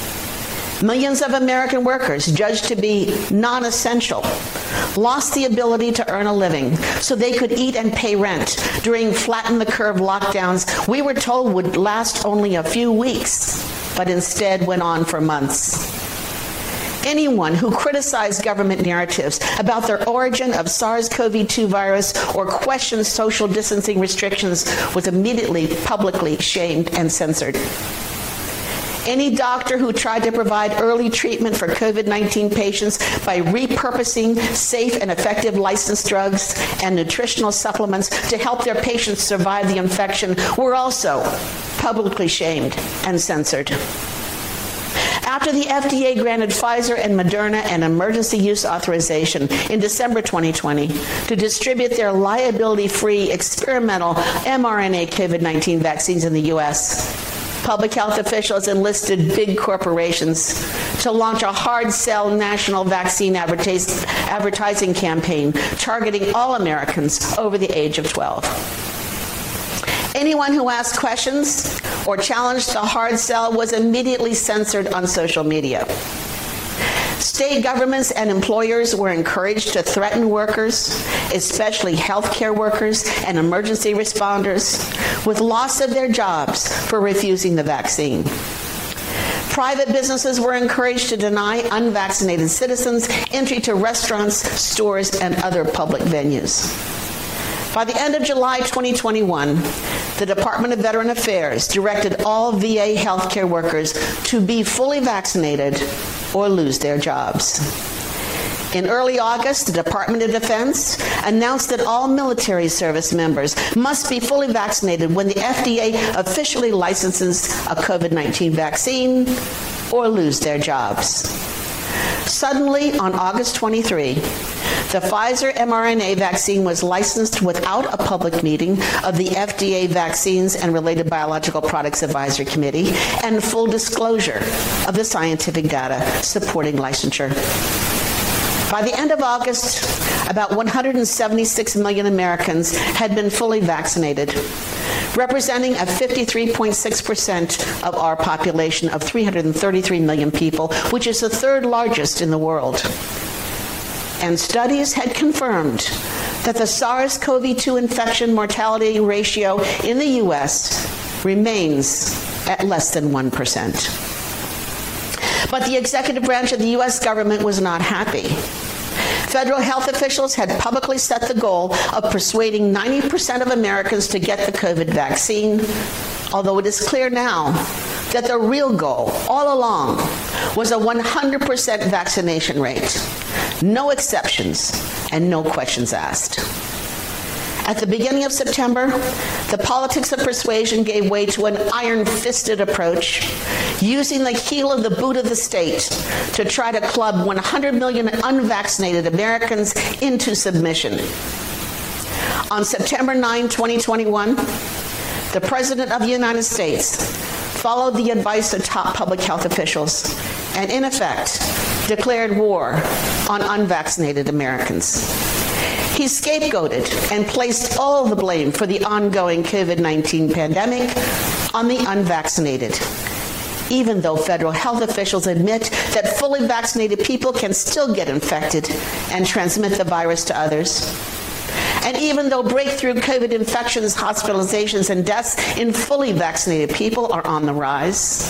Millions of American workers judged to be non-essential lost the ability to earn a living so they could eat and pay rent during flatten the curve lockdowns we were told would last only a few weeks but instead went on for months anyone who criticized government narratives about their origin of SARS-CoV-2 virus or questioned social distancing restrictions was immediately publicly shamed and censored. Any doctor who tried to provide early treatment for COVID-19 patients by repurposing safe and effective licensed drugs and nutritional supplements to help their patients survive the infection were also publicly shamed and censored. After the FDA granted Pfizer and Moderna an emergency use authorization in December 2020 to distribute their liability-free experimental mRNA COVID-19 vaccines in the US, public health officials enlisted big corporations to launch a hard sell national vaccine advertising campaign targeting all Americans over the age of 12. Anyone who asked questions or challenged the hard sell was immediately censored on social media. State governments and employers were encouraged to threaten workers, especially healthcare workers and emergency responders, with loss of their jobs for refusing the vaccine. Private businesses were encouraged to deny unvaccinated citizens entry to restaurants, stores, and other public venues. By the end of July 2021, the Department of Veteran Affairs directed all VA healthcare workers to be fully vaccinated or lose their jobs. In early August, the Department of Defense announced that all military service members must be fully vaccinated when the FDA officially licenses a COVID-19 vaccine or lose their jobs. Suddenly on August 23, the Pfizer mRNA vaccine was licensed without a public meeting of the FDA Vaccines and Related Biological Products Advisory Committee and full disclosure of the scientific data supporting licensure. By the end of August, about 176 million Americans had been fully vaccinated, representing a 53.6% of our population of 333 million people, which is the third largest in the world. And studies had confirmed that the SARS-CoV-2 infection mortality ratio in the US remains at less than 1%. But the executive branch of the US government was not happy. Federal health officials had publicly set the goal of persuading 90% of Americans to get the COVID vaccine, although it is clear now that the real goal all along was a 100% vaccination rate. No exceptions and no questions asked. At the beginning of September, the politics of persuasion gave way to an iron-fisted approach, using the heel of the boot of the state to try to club 100 million unvaccinated Americans into submission. On September 9, 2021, the President of the United States followed the advice of top public health officials and in effect declared war on unvaccinated Americans. He scapegoated and placed all the blame for the ongoing COVID-19 pandemic on the unvaccinated. Even though federal health officials admit that fully vaccinated people can still get infected and transmit the virus to others. And even though breakthrough COVID infections, hospitalizations and deaths in fully vaccinated people are on the rise,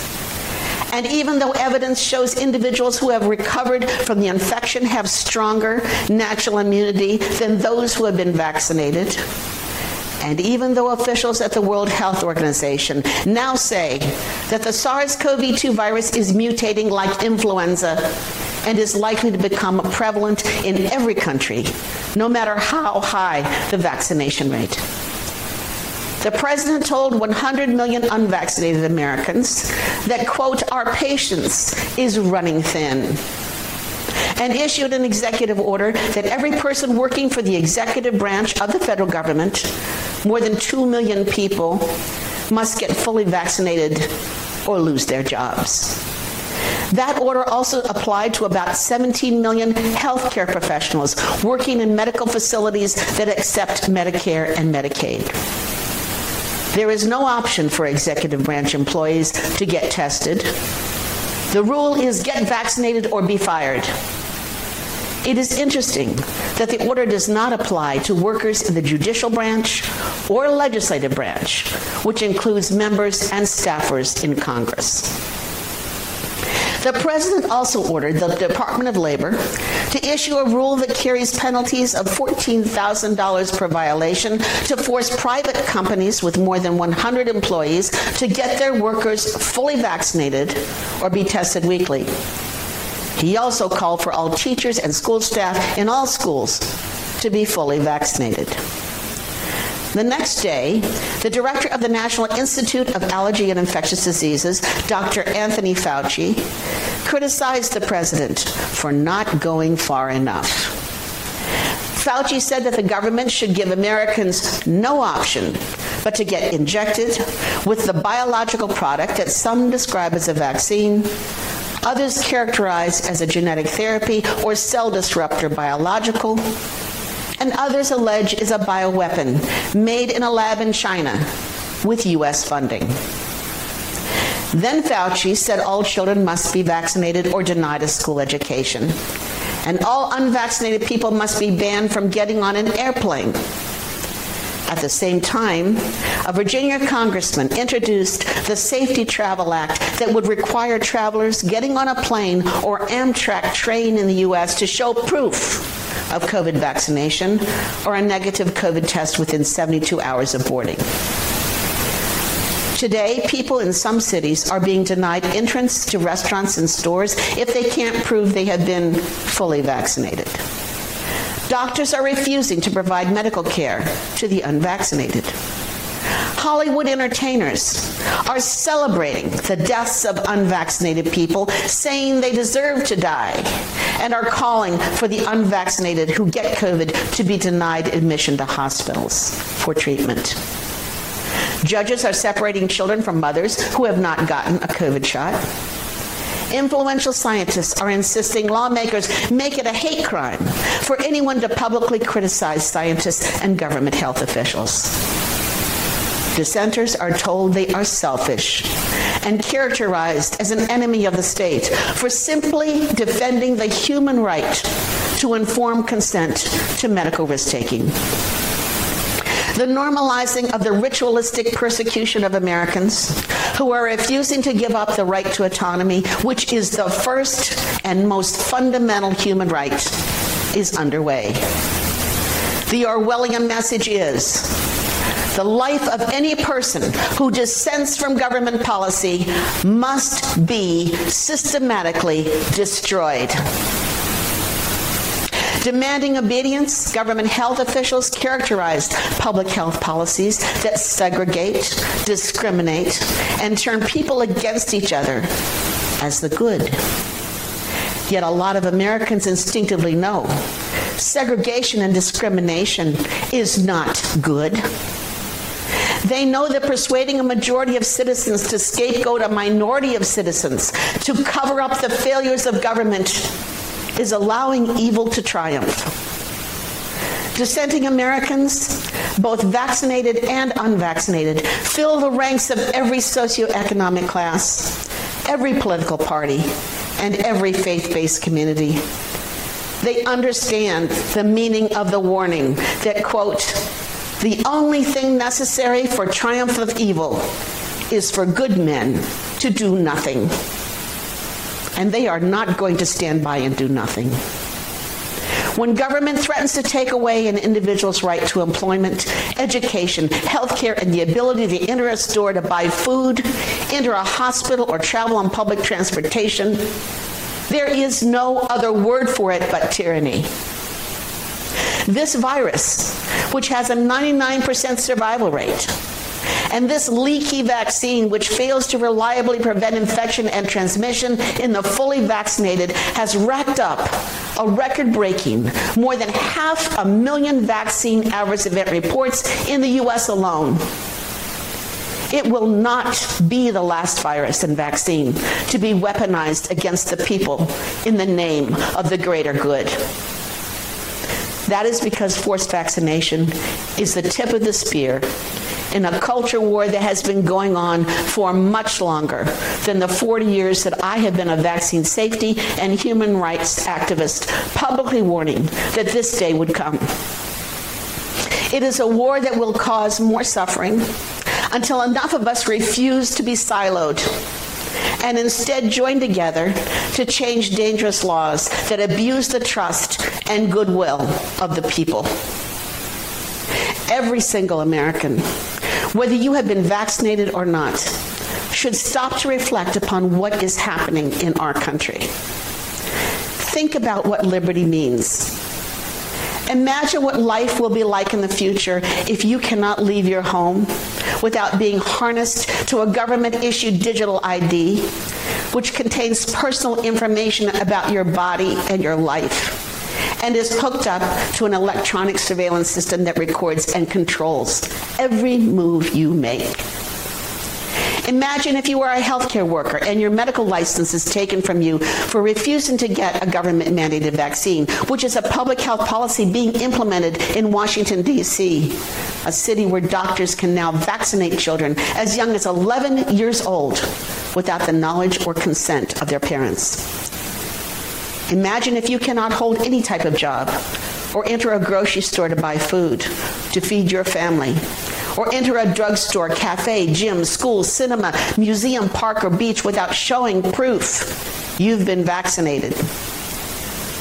and even though evidence shows individuals who have recovered from the infection have stronger natural immunity than those who have been vaccinated, and even though officials at the World Health Organization now say that the SARS-CoV-2 virus is mutating like influenza and is likely to become prevalent in every country, no matter how high the vaccination rate. The president told 100 million unvaccinated Americans that quote our patience is running thin. and issued an executive order that every person working for the executive branch of the federal government, more than 2 million people, must get fully vaccinated or lose their jobs. That order also applied to about 17 million healthcare professionals working in medical facilities that accept Medicare and Medicaid. There is no option for executive branch employees to get tested. The rule is get vaccinated or be fired. It is interesting that the order does not apply to workers in the judicial branch or legislative branch, which includes members and staffers in Congress. The president also ordered the Department of Labor to issue a rule that carries penalties of $14,000 per violation to force private companies with more than 100 employees to get their workers fully vaccinated or be tested weekly. He also called for all teachers and school staff in all schools to be fully vaccinated. The next day, the director of the National Institute of Allergy and Infectious Diseases, Dr. Anthony Fauci, criticized the president for not going far enough. Fauci said that the government should give Americans no option but to get injected with the biological product that some describe as a vaccine, others characterize as a genetic therapy or cell disruptor biological and others allege is a bioweapon made in a lab in China with US funding. Then Fauci said all children must be vaccinated or denied a school education. And all unvaccinated people must be banned from getting on an airplane. At the same time, a Virginia congressman introduced the Safety Travel Act that would require travelers getting on a plane or Amtrak train in the US to show proof of COVID vaccination or a negative COVID test within 72 hours of boarding. Today, people in some cities are being denied entrance to restaurants and stores if they can't prove they have been fully vaccinated. Doctors are refusing to provide medical care to the unvaccinated. Hollywood entertainers are celebrating the deaths of unvaccinated people, saying they deserve to die, and are calling for the unvaccinated who get COVID to be denied admission to hospitals for treatment. Judges are separating children from mothers who have not gotten a COVID shot. Influential scientists are insisting lawmakers make it a hate crime for anyone to publicly criticize scientists and government health officials. Dissenters are told they are selfish and characterized as an enemy of the state for simply defending the human right to informed consent to medical risk-taking the normalizing of the ritualistic persecution of Americans who are refusing to give up the right to autonomy which is the first and most fundamental human right is underway. The Orwellian message is the life of any person who dissents from government policy must be systematically destroyed. Demanding obedience, government health officials characterized public health policies that segregate, discriminate, and turn people against each other as the good. Yet a lot of Americans instinctively know segregation and discrimination is not good. They know that persuading a majority of citizens to scapegoat a minority of citizens to cover up the failures of government is allowing evil to triumph. Dissenting Americans, both vaccinated and unvaccinated, fill the ranks of every socioeconomic class, every political party, and every faith-based community. They understand the meaning of the warning that quote the only thing necessary for triumph of evil is for good men to do nothing. And they are not going to stand by and do nothing. When government threatens to take away an individual's right to employment, education, health care, and the ability to enter a store to buy food, enter a hospital, or travel on public transportation, there is no other word for it but tyranny. This virus, which has a 99% survival rate, And this leaky vaccine which fails to reliably prevent infection and transmission in the fully vaccinated has racked up a record-breaking more than half a million vaccine adverse event reports in the US alone. It will not be the last virus and vaccine to be weaponized against the people in the name of the greater good. That is because forced vaccination is the tip of the spear in a culture war that has been going on for much longer than the 40 years that I have been a vaccine safety and human rights activist publicly warning that this day would come. It is a war that will cause more suffering until enough of us refuse to be siloed and instead join together to change dangerous laws that abuse the trust and goodwill of the people. Every single American, whether you have been vaccinated or not, should stop to reflect upon what is happening in our country. Think about what liberty means Imagine what life will be like in the future if you cannot leave your home without being harnessed to a government issued digital ID which contains personal information about your body and your life and is hooked up to an electronic surveillance system that records and controls every move you make. Imagine if you were a healthcare worker and your medical license is taken from you for refusing to get a government mandated vaccine, which is a public health policy being implemented in Washington D.C., a city where doctors can now vaccinate children as young as 11 years old without the knowledge or consent of their parents. Imagine if you cannot hold any type of job or enter a grocery store to buy food to feed your family or enter a drugstore, cafe, gym, school, cinema, museum, park or beach without showing proof you've been vaccinated.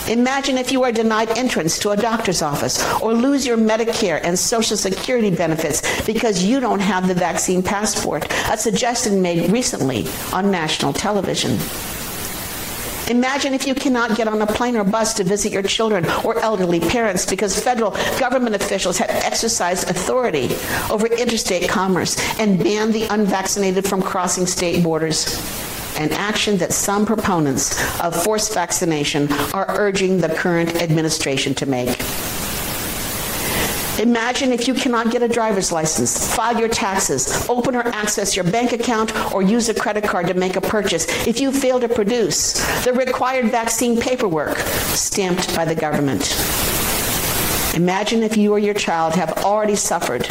Imagine if you are denied entrance to a doctor's office or lose your Medicare and Social Security benefits because you don't have the vaccine passport, a suggestion made recently on national television. Imagine if you cannot get on a plane or bus to visit your children or elderly parents because federal government officials have exercised authority over interstate commerce and banned the unvaccinated from crossing state borders an action that some proponents of forced vaccination are urging the current administration to make. Imagine if you cannot get a driver's license, file your taxes, open or access your bank account or use a credit card to make a purchase if you fail to produce the required vaccine paperwork stamped by the government. Imagine if you or your child have already suffered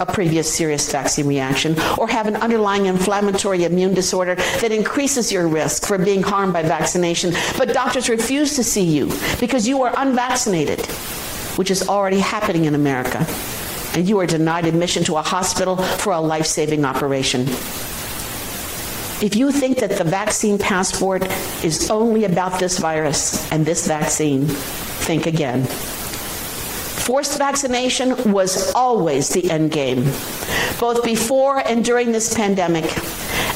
a previous serious vaccine reaction or have an underlying inflammatory immune disorder that increases your risk for being harmed by vaccination, but doctors refuse to see you because you are unvaccinated which is already happening in America. And you are denied admission to a hospital for a life-saving operation. If you think that the vaccine passport is only about this virus and this vaccine, think again. Forced vaccination was always the end game, both before and during this pandemic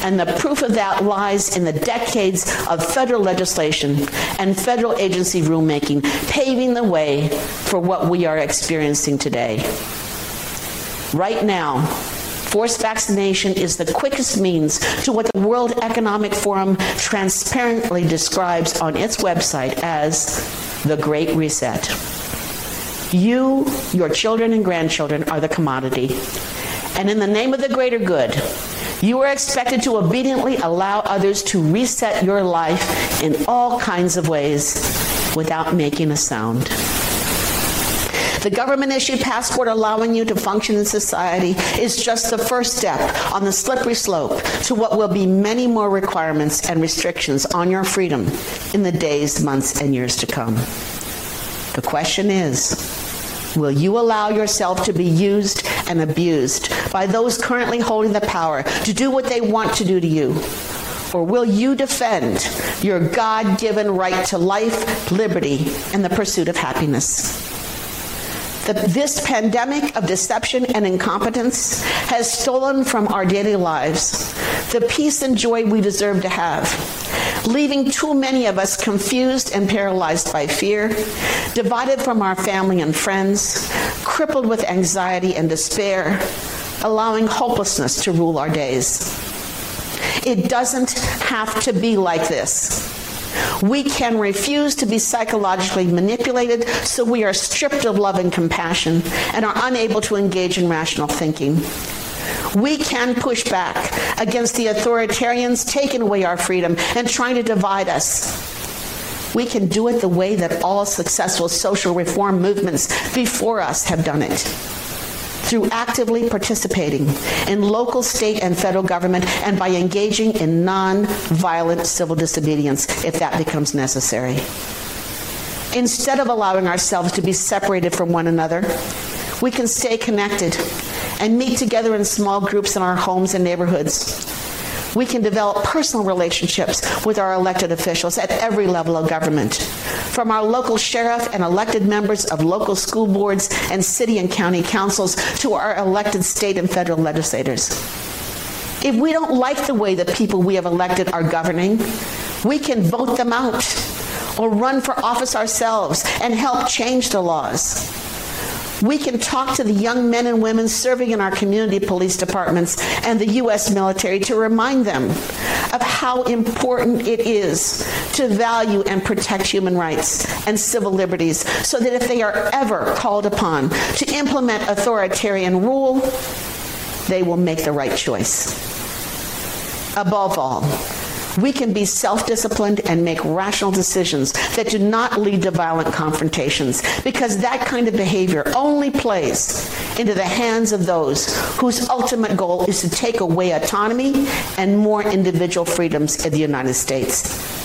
and the proof of that lies in the decades of federal legislation and federal agency rulemaking paving the way for what we are experiencing today. Right now, forced vaccination is the quickest means to what the World Economic Forum transparently describes on its website as the Great Reset. You, your children and grandchildren are the commodity. And in the name of the greater good, you are expected to obediently allow others to reset your life in all kinds of ways without making a sound. The government issued passport allowing you to function in society is just the first step on the slippery slope to what will be many more requirements and restrictions on your freedom in the days, months and years to come. The question is, Will you allow yourself to be used and abused by those currently holding the power to do what they want to do to you? Or will you defend your God-given right to life, liberty, and the pursuit of happiness? The, this pandemic of deception and incompetence has stolen from our daily lives the peace and joy we deserve to have leaving too many of us confused and paralyzed by fear, divided from our family and friends, crippled with anxiety and despair, allowing hopelessness to rule our days. It doesn't have to be like this. We can refuse to be psychologically manipulated so we are stripped of love and compassion and are unable to engage in rational thinking. We can push back against the authoritarians taking away our freedom and trying to divide us. We can do it the way that all successful social reform movements before us have done it through actively participating in local, state and federal government and by engaging in non-violent civil disobedience if that becomes necessary. Instead of allowing ourselves to be separated from one another, we can stay connected and meet together in small groups in our homes and neighborhoods we can develop personal relationships with our elected officials at every level of government from our local sheriff and elected members of local school boards and city and county councils to our elected state and federal legislators. If we don't like the way the people we have elected are governing we can vote them out or run for office ourselves and help change the laws we can talk to the young men and women serving in our community police departments and the US military to remind them of how important it is to value and protect human rights and civil liberties so that if they are ever called upon to implement authoritarian rule they will make the right choice. Above all we can be self-disciplined and make rational decisions that do not lead to violent confrontations because that kind of behavior only plays into the hands of those whose ultimate goal is to take away autonomy and more individual freedoms in the United States.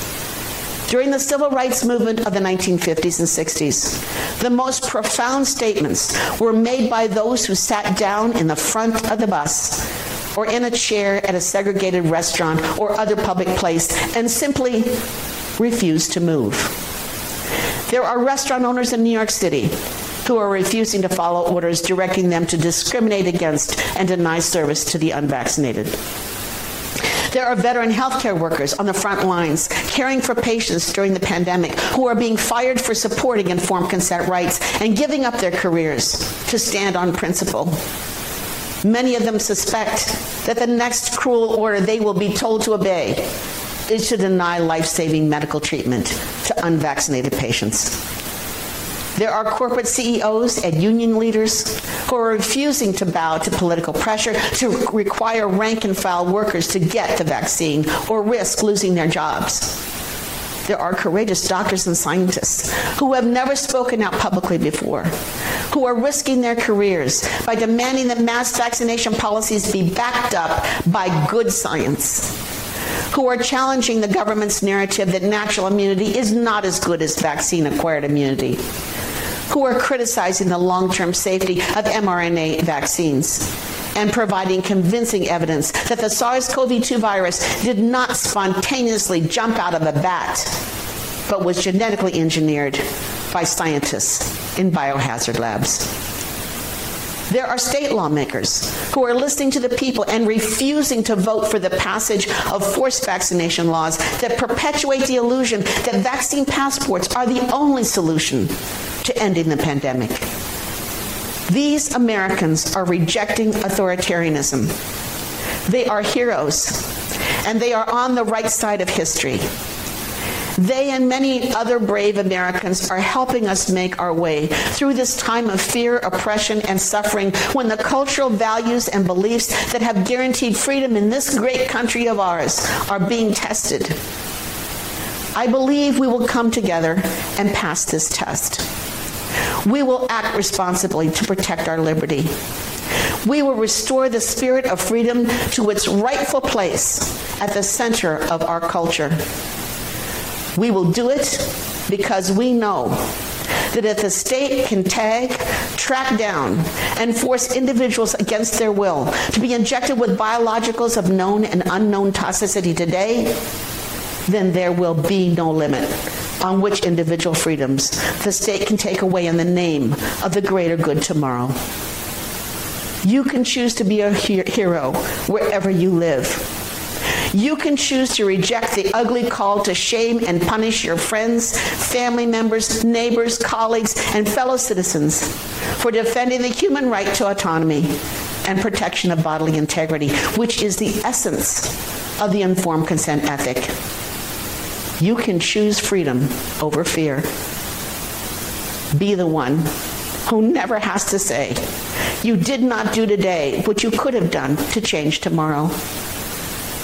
During the civil rights movement of the 1950s and 60s, the most profound statements were made by those who sat down in the front of the bus or in a chair at a segregated restaurant or other public place and simply refuse to move. There are restaurant owners in New York City who are refusing to follow orders directing them to discriminate against and deny service to the unvaccinated. There are veteran healthcare workers on the front lines caring for patients during the pandemic who are being fired for supporting informed consent rights and giving up their careers to stand on principle. Many of them suspect that the next cruel order they will be told to obey is to deny life-saving medical treatment to unvaccinated patients. There are corporate CEOs and union leaders who are refusing to bow to political pressure to require rank and file workers to get the vaccine or risk losing their jobs there are courageous doctors and scientists who have never spoken out publicly before, who are risking their careers by demanding that mass vaccination policies be backed up by good science who are challenging the government's narrative that natural immunity is not as good as vaccine acquired immunity who are criticizing the long-term safety of mRNA vaccines and providing convincing evidence that the SARS-CoV-2 virus did not spontaneously jump out of a bat but was genetically engineered by scientists in biohazard labs. There are state lawmakers who are listening to the people and refusing to vote for the passage of forced vaccination laws that perpetuate the illusion that vaccine passports are the only solution to ending the pandemic. These Americans are rejecting authoritarianism. They are heroes and they are on the right side of history. They and many other brave Americans are helping us make our way through this time of fear, oppression and suffering when the cultural values and beliefs that have guaranteed freedom in this great country of ours are being tested. I believe we will come together and pass this test we will act responsibly to protect our liberty. We will restore the spirit of freedom to its rightful place at the center of our culture. We will do it because we know that if the state can tag, track down, and force individuals against their will to be injected with biologicals of known and unknown toxicity today, then there will be no limit on which individual freedoms the state can take away in the name of the greater good tomorrow. You can choose to be a hero wherever you live. You can choose to reject the ugly call to shame and punish your friends, family members, neighbors, colleagues, and fellow citizens for defending the human right to autonomy and protection of bodily integrity, which is the essence of the informed consent ethic. You can choose freedom over fear. Be the one who never has to say, you did not do today what you could have done to change tomorrow.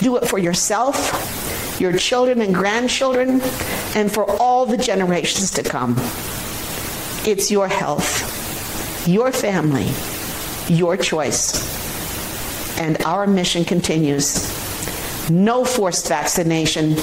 Do it for yourself, your children and grandchildren, and for all the generations to come. It's your health, your family, your choice. And our mission continues. No forced vaccination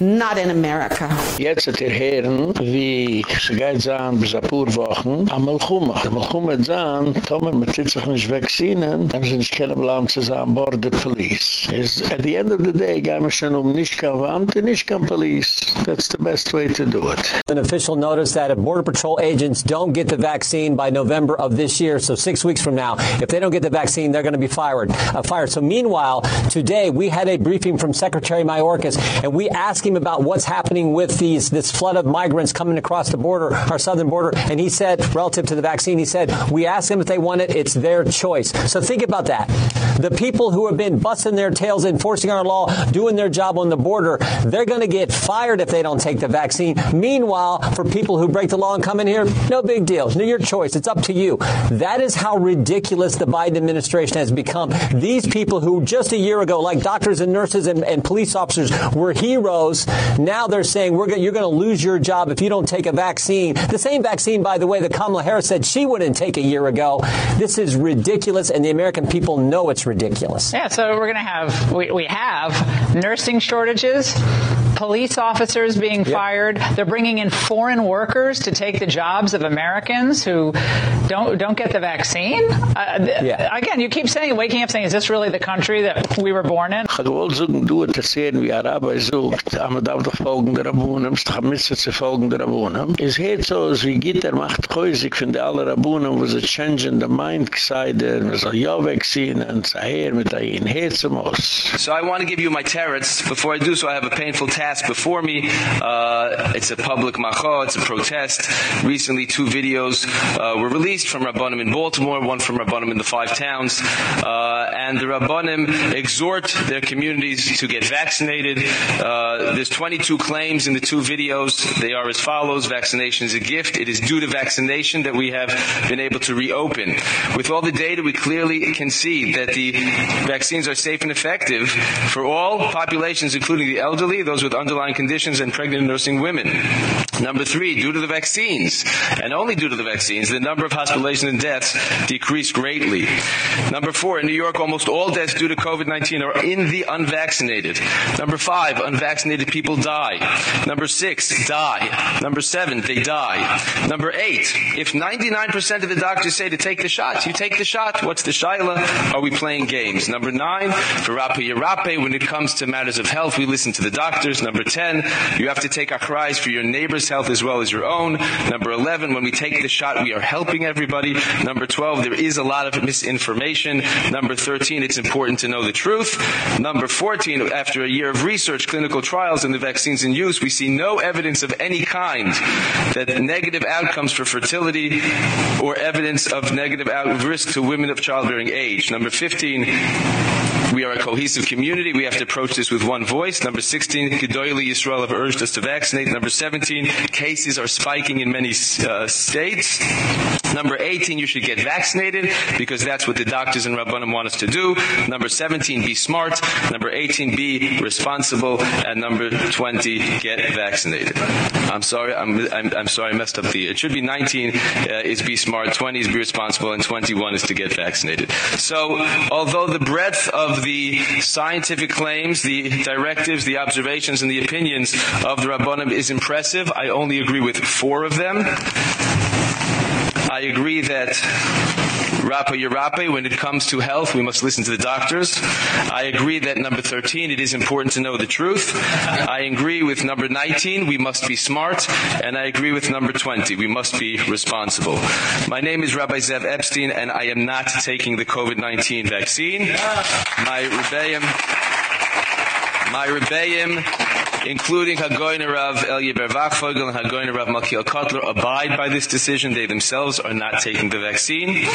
not in America. Jetzt hat er hören, wie es geht sein, bis ein paar Wochen, am Melchuma. Am Melchuma hat sein, Tomer, man zieht sich nicht vaccinen, dann sind es keine Blam zu sein, Border Police. Is, at the end of the day, gehen wir schon um nicht kein Wand, nicht kein Police. That's the best way to do it. An official notice that if Border Patrol agents don't get the vaccine by November of this year, so six weeks from now, if they don't get the vaccine, they're going to be fired. Uh, fired. So meanwhile, today we had a briefing from Secretary Mayorkas, and we asked him about what's happening with these this flood of migrants coming across the border, our southern border, and he said relative to the vaccine, he said, "We ask them if they want it, it's their choice." So think about that. The people who have been busting their tails enforcing our law, doing their job on the border, they're going to get fired if they don't take the vaccine. Meanwhile, for people who break the law and come in here, no big deal. It's your choice. It's up to you. That is how ridiculous the Biden administration has become. These people who just a year ago like doctors and nurses and, and police officers were heroes now they're saying we're you're going to lose your job if you don't take a vaccine. The same vaccine by the way that Kamala Harris said she wouldn't take a year ago. This is ridiculous and the American people know it's ridiculous. Yeah, so we're going to have we we have nursing shortages, police officers being yep. fired. They're bringing in foreign workers to take the jobs of Americans who don't don't get the vaccine. Uh, yeah. Again, you keep saying waking up saying is this really the country that we were born in? darf doch folgen der Rabunem, es darf misse zu folgen der Rabunem. Es geht so, als wie Gitter macht häusig von der alle Rabunem, wo sie changen the mind gseide, wo sie ja wegziehen, und sie mit ein Herzemos. So I want to give you my terrors. Before I do so, I have a painful before me. Uh, it's a public macho, it's a protest. Recently, two videos uh, were released from Rabbanim in Baltimore, one from Rabbanim in the five towns. Uh, and the Rabbanim exhort their communities to get vaccinated. Uh, there's 22 claims in the two videos. They are as follows. Vaccination is a gift. It is due to vaccination that we have been able to reopen. With all the data, we clearly can see that the vaccines are safe and effective for all populations, including the elderly, those with underlying conditions, in pregnant and nursing women. Number three, due to the vaccines, and only due to the vaccines, the number of hospitalizations and deaths decreased greatly. Number four, in New York, almost all deaths due to COVID-19 are in the unvaccinated. Number five, unvaccinated people die. Number 6, die. Number 7, they die. Number 8, if 99% of the doctors say to take the shot, you take the shot. What's the shaila? Are we playing games? Number 9, for Rapa Yarape, when it comes to matters of health, we listen to the doctors. Number 10, you have to take cries for your neighbor's health as well as your own. Number 11, when we take the shot, we are helping everybody. Number 12, there is a lot of misinformation. Number 13, it's important to know the truth. Number 14, after a year of research, clinical trials and the vaccines in use, we see no evidence of any kind that negative outcomes for fertility or evidence of negative risk to women of childbearing age. Number 15, we are a cohesive community. We have to approach this with one voice. Number 16, Gedoyli Yisrael have urged us to vaccinate. Number 17, cases are spiking in many uh, states. Number 18, you should get vaccinated because that's what the doctors and Rabbanim want us to do. Number 17, be smart. Number 18, be responsible. And number 20, get vaccinated. I'm sorry, I'm, I'm, I'm sorry I messed up the, it should be 19 uh, is be smart, 20 is be responsible, and 21 is to get vaccinated. So, although the breadth of the scientific claims, the directives, the observations, and the opinions of the Rabbanim is impressive, I only agree with four of them. I agree that Rapa Yarape, when it comes to health, we must listen to the doctors. I agree that number 13, it is important to know the truth. I agree with number 19, we must be smart. And I agree with number 20, we must be responsible. My name is Rabbi Zev Epstein, and I am not taking the COVID-19 vaccine. My rebellion, my rebellion including Hagoyner Rav Elya Ber Wachtfogel and Hagoyner Rav Malkiel Kotler, abide by this decision. They themselves are not taking the vaccine.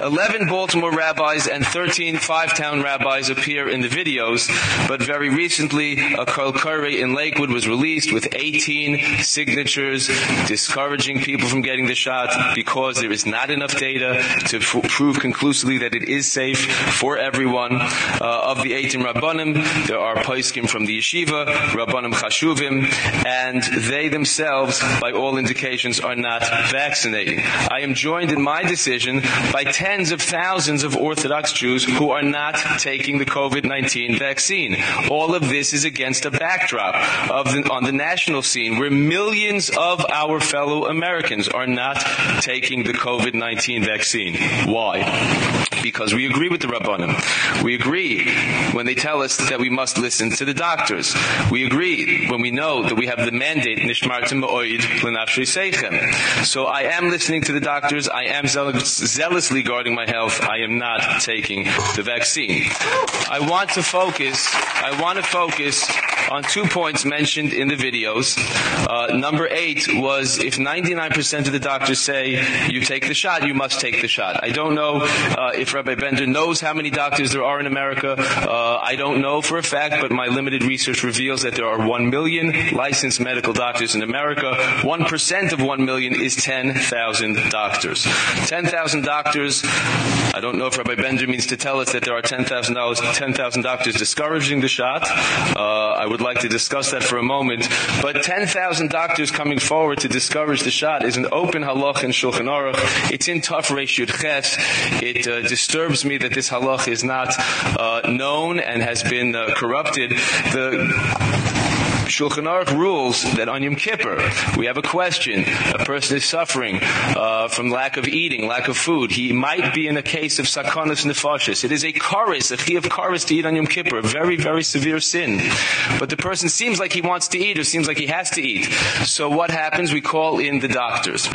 11 Baltimore rabbis and 13 five-town rabbis appear in the videos, but very recently a Kol Koreh in Lakewood was released with 18 signatures discouraging people from getting the shot because there is not enough data to prove conclusively that it is safe for everyone. Uh, of the 18 rabbanim, there are poskim from the yeshiva, rabbanim chashuvim, and they themselves by all indications are not vaccinating. I am joined in my decision by tens of thousands of orthodox Jews who are not taking the COVID-19 vaccine. All of this is against a backdrop of the, on the national scene where millions of our fellow Americans are not taking the COVID-19 vaccine. Why? Because we agree with the rabbanim. We agree when they tell us that we must listen to the doctors. We agree when we know that we have the mandate nishmartim oid lenafshei seichem. So I am listening to the doctors. I am zealously guarding my health. I am not taking the vaccine. I want to focus I want to focus on two points mentioned in the videos. Uh, number 8 was if 99% of the doctors say you take the shot, you must take the shot. I don't know uh, if Rabbi Bender knows how many doctors there are in America. Uh, I don't know for a fact, but my limited research reveals that there are 1 million licensed medical doctors in America. 1% of 1 million is 10,000 doctors. 10,000 doctors, I don't know if Rabbi Bender means to tell us that there are 10,000 10,000 doctors discouraging the shot. Uh, I would like to discuss that for a moment, but 10,000 doctors coming forward to discourage the shot is an open halach in Shulchan Aruch. It's in tough ratio ches. It uh, disturbs me that this halach is not uh, known and has been uh, corrupted. The Shulchan Aruch rules that on Yom Kippur, we have a question. A person is suffering uh, from lack of eating, lack of food. He might be in a case of sakonis nefashis. It is a karis, a chi of karis to eat on Yom Kippur, a very, very severe sin. But the person seems like he wants to eat or seems like he has to eat. So what happens? We call in the doctors.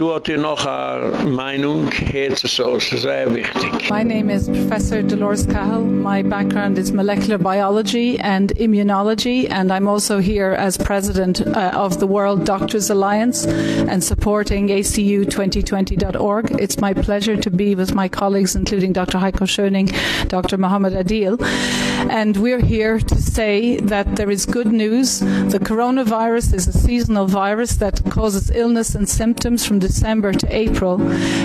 My name is Professor Dolores Cahill. My background is molecular biology and immunology, and I'm also here as president uh, of the World Doctors Alliance and supporting acu2020.org. It's my pleasure to be with my colleagues including Dr. Heiko Schöning, Dr. Mohammed Adil. And we're here to say that there is good news. The coronavirus is a seasonal virus that causes illness and symptoms from December to April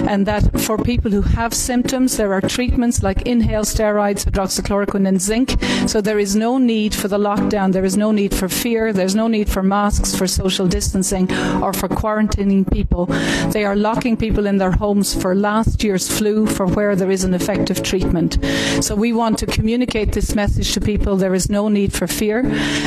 and that for people who have symptoms there are treatments like inhaled steroids, hydroxychloroquine and zinc. So there is no need for the lockdown. There is no need for fear. There's no need for masks, for social distancing or for quarantining people. They are locking people in their homes for last year's flu for where there is an effective treatment. So we want to communicate this message to people. There is no need for fear.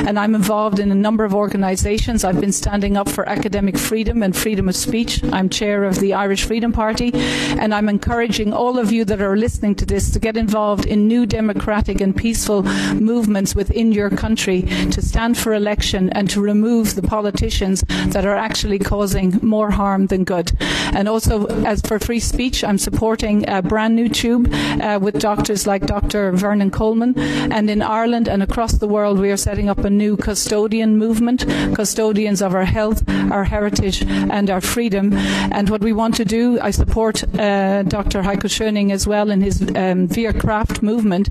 And I'm involved in a number of organizations. I've been standing up for academic freedom and freedom of speech. I'm chair of the Irish Freedom Party and I'm encouraging all of you that are listening to this to get involved in new democratic and peaceful movements within your country to stand for election and to remove the politicians that are actually causing more harm than good. And also as for free speech, I'm supporting a brand new tube uh, with doctors like Dr. Vernon Coleman and in Ireland and across the world we are setting up a new custodian movement, custodians of our health, our heritage and our freedom. And what we want to do, I support uh, Dr. Heiko Schöning as well in his um, Via Craft movement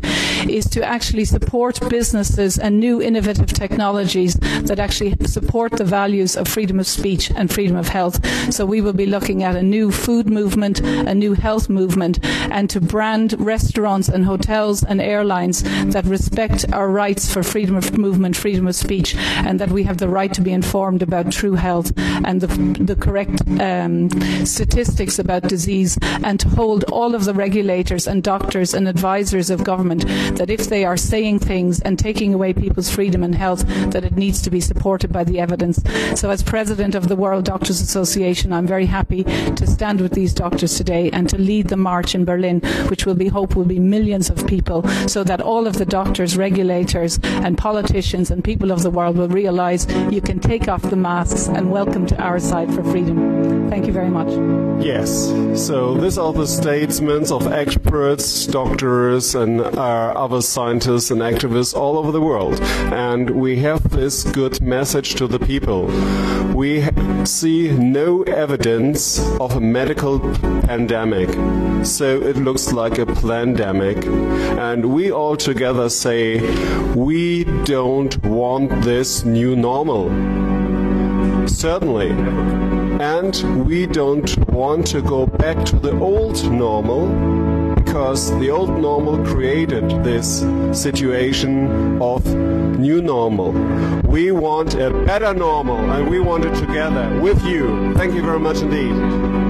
is to actually support businesses and new innovative technologies that actually support the values of freedom of speech and freedom of health. So we will be looking at a new food movement, a new health movement and to brand restaurants and hotels and airlines that respect our rights for freedom of movement, freedom of speech and that we have the right to be informed about true health and the, the correct um, statistics about disease and to hold all of the regulators and doctors and advisors of government that if they are saying things and taking away people's freedom and health that it needs to be supported by the evidence. So as president of the World Doctors Association, I'm very happy to stand with these doctors today and to lead the march in Berlin, which will be hope will be millions of people so that all of the doctors, regulators and politicians and people of the world will realize you can take off the masks and welcome to our side for freedom. Thank you very much. Yes. So these are the statements of experts, doctors and uh, other scientists and activists all over the world. And we have this good message to the people. We see no evidence of a medical pandemic. So it looks like a pandemic. And we all together say we don't want this new normal. Certainly. And we don't want to go back to the old normal because the old normal created this situation of new normal. We want a better normal and we want it together with you. Thank you very much indeed.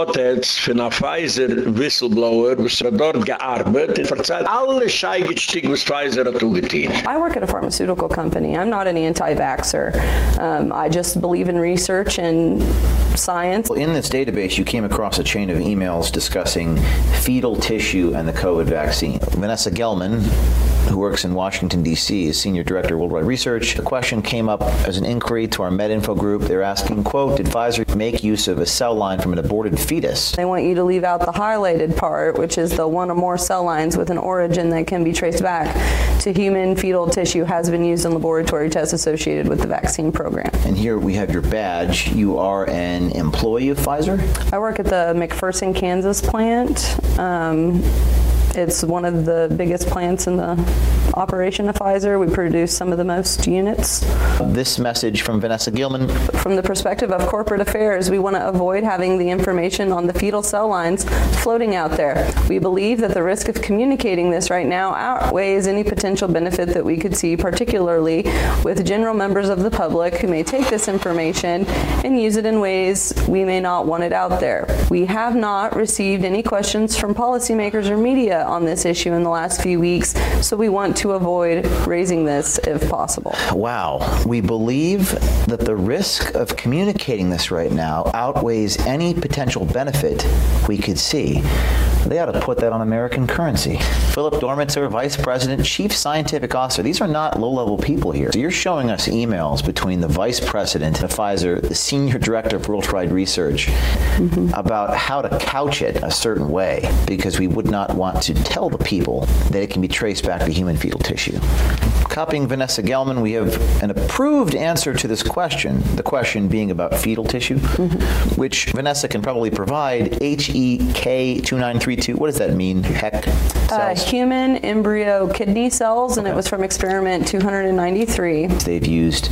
Du hat jetzt für eine Pfizer Whistleblower, was er dort gearbeitet, verzeiht alle Scheigetstück, was Pfizer hat zugetein. I work at a pharmaceutical company. I'm not an anti-vaxxer. Um, I just believe in research and science. In this database, you came across a chain of emails discussing fetal tissue and the COVID vaccine. Vanessa Gelman, who works in Washington, D.C., is Senior Director of Worldwide Research. The question came up as an inquiry to our MedInfo group. They're asking, quote, did Pfizer make use of a cell line from an aborted fetus? They want you to leave out the highlighted part, which is the one or more cell lines with an origin that can be traced back to human fetal tissue has been used in laboratory tests associated with the vaccine program. And here we have your badge. You are an employee of Pfizer? I work at the McPherson, Kansas plant. Um, it's one of the biggest plants in the operation of Pfizer. We produce some of the most units. This message from Vanessa Gelman. From the perspective of corporate affairs, we want to avoid having the information on the fetal cell lines floating out there. We believe that the risk of communicating this right now outweighs any potential benefit that we could see, particularly with general members of the public who may take this information and use it in ways we may not want it out there. We have not received any questions from policymakers or media on this issue in the last few weeks, so we want to avoid raising this if possible. Wow. We believe that the risk of communicating this right now outweighs any potential benefit we could see. They ought to put that on American currency. Philip Dormitzer, Vice President, Chief Scientific Officer. These are not low-level people here. So you're showing us emails between the Vice President of Pfizer, the Senior Director of Worldwide Research mm -hmm. about how to couch it a certain way because we would not want to tell the people that it can be traced back to human fetal tissue. Copying Vanessa Gelman, we have an approved answer to this question, the question being about fetal tissue, mm -hmm. which Vanessa can probably provide HEK2932. What does that mean? HEK? Uh, human embryo kidney cells and okay. it was from experiment 293. They've used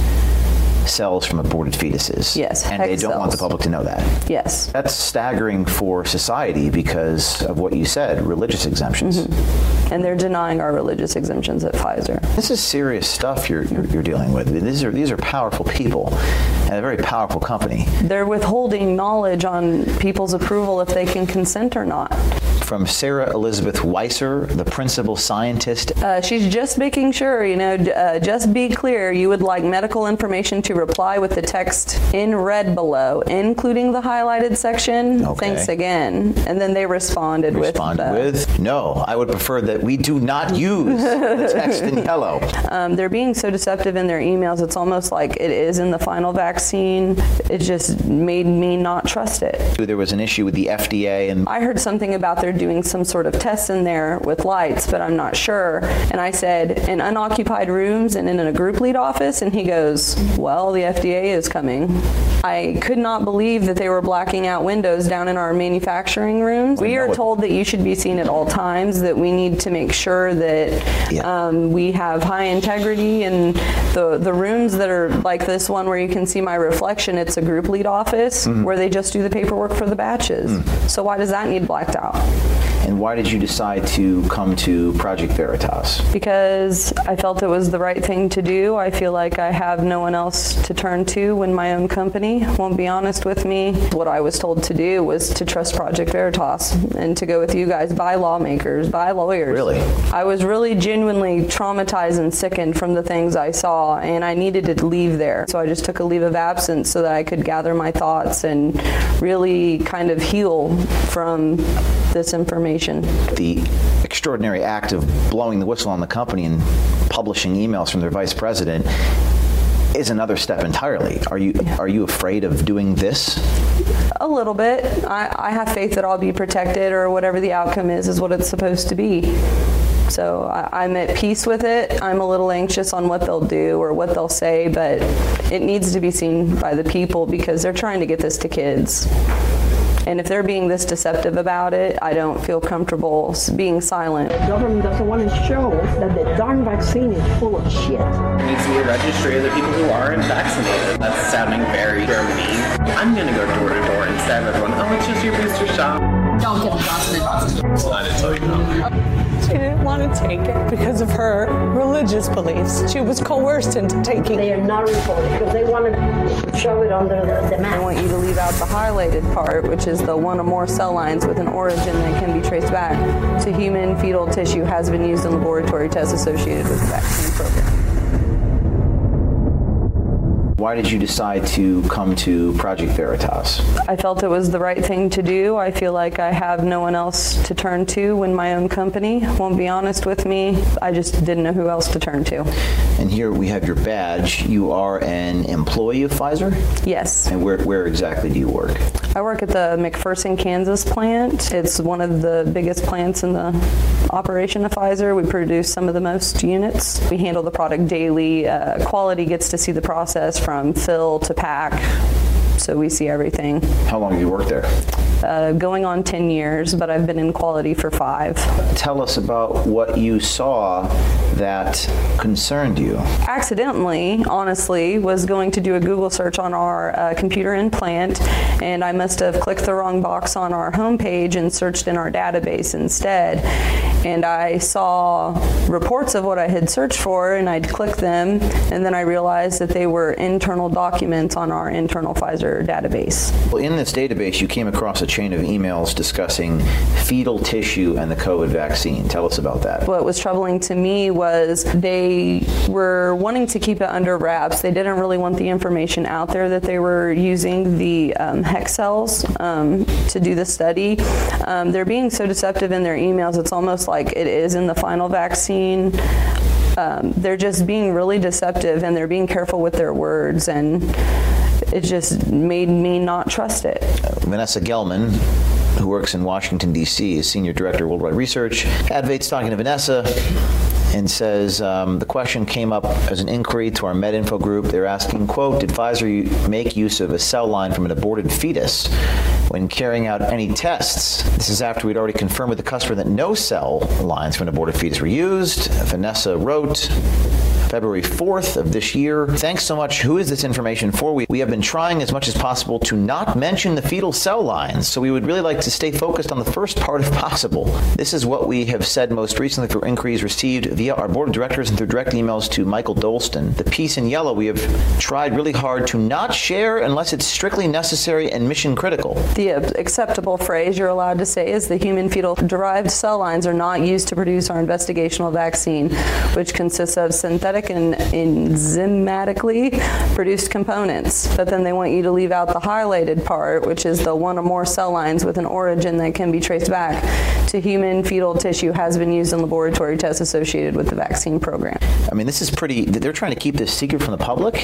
cells from aborted fetuses. Yes, and they don't cells. want the public to know that. Yes. That's staggering for society because of what you said, religious exemptions. Mm -hmm. And they're denying our religious exemptions at Pfizer. This is serious stuff you're, you're, you're dealing with. These are these are powerful people and a very powerful company. They're withholding knowledge on people's approval if they can consent or not from Sarah Elizabeth Weiser, the principal scientist. Uh, she's just making sure, you know, uh, just be clear, you would like medical information to reply with the text in red below, including the highlighted section. Okay. Thanks again. And then they responded, responded with with no. I would prefer that we do not use the text in yellow. Um, they're being so deceptive in their emails. It's almost like it is in the final vaccine. It just made me not trust it. There was an issue with the FDA and I heard something about their doing some sort of tests in there with lights, but I'm not sure. And I said, in unoccupied rooms and in a group lead office? And he goes, well, the FDA is coming. I could not believe that they were blacking out windows down in our manufacturing rooms. We are told that you should be seen at all times, that we need to make sure that yeah. um, we have high integrity and the the rooms that are like this one where you can see my reflection, it's a group lead office mm. where they just do the paperwork for the batches. Mm. So why does that need blacked out? And why did you decide to come to Project Veritas? Because I felt it was the right thing to do. I feel like I have no one else to turn to when my own company won't be honest with me. What I was told to do was to trust Project Veritas and to go with you guys by lawmakers, by lawyers. Really? I was really genuinely traumatized and sickened from the things I saw and I needed to leave there. So I just took a leave of absence so that I could gather my thoughts and really kind of heal from this information. The extraordinary act of blowing the whistle on the company and publishing emails from their vice president is another step entirely. Are you are you afraid of doing this? A little bit. I, I have faith that I'll be protected or whatever the outcome is is what it's supposed to be. So I, I'm at peace with it. I'm a little anxious on what they'll do or what they'll say, but it needs to be seen by the people because they're trying to get this to kids. And if they're being this deceptive about it, I don't feel comfortable being silent. The government doesn't want to show that the darn vaccine is full of shit. There needs to be a registry of the people who aren't vaccinated. That's sounding very Germany. I'm going to go door to door instead of everyone, oh, it's just your booster shot. Don't get Johnson & Johnson. I didn't tell you that. She didn't want to take it because of her religious beliefs. She was coerced into taking They are not reported because they want to show it under the, the I want you to leave out the highlighted part, which is the one or more cell lines with an origin that can be traced back to human fetal tissue has been used in laboratory tests associated with the vaccine program. Why did you decide to come to Project Veritas? I felt it was the right thing to do. I feel like I have no one else to turn to when my own company won't be honest with me. I just didn't know who else to turn to. And here we have your badge. You are an employee of Pfizer? Yes. And where where exactly do you work? I work at the McPherson, Kansas plant. It's one of the biggest plants in the operation of Pfizer. We produce some of the most units. We handle the product daily. Uh, quality gets to see the process from fill to pack. So we see everything. How long have you worked there? Uh, going on 10 years, but I've been in quality for 5. Tell us about what you saw that concerned you. accidentally, honestly, was going to do a Google search on our uh, computer in plant, and I must have clicked the wrong box on our homepage and searched in our database instead. And I saw reports of what I had searched for, and I'd click them, and then I realized that they were internal documents on our internal Pfizer database. Well, in this database, you came across a chain of emails discussing fetal tissue and the COVID vaccine. Tell us about that. What was troubling to me was they were wanting to keep it under wraps. They didn't really want the information out there that they were using the um, hex cells um, to do the study. Um, they're being so deceptive in their emails. It's almost like it is in the final vaccine. Um, they're just being really deceptive and they're being careful with their words and it just made me not trust it. Vanessa Gelman, who works in Washington D.C. is senior director of worldwide research. Advait's talking to Vanessa and says um, the question came up as an inquiry to our MedInfo group. They're asking, quote, did Pfizer make use of a cell line from an aborted fetus when carrying out any tests? This is after we'd already confirmed with the customer that no cell lines from an aborted fetus were used. Vanessa wrote February 4th of this year. Thanks so much. Who is this information for? We, we have been trying as much as possible to not mention the fetal cell lines, so we would really like to stay focused on the first part if possible. This is what we have said most recently through inquiries received via our board of directors and through direct emails to Mikael Dolsten. The piece in yellow we have tried really hard to not share unless it's strictly necessary and mission critical. The acceptable phrase you're allowed to say is the human fetal derived cell lines are not used to produce our investigational vaccine, which consists of synthetic and enzymatically produced components. But then they want you to leave out the highlighted part, which is the one or more cell lines with an origin that can be traced back to human fetal tissue has been used in laboratory tests associated with the vaccine program. I mean, this is pretty they're trying to keep this secret from the public.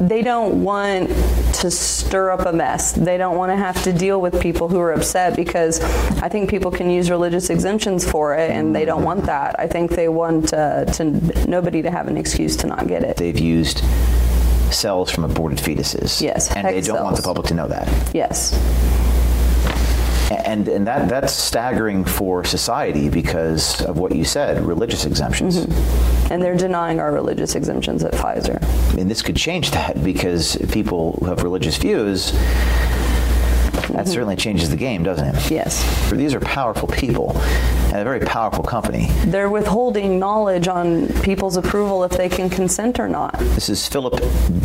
They don't want to stir up a mess. They don't want to have to deal with people who are upset because I think people can use religious exemptions for it and they don't want that. I think they want uh, to nobody to have an excuse to not get it. They've used cells from aborted fetuses. Yes, and they don't want the public to know that. Yes. And and that that's staggering for society because of what you said, religious exemptions. Mm-hmm. And they're denying our religious exemptions at Pfizer. I mean, this could change that because people who have religious views that certainly changes the game, doesn't it? Yes. These are powerful people and a very powerful company. They're withholding knowledge on people's approval if they can consent or not. This is Philip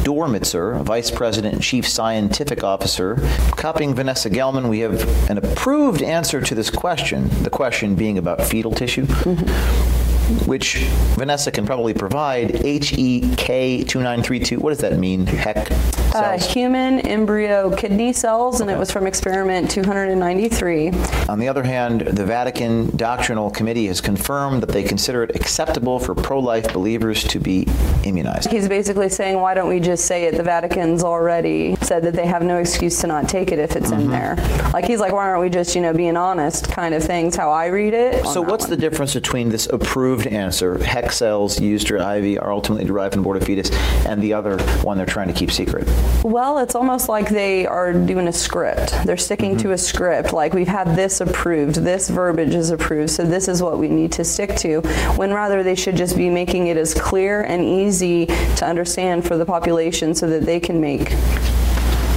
Dormitzer, Vice President and Chief Scientific Officer. Copying Vanessa Gelman, we have an approved answer to this question, the question being about fetal tissue. Mm-hmm. Which Vanessa can probably provide HEK2932. What does that mean? HEK. Uh, human embryo kidney cells and it was from experiment 293. On the other hand, the Vatican Doctrinal Committee has confirmed that they consider it acceptable for pro-life believers to be immunized. He's basically saying why don't we just say it the Vatican's already said that they have no excuse to not take it if it's Mm-hmm. in there. Like he's like why aren't we just, you know, being honest kind of things how I read it. So what's the difference between this approved answer, hex cells used or IV are ultimately derived from aborted fetus, and the other one they're trying to keep secret? Well, it's almost like they are doing a script. They're sticking Mm-hmm. to a script. Like we've had this approved, this verbiage is approved, so this is what we need to stick to. When rather they should just be making it as clear and easy to understand for the population so that they can make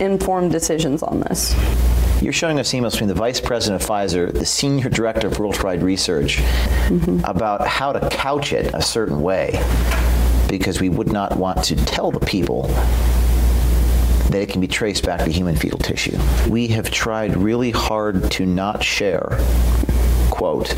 informed decisions on this. You're showing us emails between the vice president of Pfizer, the senior director of worldwide research, mm-hmm. about how to couch it a certain way because we would not want to tell the people that it can be traced back to human fetal tissue. We have tried really hard to not share quote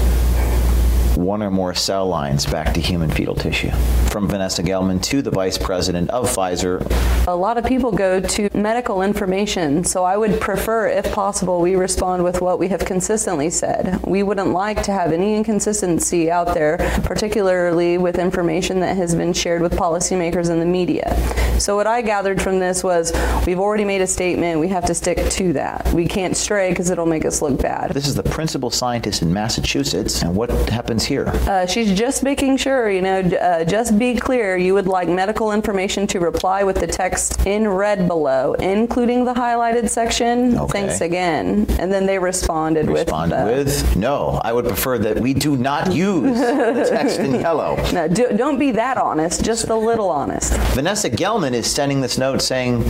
one or more cell lines back to human fetal tissue. From Vanessa Gelman to the vice president of Pfizer, A lot of people go to medical information, so I would prefer if possible we respond with what we have consistently said. We wouldn't like to have any inconsistency out there, particularly with information that has been shared with policymakers and the media. So what I gathered from this was we've already made a statement, we have to stick to that. We can't stray because it'll make us look bad. this is the principal scientist in Massachusetts, and what happens here? Uh, she's just making sure, you know, uh, just be clear, you would like medical information to reply with the text in red below, including the highlighted section. Okay. Thanks again. And then they responded, Respond with with no. I would prefer that we do not use the text in yellow. No, do, don't be that honest, just a little honest. Vanessa Gelman is sending this note saying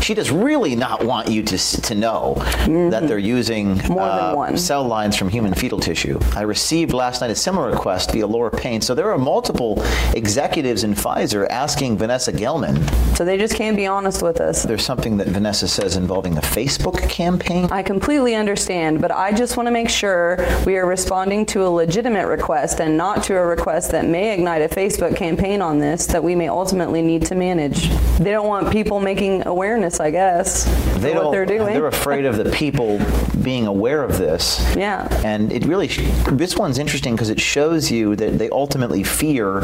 she does really not want you to to know that they're using uh, cell lines from human fetal tissue. I received last night a similar request via Laura Payne. So there are multiple executives in Pfizer asking Vanessa Gelman. So they just can't be honest with us. There's something that Vanessa says involving a Facebook campaign. I completely understand, but I just want to make sure we are responding to a legitimate request and not to a request that may ignite a Facebook campaign on this that we may ultimately need to manage. They don't want people making awareness, I guess, They what don't they're doing. they're afraid of the people being aware of this. Yeah. And it really this one's interesting because it shows you that they ultimately fear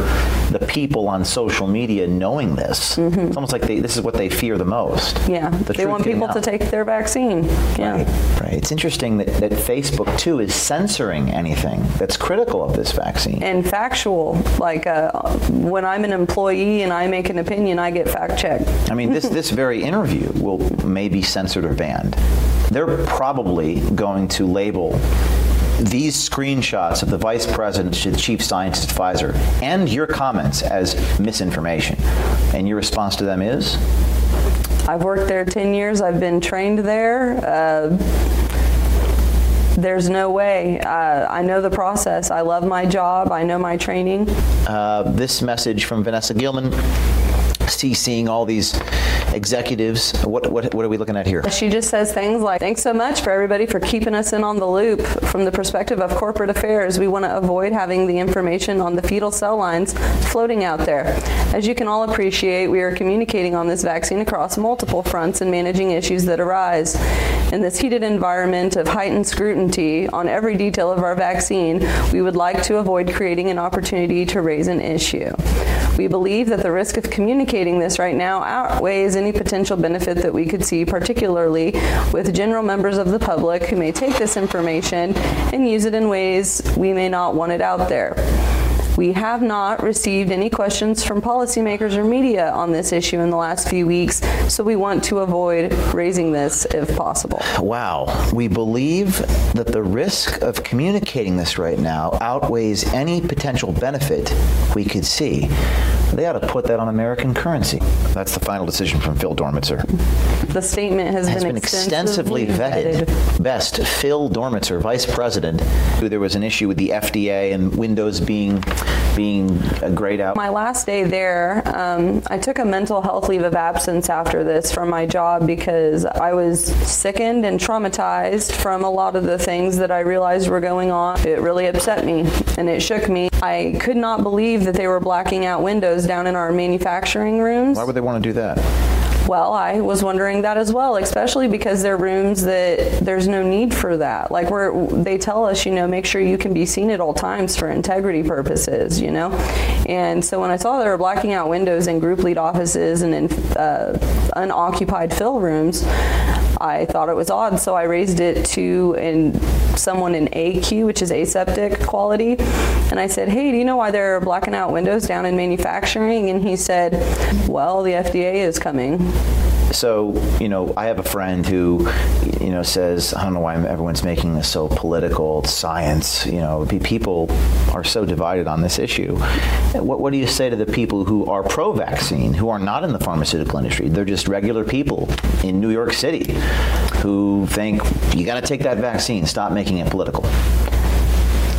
the people on social media knowing this. It's almost like they, this is what they fear the most. yeah, The they want people to take their vaccine. Yeah. Right. It's interesting that, that Facebook too is censoring anything that's critical of this vaccine. and factual like uh, when I'm an employee and I make an opinion I get fact checked. I mean, this this very interview will may be censored or banned. They're probably going to label these screenshots of the vice president to the chief scientist at Pfizer and your comments as misinformation. And your response to them is? I've worked there 10 years. I've been trained there. Uh, there's no way. Uh, I know the process. I love my job. I know my training. Uh, this message from Vanessa Gelman CCing all these executives. What what what are we looking at here? She just says things like, thanks so much for everybody for keeping us in on the loop. From the perspective of corporate affairs, we want to avoid having the information on the fetal cell lines floating out there. As you can all appreciate, we are communicating on this vaccine across multiple fronts and managing issues that arise. In this heated environment of heightened scrutiny on every detail of our vaccine, we would like to avoid creating an opportunity to raise an issue. We believe that the risk of communicating this right now outweighs any potential benefit that we could see, particularly with general members of the public who may take this information and use it in ways we may not want it out there. We have not received any questions from policymakers or media on this issue in the last few weeks, so we want to avoid raising this if possible. Wow. We believe that the risk of communicating this right now outweighs any potential benefit we could see. They ought to put that on American currency. That's the final decision from Phil Dormitzer. The statement has, has been, extensively vetted. Best Phil Dormitzer, Vice President, who there was an issue with the FDA and Windows being being grayed out. My last day there, um, I took a mental health leave of absence after this from my job because I was sickened and traumatized from a lot of the things that I realized were going on. It really upset me and it shook me. I could not believe that they were blacking out windows down in our manufacturing rooms. Why would they want to do that? Well, I was wondering that as well, especially because there are rooms that there's no need for that. Like where they tell us, you know, make sure you can be seen at all times for integrity purposes, you know. And so when I saw they were blacking out windows in group lead offices and in uh, unoccupied fill rooms, I thought it was odd, so I raised it to in someone in AQ, which is aseptic quality, and I said, "Hey, do you know why they're blacking out windows down in manufacturing?" And he said, "Well, the FDA is coming." So, you know, I have a friend who, you know, says, I don't know why everyone's making this so political, science, you know, people are so divided on this issue. What, what do you say to the people who are pro-vaccine, who are not in the pharmaceutical industry? They're just regular people in New York City who think, you got to take that vaccine, stop making it political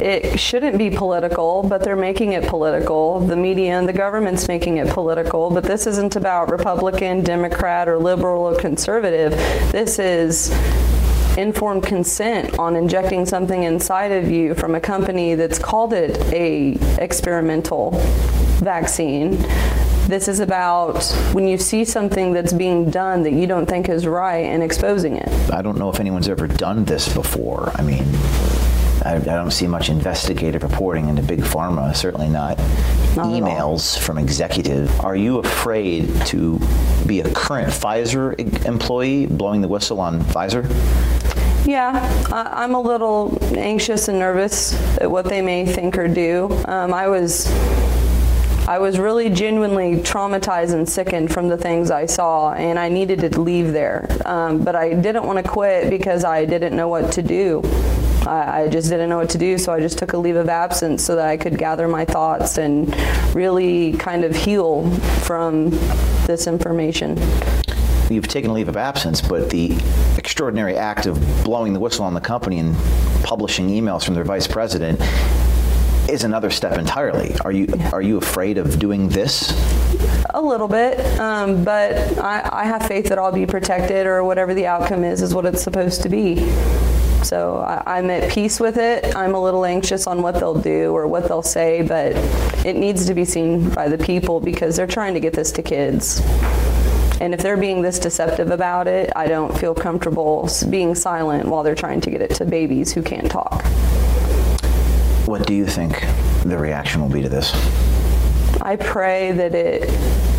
it shouldn't be political, but they're making it political. The media and the government's making it political, but this isn't about Republican, Democrat or liberal or conservative. This is informed consent on injecting something inside of you from a company that's called it a experimental vaccine this is about when you see something that's being done that you don't think is right and exposing it. I don't know if anyone's ever done this before. I mean, I, I, don't see much investigative reporting into big pharma, certainly not, not emails from executives. Are you afraid to be a current Pfizer employee blowing the whistle on Pfizer? Yeah, I'm a little anxious and nervous at what they may think or do. Um, I was I was really genuinely traumatized and sickened from the things I saw and I needed to leave there. Um, but I didn't want to quit because I didn't know what to do. I, I just didn't know what to do, so I just took a leave of absence so that I could gather my thoughts and really kind of heal from this information you've taken a leave of absence, but the extraordinary act of blowing the whistle on the company and publishing emails from their vice president is another step entirely. Are you are you afraid of doing this? A little bit, um, but I, I have faith that I'll be protected or whatever the outcome is is what it's supposed to be. So I, am at peace with it. I'm a little anxious on what they'll do or what they'll say, but it needs to be seen by the people because they're trying to get this to kids. And if they're being this deceptive about it, I don't feel comfortable being silent while they're trying to get it to babies who can't talk. What do you think the reaction will be to this? I pray that it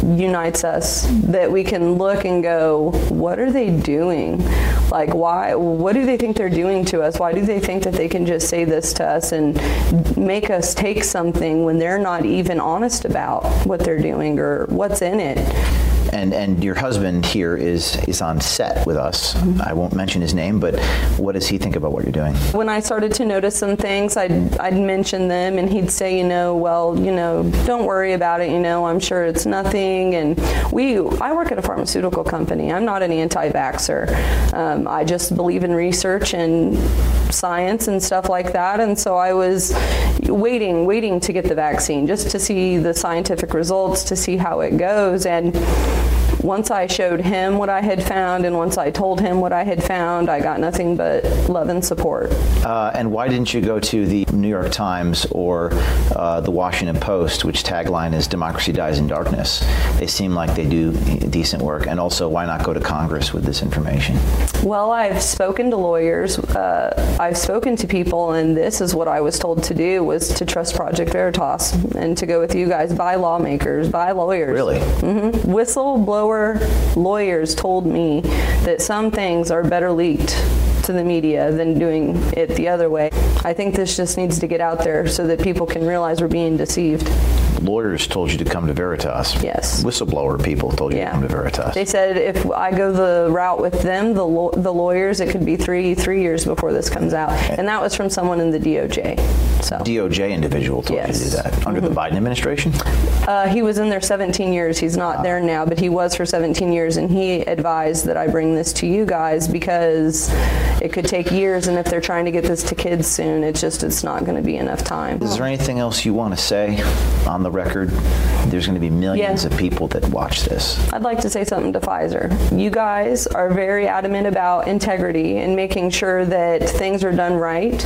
unites us that we can look and go what are they doing? Like why what do they think they're doing to us? Why do they think that they can just say this to us and make us take something when they're not even honest about what they're doing or what's in it and and your husband here is is on set with us. Mm -hmm. I won't mention his name, but what does he think about what you're doing? When I started to notice some things, I'd I'd mention them and he'd say, you know, well, you know, don't worry about it, you know, I'm sure it's nothing and we I work at a pharmaceutical company. I'm not an anti-vaxxer. Um, I just believe in research and science and stuff like that and so I was waiting waiting to get the vaccine just to see the scientific results to see how it goes and once I showed him what I had found and once I told him what I had found, I got nothing but love and support. Uh, and why didn't you go to the New York Times or uh, the Washington Post, which tagline is Democracy Dies in Darkness? They seem like they do decent work. And also, why not go to Congress with this information? Well, I've spoken to lawyers. Uh, I've spoken to people, and this is what I was told to do, was to trust Project Veritas and to go with you guys by lawmakers, by lawyers. Really? Mm -hmm. Whistleblower lawyers told me that some things are better leaked to the media than doing it the other way. I think this just needs to get out there so that people can realize we're being deceived lawyers told you to come to Veritas. Yes. Whistleblower people told you yeah. to come to Veritas. They said if I go the route with them, the the lawyers, it could be 3 3 years before this comes out. And that was from someone in the DOJ. So DOJ individual told yes. you to do that under mm -hmm. the mm-hmm. Biden administration? Uh, he was in there 17 years. He's not there now, but he was for 17 years and he advised that I bring this to you guys because it could take years and if they're trying to get this to kids soon, it's just it's not going to be enough time. Is there anything else you want to say on the record. There's going to be millions yeah. of people that watch this. I'd like to say something to Pfizer. You guys are very adamant about integrity and making sure that things are done right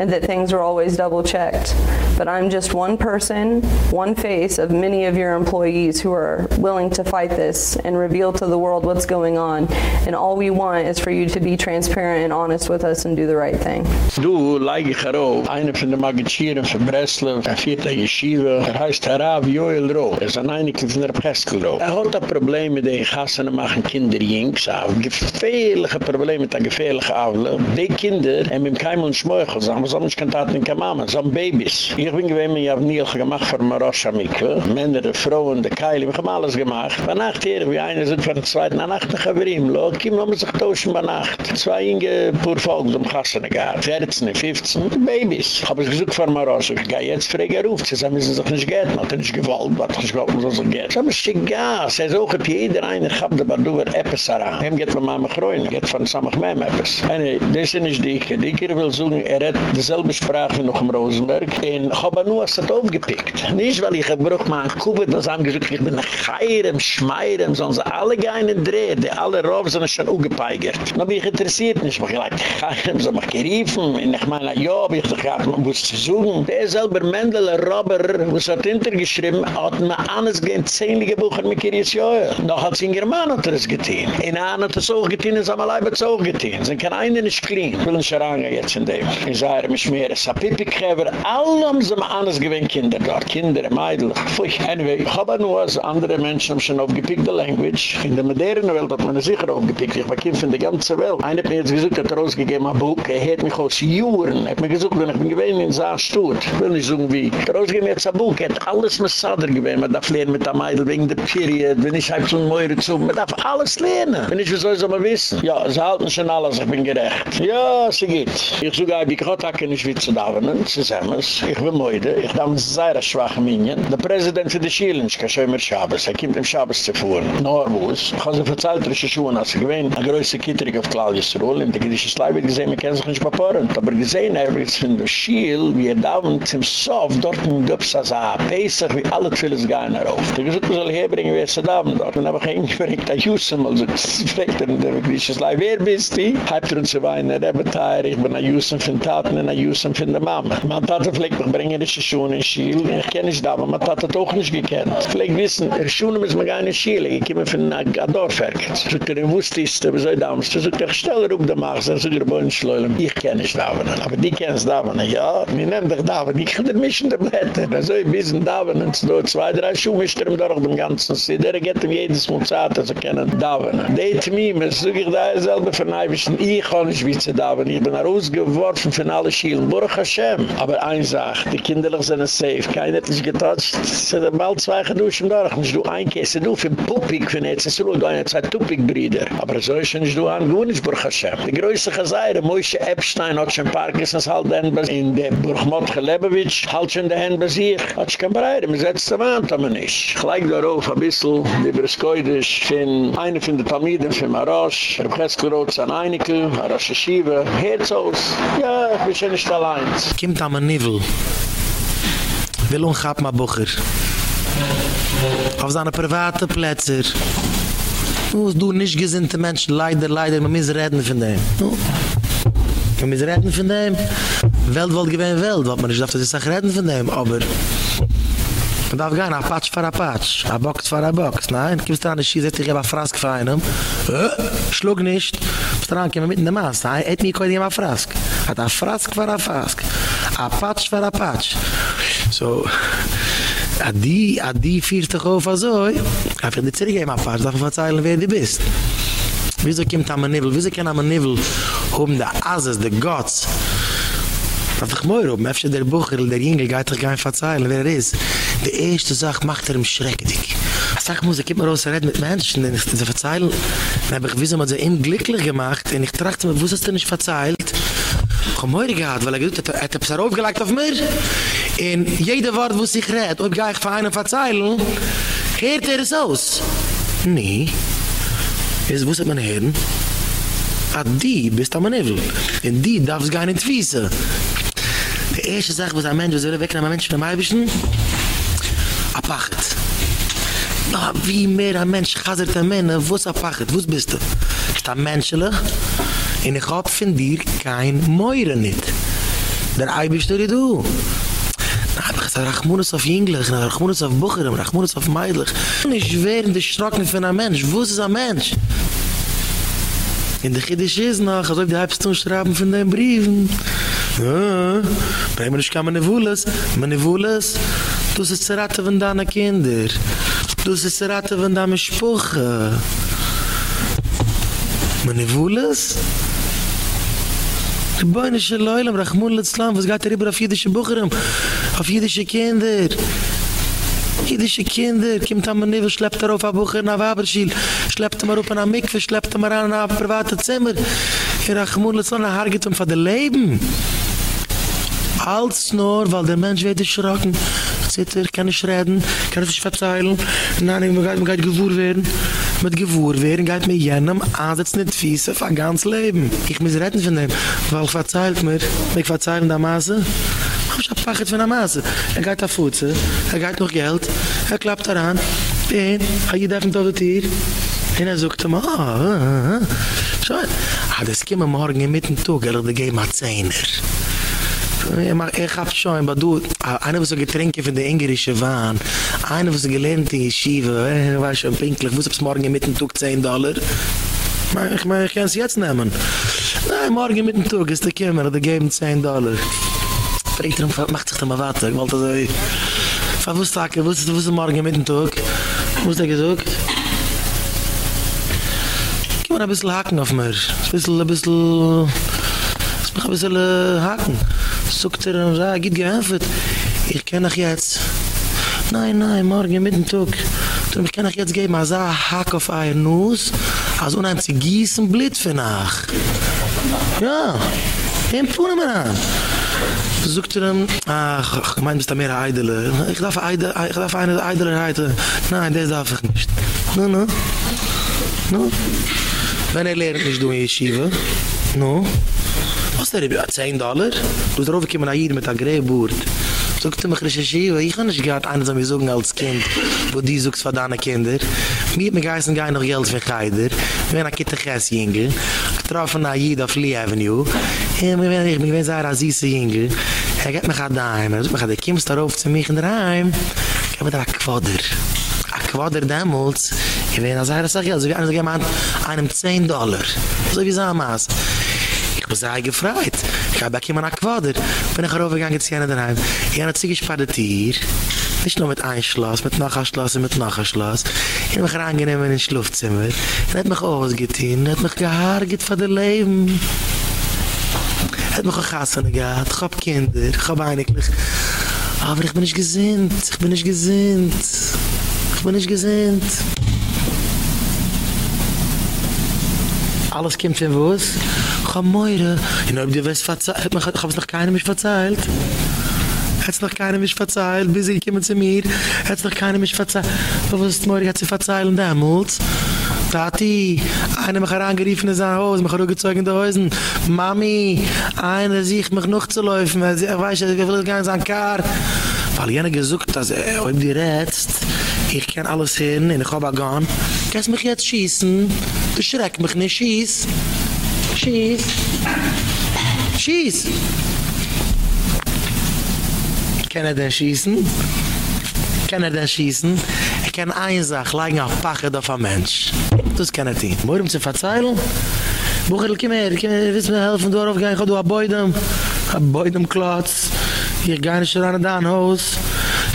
and that things are always double checked. but I'm just one person, one face of many of your employees who are willing to fight this and reveal to the world what's going on. And all we want is for you to be transparent and honest with us and do the right thing. Du, leige ich herauf, eine von den Magizieren von Breslau, führt eine Yeshiva, er heißt Harav Joel Roh, er ist ein Einigl von der Peskel Roh. Er hat ein Problem mit den Gassen machen Kinder jinks, er hat gefährliche Probleme mit der gefährlichen Avle. Die Kinder haben ihm keinem und Schmöchel, sagen wir, so nicht kann Taten kein Mama, so ein Babys. Ich bin gewinn, ich habe nie gemacht für Marosha Mikve, Männer, Frauen, die Keile, ich habe alles gemacht. Bei Nacht hier, wie einer sind von der Zweiten, nach Nacht nach Avrim, lo, kiem, haben sich tauschen bei Nacht. Zwei Inge, pur Volk, zum Gassen gehabt, 14, 15, Babys. Habe es gesucht von Marosha, ich gehe jetzt fragen, er ruft, sie sagen, müssen sich nicht gehen, hat er nicht gewollt, hat er nicht gewollt, muss er sich gehen. Ich habe es schick Gas, er sucht, jeder einer, ich habe da, du, er etwas daran. Hem geht von Mama Groen, geht von Samach Mem etwas. Eine, das ist nicht Dike. Dike will sagen, er hat dieselbe Sprache noch im Rosenberg. Ich nur was hat aufgepickt. Nicht, weil ich gebruch mal ein Kubit, was haben gesagt, ich bin ein Geirem, Schmeirem, sie alle gehen in Dreh, die alle Rauf sind schon ungepeigert. Da bin ich interessiert nicht. Ich habe gesagt, Geirem, so mach geriefen. Und ich meine, ja, hab ich doch gehabt, man muss zu suchen. Der selber Mendel, ein Robber, was hat hintergeschrieben, hat mir alles gehen, zähnliche Bucher mit Kiris Joel. Noch als in German hat er es. In Ahn hat es auch getan, in Samalai hat es auch. Sie können einen nicht clean. Ich will nicht herangehen jetzt in dem. Ich sage, mich mehr, es hat Pipi-Käfer, alle haben sie mir anders gewinnt, Kinder dort. Kinder, Meidl. Pfui. Anyway, ich habe nur, als andere Menschen haben schon aufgepickt, die Language. In der modernen Welt hat man sicher aufgepickt. Ich Kind von der ganzen Welt. Einer hat mir jetzt gesagt, hat er rausgegeben, ein Buch. Er hat mich aus Juren. Er hat mir gesagt, wenn ich bin gewinnt in. Ich will nicht sagen, wie. Er hat rausgegeben jetzt ein Buch. Er hat alles mit Sader gewinnt. Man darf lernen mit der Meidl wegen der Period. Wenn ich habe so ein Meure zu. Man darf alles lernen. Wenn ich, wie soll so mal wissen? Ja, sie halten schon alles, ich bin gerecht. Ja, sie geht. Ich suche, ich kann auch nicht wie zu dauern. Sie sagen es. Ich bin müde. Ich darf ein sehr schwache Minion. Der Präsident für die Schielen, ich kann schon immer Schabes. Er kommt im Schabes zu fuhren. Norwus. Ich habe sie verzeiht, dass ich schon als ich gewinne. Eine größte Kitterig auf Claudius Ruhl. In der Gedische Slei wird gesehen, wir kennen sich nicht beporren. Aber gesehen, er wird von der Schiel, wie er da und zum Sof, dort in Dupsa sah, Pesach, wie alle Tfilis gehen darauf. Der gesagt, wir sollen herbringen, wie er sie da und dort. Und habe ich hingefragt, der Jusen, also fragt er in der Gedische Slei, wer bist du? Halbt er uns zu weinen, er habe ich bin ein Jusen von Taten ein Jusen von der Mama. Man Tate vielleicht noch bringen, die Schuhe in Schiel. Ich kenne es da, aber man hat das auch nicht gekannt. Vielleicht wissen, er Schuhe müssen wir gar nicht Schiel. Ich komme von einem Dorfwerk. So, der wusste ist, wie soll damals? So, der Steller auf der Macht, so, der Bodenschleulen. Ich kenne es da, aber die kennen es da, ja. Wir nehmen dich da, ich kann den Mischen der Blätter. Also, ein bisschen da, und so, zwei, drei Schuhe mischt er durch den ganzen See. Der geht ihm jedes Mozart, also kennen da, Die Tmime, so, ich da selber verneibischen, ich kann nicht wie zu da, ich bin rausgeworfen von allen Schielen. Baruch Hashem. Aber eins sagt, die Kinder sind safe. Keiner hat nicht getotcht. Es sind bald zwei geduschen durch. Nicht du ein Käse, du für Puppig, für ist ruhig, du eine zwei Tuppig-Brüder. Aber so ist nicht du an Gunisch, Baruch Hashem. Die größte Geseire, Moishe Epstein hat schon Parkinson's halt den in der Burgmottche Lebevich, halt schon den Händen bei sich. Hat sich kein Breire, man setzt den Wand, aber nicht. Gleich darauf ein bisschen, die Briskoidisch, von einer von den Talmiden, von Marosh, er Breskelrotz an Einike, Marosh Yeshiva, Herzos. Ja, ich nicht allein. Kimt am Nivel. Will ungab ma Bucher. Auf seine private Plätze. Du du nicht gesinnte Menschen, leider, leider, man muss reden von dem. Man muss reden von dem. Welt wollt gewähne Welt, man nicht darf, das ist auch reden von dem, aber... Man darf gar nicht, ein Patsch für ein Patsch, ein Box für ein Box. Nein, gibst du an, ich setz dich habe Frask für einen. Schlug nicht. Bist dran, kämen mit in der Maas. Nein, et mi koi ich ein Frask. Hat ein Frask für ein Frask. Ein Patsch für ein Patsch. So... a di a di fiert go auf so a fer de zrige ma fahr da verzeilen wer di bist wieso kimt am nebel wieso ken am nebel hoben um da azes de gods einfach moir oben, öffsche der Bucher, der Jüngel, geht doch gar nicht verzeihen, wer er ist. Die erste Sache macht er ihm schreckig. Sag mal, ich gebe mir raus, er redet mit Menschen, denn ich verzeihle, dann habe ich wieso mal so ihm glücklich gemacht, und ich trage mir, wieso ist er nicht verzeihlt? Komm moir gehad, weil er gesagt hat, er hat es aufgelegt auf mir, und jede Wort, wo sich redet, ob ich von einem verzeihle, hört er es aus? Nee. Jetzt wusste man hören, Ah, die bist am Nevel. Und die darfst gar nicht wissen. Die erste Sache, was ein Mensch, was will wegnehmen, ein Mensch von einem Eibischen? Apachet. Na, wie mehr ein Mensch chasert ein Mensch, wo ist Apachet? Wo bist du? Ist ein Menschlich? Und ich hab von dir kein Meure nicht. Der Eibisch du, du. Na, Es rachmunes auf Jinglich, rachmunes auf Bucherem, rachmunes auf Meidlich. Ich wäre in der Schrocken von einem Mensch. Wo ist ein Mensch? In der Kiddisch ist noch, als ob die halbst schreiben von den Briefen. Ja, bei mir ist kein Menevules. Menevules, du sie zerraten von deinen Kinder. Du sie zerraten von deinen Spuche. Menevules? Rebbeine Shalom, Rachmun Litzlam, was geht er über auf jüdische Bucherem, auf jüdische Kinder. Jüdische Kinder, kommt am Niveau, schleppt er auf ein Bucher nach Waberschiel, schleppt er auf ein Mikve, schleppt er an ein privates Zimmer. Rachmun Litzlam, er hargit um von der Leben. Als nur, weil der Mensch wird erschrocken. Zitter, kann ich reden, kann ich verzeilen. Nein, ich muss gleich gewohr werden. Mit gewohr werden geht mir jenem ansetzen nicht fiese ein ganzes Leben. Ich muss reden von dem, weil verzeilt mir, ich verzeilen der Maße. Ich hab Pachet von der Maße. Er geht auf Futze, er geht noch Geld, er klappt daran. Bin, er geht auf den Tod Tier. Und er sagt ihm, ah, ah, ah. Schau, ah, das kommt morgen in mitten Tag, er hat gegeben ein Zehner. Ich hab schon, aber du, einer was so getränke von der engerische Wahn, einer was so gelernt in Yeshiva, er war schon pinklich, ist es morgen mit dem Tag 10 Dollar? Ich meine, ich kann es jetzt nehmen. Nein, morgen mit dem ist der Kimmer, der geben 10 Dollar. Fregt er, macht sich da mal warte, ich wollte so, wo ist wo ist morgen mit dem Tag? Wo ist der gesagt? Gib mir ein bisschen Haken auf mir, ein bisschen, ein bisschen, ein bisschen Haken. Sogt er und sagt, geht geöffnet. Ich kann euch jetzt... Nein, nein, morgen mit dem Tag. Ich kann euch jetzt geben, als ein Hack auf ein Nuss, als unheim zu gießen, Blit für nach. Ja, den punen wir an. Sogt er ihm, ach, ich meine, bist da mehr Eidele. Ich darf, Eide, ich darf eine Eidele reiten. Nein, das darf ich nicht. No, no. No. Wenn er lernt nicht, du in Yeshiva. No. Was der über 10 Dollar? Du drauf kommen hier mit der Gräburt. Sogt du mich recherchieren, ich kann nicht gerade einer mir sagen als Kind, wo die sucht von Kinder. Mir hat mir geheißen gar noch Geld für Geider. Wir haben eine Kitte Gess jinge. Getroffen nach Jid auf Lee Avenue. Wir werden ich, wir werden sehr Azize jinge. Er geht mich an daheim. Er sagt mich, der kommst darauf zu mich in der Heim. Ich habe da ein Quader. Ein Quader damals. Ich werde sagen, sag ich, also wie einer sagt, einem 10 Dollar. So wie Samas. Ich bin sehr gefreut. Ich habe immer nach Quader. Bin ich raufgegangen zu jener daheim. Ich habe ziemlich spannend hier. Nicht nur mit ein Schloss, mit noch ein Schloss und mit noch ein Schloss. Ich habe mich reingenehm in ein Schlafzimmer. Er hat mich ausgetein. Er hat mich gehargert von dem Leben. Hat mich auch Gassen gehabt. Ich habe Kinder. Ich habe eigentlich. Aber ich bin nicht gesinnt. Ich bin nicht gesinnt. Ich bin nicht gesinnt. Alles kommt von wo es? Ich know, ob du weißt, verzeiht. Ich habe es noch keinem mich verzeiht. Hat es noch keinem mich verzeiht, bis sie kommen zu mir. Hat es noch keinem mich verzeiht. Was ist Moiri, hat sie verzeiht und damals? Tati, einer mich herangeriefen in sein Haus, mich herangezeugt in die Häusen. Mami, einer sieht mich noch zu laufen. Ich weiß, ich will gar nicht sein Kar. Weil jener gesucht, dass er, ob die rätst, ich kann alles hin, in der Chobagan. Kannst mich jetzt schießen? Du schreck mich nicht, schieß. Schieß. Schieß. Kann er denn schießen? Kann er denn schießen? Kann eine Sache, legen auf Pachet auf ein Mensch. Das kann er tun. Worum zu verzeilen? Buchel, komm her, komm her, willst mir helfen, du auf gehen, du a Beudem, Beudem klotz, hier nicht ran in dein Haus.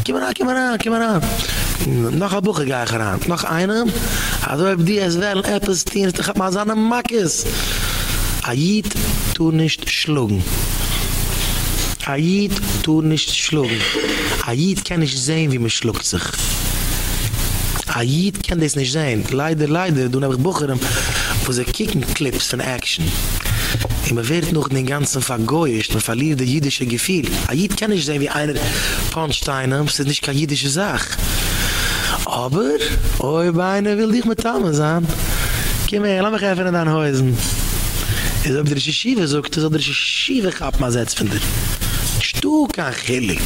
Komm her, komm her, komm her. Noch ein Buchel gehe ich ran. Noch eine. Also ob die es wel etwas tun, ich hab mal so eine Mackes. Ayid tu nicht schlugen. Ayid tu nicht schlugen. Ayid kann nicht sehen, wie man schlugt sich. Ayid kann das nicht sehen. Leider, leider, du nebach Bucherem, wo sie kicken Clips von Action. Und man wird noch den ganzen vergoyischt, man verliert das jüdische Gefühl. Ayid kann nicht sehen, wie einer Punchsteiner, das ist nicht keine jüdische Sache. Aber, oi, Beine will dich mit Tama sein. Komm her, lass mich einfach in deinen Häusen. Es ob der Schiebe sagt, es ob der Schiebe gehabt mal setzt von dir. Du kann chillig.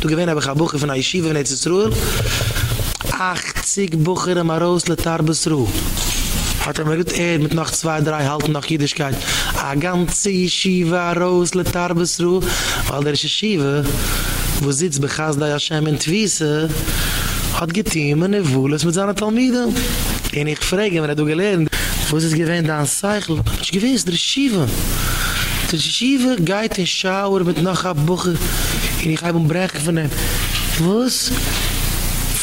Du gewinn hab ich ein Buch von einer Schiebe von Ezesruel. 80 Bucher im Aros le Tarbesruel. Hat er mir gut eher mit noch zwei, drei halten nach Jüdischkeit. A ganze Yeshiva Aros le Tarbesruel. Weil der Schiebe wo sitzt bechaz da Hashem in Twisse, hat getein meine Wohles mit seiner Talmide. En ich frage, wenn er du gelernt, wo ist es gewähnt an Zeichel? Ich gewiss, der Schiva. Der Schiva geht in Schauer mit noch ab Buche, en ich habe umbrechen von ihm. Was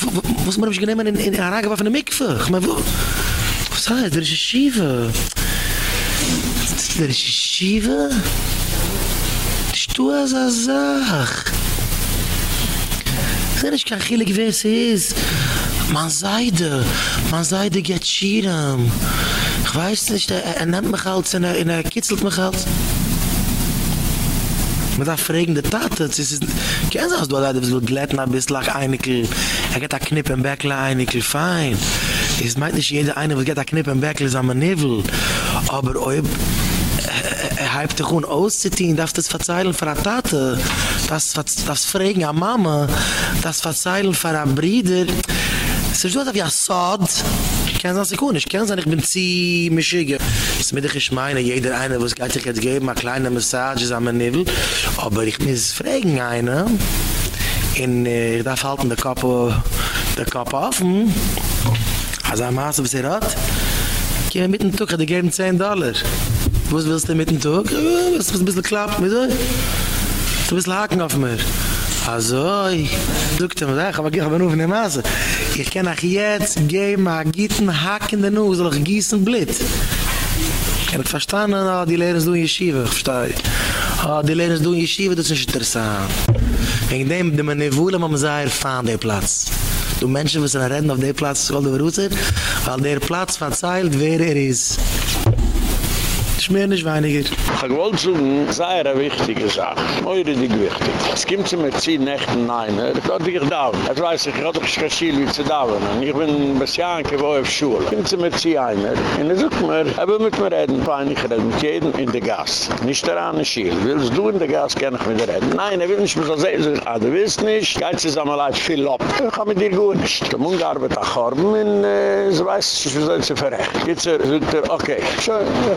man hab ich genehmen in, in Arage von der Mikve? Ich mein, wo? Was heißt, der Schiva? Der Schiva? Du hast eine Sache. Sehen ich kein Chilik, wer es ist. Man sei da. Man sei da geht Schirem. Ich weiß nicht, er, er nimmt mich halt er, er kitzelt mich halt. Man darf fragen, die Tate, es ist... Kennst du du hast ein bisschen glätten, ein bisschen einiger... Er geht ein Knipp im Bäckle, einiger, fein. Es meint nicht jeder eine, was geht ein Knipp im Bäckle, ist am Nivel. Aber ob... er hat dich gewoon auszutien, darf das verzeilen für eine Tate, das, das fragen an Mama, das verzeilen für eine Brüder. Es ist so, wie ein Sod, ich kann es nicht, ich kann es nicht, ich bin zieh, mischige. Es mir ich meine, jeder eine, was geht sich jetzt geben, eine kleine Massage ist am Nivel, aber ich muss fragen eine, in äh, ich darf halten der Kopf, der Kopf offen, also am Maße, was er hat, gehen wir mit dem Tuch, die geben 10 Dollar. Was willst du mit dem Tag? Was ist ein bisschen klappt dir? Du bist haken auf mir. Also, ich drückte mir, ich habe aber nur von der Masse. Ich kann auch jetzt gehen, mal gitten, haken in Nuss, soll ich gießen Blit. Ich habe verstanden, oh, die Lehrers du in Yeshiva, ich verstehe. Oh, die Lehrers du in Yeshiva, das ist interessant. Wegen dem, die man nicht wohl, man muss sehr erfahren, der Platz. Du Menschen, die reden auf der Platz, weil du weil der Platz verzeilt, wer er ist. Nicht mehr, nicht weniger. Ich wollte sagen, ist eine wichtige Sache. Eure Ding wichtig. Es kommt zu mir zehn Nächten nein, ich dachte, ich darf. Ich weiß, ich hatte doch kein Schiel, wie zu darf. Ich bin ein bisschen wo auf Schule. Kommt zu mir zehn einer. Und er sagt mir, er will mit mir reden, fein, ich mit jedem in der Gas. Nicht daran ein Schiel. Willst du in der Gas, kann ich mit dir reden. Nein, er will nicht mehr so sehen. Ah, du willst nicht. Geht einmal leid viel ab. Ich kann mit dir gut nicht. Der Mund arbeitet auch Horben und äh, sie weiß, wie soll sie verrechten. Jetzt sagt er, okay, ich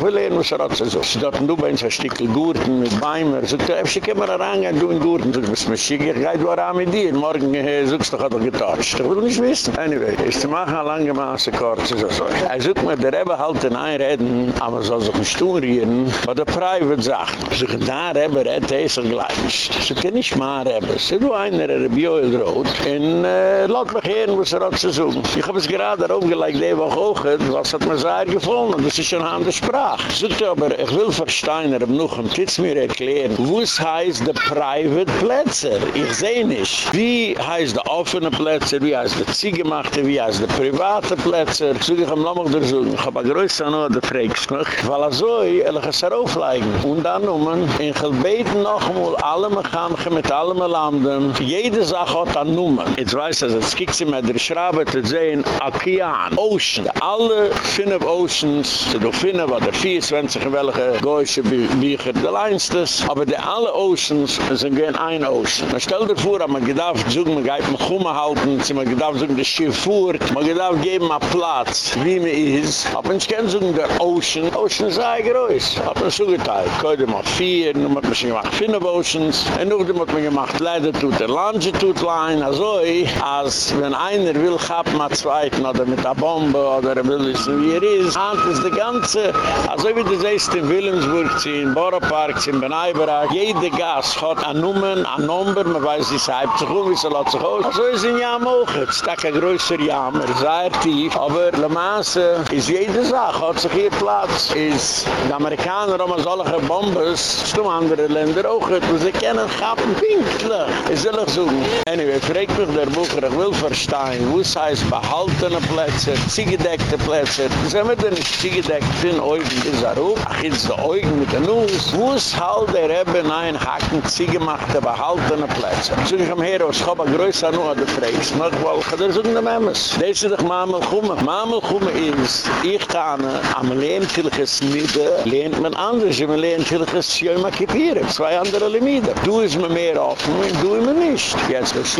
will lernen, was er hat so. Sie dachten, du bist ein Stückchen Gurten mit Beimer. Sie dachten, ich kann mir herangehen, du in Gurten. Sie dachten, ich gehe du mit dir. Morgen äh, suchst du, hat er getotcht. Ich will nicht wissen. Anyway, ich zu machen eine lange Maße kurz, das so. Er sucht mir, der Rebbe halt in Einreden, aber soll sich nicht tun rieren, was der Private sagt. Sie sagen, da Rebbe redt, er ist er gleich. Sie können nicht mal Rebbe. Sie du einer, der Joel Roth, und äh, lass mich hören, was er hat zu suchen. Ich habe es gerade darauf gelegt, die Woche auch, was hat mir sehr gefallen, das ist schon an der Sprache. Sie sagt aber, ich will verstehen, er noch ein Titz mir erklären, was heißt der Private Plätze? Ich sehe nicht. Wie heißt der offene Plätze, wie heißt der Ziegemachte, wie heißt der private Plätze? So ich am Lammer der Sohn, ich habe eine größere Anna, der fragst mich, weil er so, er kann es auflegen. Und dann nummen, in Gelbeten noch einmal, alle Mechanchen mit allen Landen, jede Sache hat eine Nummer. Jetzt weiß ich, jetzt kiegt sie mit der Schraube zu sehen, Okean, Ocean, alle Finnef Oceans, du Finnef, oder 24, welche goische Bücher der Leinstes, aber die alle Oceans sind gehen ein Ocean. Man stellt dir vor, man gedarf zugen, man geht mit Chumme halten, man gedarf zugen, das Schiff fuhrt, man gedarf geben einen Platz, wie man ist. Aber man kann zugen, der Ocean, Ocean ist ein groß. Hat man so geteilt, könnte man vier, nun hat man schon gemacht, fünf Oceans, und nun hat man gemacht, leider tut der Lange tut lein, also als wenn einer will, hat man zweiten, oder mit der Bombe, oder er will wissen, wie er ist, hand ist ganze, also wie du siehst, in Wilhelmsburg, in Boropark, in Benaibarak. Jede Gas hat eine Nummer, eine Nummer, man weiß, wie sie halbt sich um, wie sie lässt sich aus. Also ist ein Jam auch. Es ist kein größer Jam, er ist sehr tief. Aber Le Mans ist jede Sache, hat sich hier Platz. Ist die Amerikaner haben solche Bombes, ist um andere Länder auch. Und sie kennen Gappen pinklich. Ich soll euch suchen. Anyway, fragt mich der Bucher, ich will verstehen, wo es heißt behaltene Plätze, ziegedeckte Plätze. Sind wir denn nicht ziegedeckt, sind euch in dieser Ruf? Ach, jetzt die Augen mit der Nuss. Ist halt der Rebbe nein Haken ziegemachte behaltene Plätze? So ich am Hero, habe größer nur an der Freis. Noch wohl, ich habe so eine Memes. Das ist doch Mamel Chumme. Mamel Chumme ist, ich kann am Lehntilches Niede, lehnt man anders, im Lehntilches Jöma Kippire. Zwei andere Lemide. Du ist mir mehr offen, du immer nicht. Jetzt, der es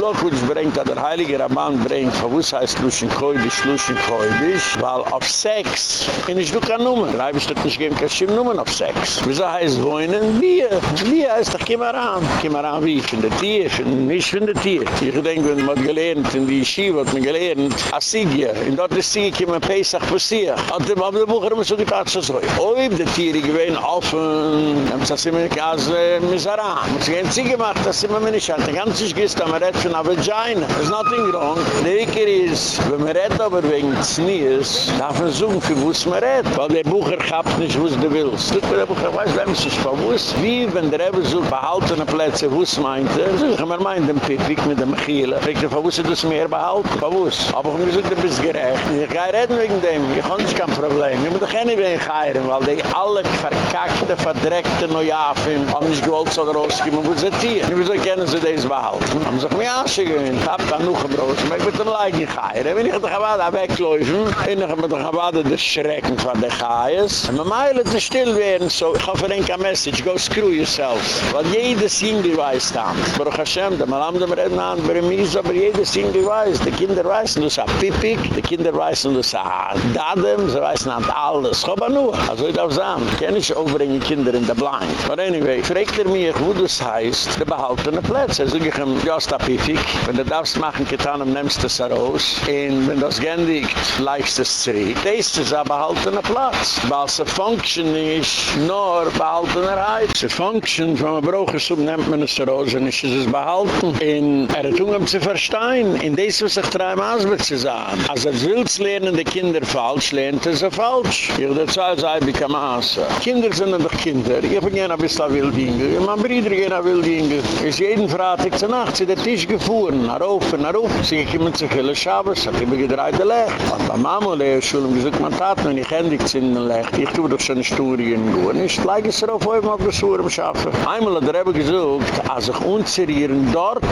bringt, der Heilige Raman bringt, wo es heißt Luschen Koidisch, Luschen Koidisch, weil auf Sex, in ich du kann nummer. Da habe ich das nicht geben, Es schimm nur noch Sex. Wieso heißt wohnen? Wie? Wie heißt doch, komm mal ran. Komm mal ran, wie? Von der Tier, von, nicht von der Tier. Ich denke, wenn man gelernt, in die Yeshiva hat man gelernt, Asigya. In dort ist Siege, kommen Pesach passieren. Und dann haben die Bucher immer so gedacht, so so. Oh, die Tiere gewähnen offen. Dann haben sie immer gesagt, Misara. Und sie haben sie gemacht, das sind wir mir nicht. Die ganze ist, da man redt von einer Vagina. There's nothing wrong. Der Wicker ist, wenn man redt aber wegen Nies, darf man suchen, für wo man redt. Weil der Bucher hat nicht, wo es du willst. Der Bucher weiß, wenn es sich verwusst. Wie, wenn der Rebbe sucht, behaltene Plätze, wo es meint, so ich mir meint, den Pipik mit dem Chiele. Ich denke, verwusst du das mehr behalten? Verwusst. Aber ich muss du bist gerecht. Ich kann reden wegen dem. Ich habe nicht kein Problem. Ich muss doch nicht wegen Geiren, weil die alle verkackte, verdreckte Neuafen haben nicht gewollt, so rausgegeben, wo sie tieren. Ich muss auch kennen, sie das behalten. Haben sich mir anschiggen. Ich hab da noch ein Brot. Aber ich bin dann leid in Geiren. Wenn ich doch wegläufen, bin ich mir doch aber da Schrecken von der Geiers. Und man meilen zu still werden, so ich hoffe, denk ein Message, go screw yourself. Weil jede Single weiß dann. Baruch Hashem, da mal haben wir reden an, aber jede Single weiß. Die Kinder weißen, du sagst Pipik, die Kinder weißen, du sagst Dadem, sie weißen an alles. Aber nur, also ich darf sagen, ich kann nicht overbringen Kinder in der Blind. But anyway, fragt er mich, wo das heißt, der behaltene Plätze. Also ich ihm, ist Pipik. Wenn du darfst machen, getan, nimmst du es raus. Und wenn das gendigt, leichst es zurück. Das ist ein behaltener Platz. Weil sie function ist, nur behaltener Heid. Sie function, wenn man braucht es, nimmt man es raus und ist es behalten. Und er hat um zu verstehen, in das, was ich drei Maßbe zu sagen. Als er will lernen, die Kinder falsch, lernt er sie falsch. Würde zwei sagen, wie kann man Kinder sind doch Kinder. Ich bin gerne ein bisschen Wildinge. Mein Bruder gehen ein Wildinge. Ist jeden Freitag zur Nacht, sie der Tisch gefahren, nach oben, nach oben. Sie kommen zu viele Schabes, hat immer gedreht der Lech. Und bei Mama, die Schule, gesagt, man tat mir nicht händig zu den Lech. Ich tue doch schon Studien gut. Ich lege es darauf, wo ich mal besuchen schaffen. Einmal hat er eben gesagt, als ich unzerieren dort,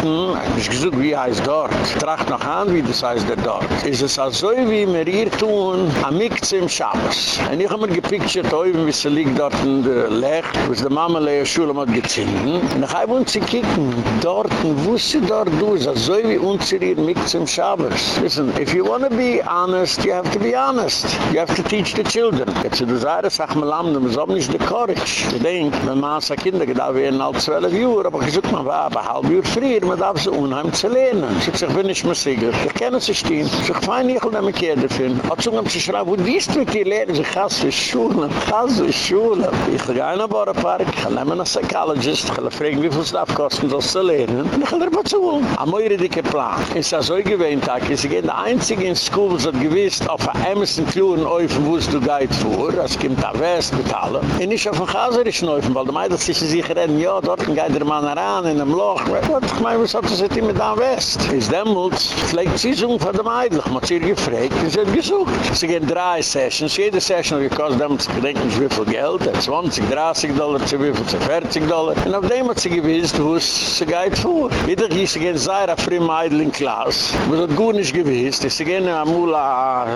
ich gesagt, wie heißt dort? Tracht noch an, wie das heißt der dort. Ist es also wie wir hier tun, am Mikze im Schabes. Und ich habe mir gepictured, wie sie liegt dort in der Lech, wo es der Mama Lea Schule hat gezogen. Und ich habe uns kicken, dort, wo sie dort du, so wie uns hier mit zum Schabes. Listen, if you want to be honest, you have to be honest. You have to teach the children. Jetzt du sagst, sag am, du musst auch nicht the courage. Ich denke, wenn man als Kinder da werden alt zwölf Jahre, aber ich such mal, war aber halb Jahr früher, man darf sie unheim zu lernen. Ich sag, bin ich mir sicher. Ich kenne sie stehen. Ich sag, fein, ich will nicht mehr finden. Hat zu mir schreiben, wo diest mit dir lernen? Ich sag, für Schule, für Schule. Ich gehe in den Bauernpark, ich gehe einen Psychologist, ich gehe wie viel es darf kosten, das zu lernen. Ich gehe dir mal zu. Ein neuer dicker Plan. Es ist so gewähnt, ich gehe der einzige in School, das hat gewiss, auf der Emerson Fluren öffnen, wo es du gehit vor, das kommt da West mit allem. Und nicht auf dem Chaserischen öffnen, weil die Meidl sich sicher reden, ja, dort geht der Mann heran, in einem Loch. Ich meine, was hat das jetzt immer da West? Ist dämmelt, vielleicht sie so von der Meidl. Ich habe sie gefragt, sie hat gesucht. Sie gehen drei Sessions, jede Session hat gekostet, damit sie gedenken, wie viel Geld, 20, 30 Dollar, zu wie viel, 40 Dollar. Und auf dem hat sie gewiss, wo es sie geht vor. Jeder gießt, sie gehen sehr auf früh Meidl in Klaas. Was hat gut nicht gewiss, sie gehen in Amula,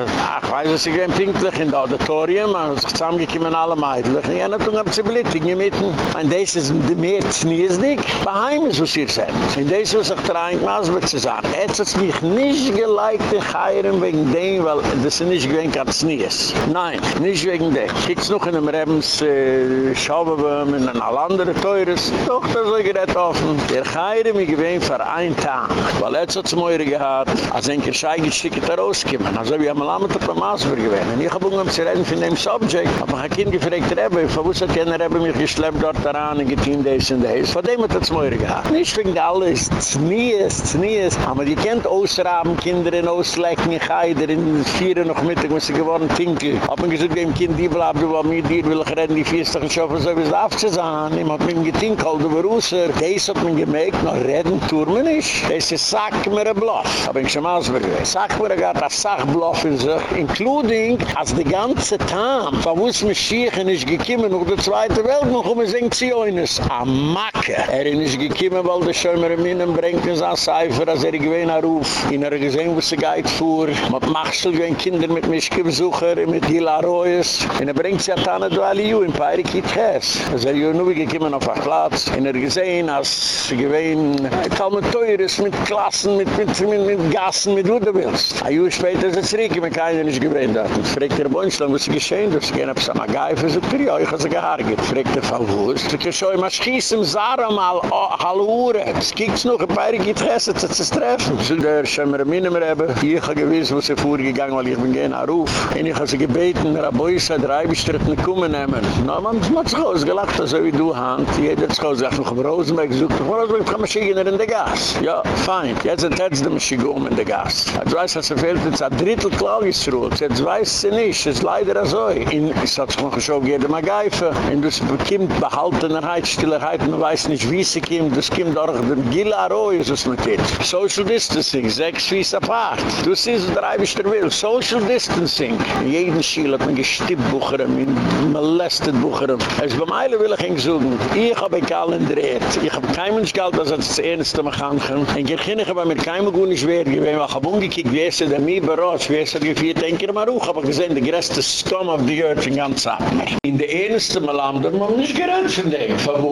ach, weiß ich, sie gehen pinklich in das Auditorium, und sie zusammengekommen alle Meidl. Und jene tun haben sie blittig gemitten. Und das ist mehr Zniesdig, bei Heim ist, was ihr seht. Und das ist, was ich drein, was wird sie sagen. Jetzt hat es mich nicht geliked, in Chayram wegen dem, weil das ist nicht gewinnt, als Nies. Nein, nicht wegen dem. Kiekst noch in einem Rebens, äh, Schaubewem, in einem anderen Teures. Doch, das ist gerett offen. Der Chayram, ich gewinnt für ein Tag. Weil jetzt hat es mir gehad, als ein Kerschei geschickt da rausgekommen. Also wir haben alle mit der Maasburg gewinnt. Und ich habe um zu reden von dem Subject. Aber ein Kind gefragt, Rebbe, von wo das keiner Rebbe mich geschleppt dort daran, in getein des und des. Von dem hat es mir gehad. Nicht wegen alles, Znies, Znies. Aber die kennt ausraben, Kinder in Auslecken, in Geider, in Vieren noch Mittag, muss sie geworden Tinkel. Hab mir gesagt, dem Kind, die bleibt, war mir, dir will ich reden, die Vierstachen schaffen, so wie es darf zu sein. Ich hab mir getinkelt, du war ausser. Das hat mir gemerkt, noch reden, tun wir nicht. Das ist, sag mir ein Bluff. Hab ich schon mal ausbergewehen. Sag mir, er hat ein Sachbluff in sich, including, als die ganze Tam, von wo es mich schiechen ist gekommen, noch der Zweite Welt, noch um es in Zioines, am Macke. Er ist gekommen, weil der Schömer in Minen bringt uns an Cipher, als er gewähnt er ruf. In er gesehen, wo sie geht vor, mit Machsel, gehen Kinder mit Mischke-Besucher, mit Hila Royes. Und er bringt sie an Tana Duali-Ju, in Peirik Ches. Also er ist nur gekommen auf der Platz. Und er gesehen, als sie gewähnt, kaum mit Teures, mit Klassen, mit, Gassen, mit wo du willst. Ein Jahr später ist er zurück, mit keiner nicht gewähnt hat. Und fragt er Bonschland, was ist geschehen? Das gehen ab so a gaif is it kriya, ich hasse geharget, fregte van fregte schoi, ma schiess im Sara mal, oh, hallo ure, noch, ein paar gitt hesse, zu zes treffen. So da er schon mir ein Minimer ebbe, ich gewiss, wo sie vorgegangen, weil ich bin gehen, er aruf, und ich hasse gebeten, mir a drei bestritten, kommen nehmen. Na, man muss man sich ausgelacht, wie du, hand, jeder hat sich ausgelacht, noch Rosenberg sucht, Rosenberg, kann man sich in der gas. Ja, fein, jetzt hat es dem Schick in der gas. Ich weiß, dass er fehlt jetzt ein Drittel Klagisruhe, jetzt weiß sie nicht, es ist leider so. in hat sich noch schon gegeben, mal geifen. Und das bekommt Behaltenerheit, Stillerheit, man weiß nicht, wie sie kommt. Das kommt durch den Gila-Roi, was man geht. Social Distancing, sechs Fies apart. Siehst, was der Eibischter will. Social Distancing. In jedem Schiel hat man gestippt Bucherem, in molested Bucherem. Es beim Eile will ich ihn suchen. Ich hab ein Kalender Ich hab kein Mensch gehalt, dass das Ernste mich ankommt. Und ich kann aber mit keinem Gune schwer gewesen. Ich hab umgekickt, wie es der mir berät, wie es er geführt, denke ich mal auch. Aber gesehen, der größte Scum of the Earth in ganz Sachen. In der Ernste mal haben, da man nicht gerannt von dem. Von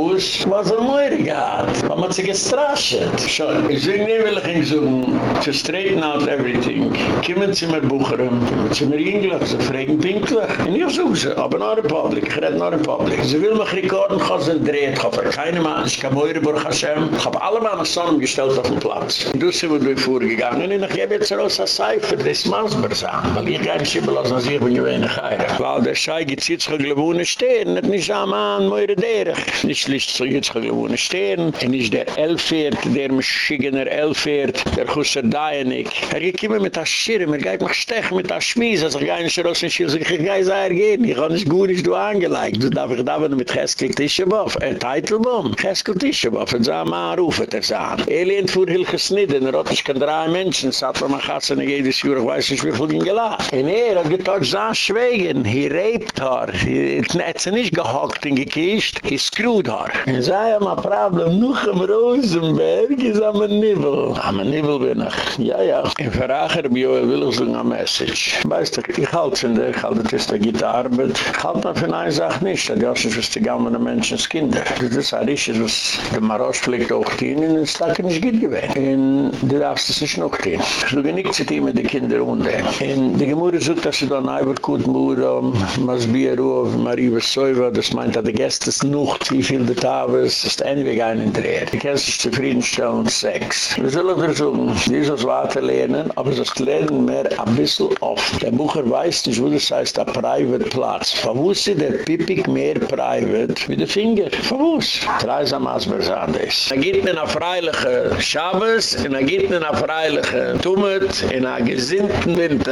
was er mehr gehabt. Man hat sich gestrascht. Schon, ich will nicht will ich ihn suchen, to straighten out everything. Kommen Sie mit Bucherem, kommen Sie mit Englisch, Sie fragen Pinkler. Und ich suche sie, aber nach Republik, ich rede nach Republik. Sie will mich rekorden, ich habe sie dreht, ich habe keine Mann, ich habe Meure Burg Hashem, ich habe alle Mann zusammengestellt auf dem Platz. Und du sind wir vorgegangen, und ich gebe jetzt raus als Cipher, das Masber sein, weil ich gar nicht schiebe lassen, als ich bin gewähne Geire. Weil der Schei geht jetzt gewohne stehen, nicht nicht am Mann, Meure Derech. Nicht schlicht so jetzt gewohne stehen, und nicht der Elfert, der Maschigener Elfert, der Chusser Dayanik. Er geht immer mit der Schirm, er geht mich stechen mit der Schmies, also ich gehe nicht raus in Schilz, ich gehe sehr gehen, ich habe nicht gut, ich habe angelegt. Du darf ich da, du mit Cheskel Tischeboff, ein Teitelbaum, Cheskel Tischeboff, und sag mal, rufe das an. Er lehnt vor Hilke Snidden, er hat nicht kein drei Menschen, es hat man gassen, jedes Jahr, ich weiß nicht, wie viel ihn gelacht. Und er hat getaucht, sah schweigen, he raped her, he hat sie nicht gehockt und gekischt, he screwed her. Er sah ja mal Problem, noch im Rosenberg, ist am Nibbel. Am Nibbel bin ich. Ja, ja. In Verracher, bei Joel will ich so eine Message. Weißt du, ich halte von der, ich halte das, da geht die Arbeit. Ich halte noch von einer Sache nicht, das ist nicht, was die gammene Menschen als Kinder. Das ist ein Risches, was der Marosch fliegt auch hin, und es ist nicht gut gewesen. Und du darfst es nicht noch hin. Du gehst nicht zu tun mit den Kindern unten. Und die Gemüse sucht, dass sie dann einfach gut Mura, Masbier, Marie Besäuver, das meint, dass die Gäste es noch, wie viel der das ist ein Weg ein Erde. Die kannst dich zufriedenstellen, Sex. Wir sollen versuchen, dieses Warte lernen, aber das lernen mehr ein bisschen oft. Der Bucher weiß nicht, wo das heißt, der Private Platz. Verwusst sie der Pipik mehr Private wie der Finger? Verwusst. Dreisam wir das. Er geht mir nach freiliche Schabes, und er geht mir nach freiliche Tummet, in einer gesinnten Winter.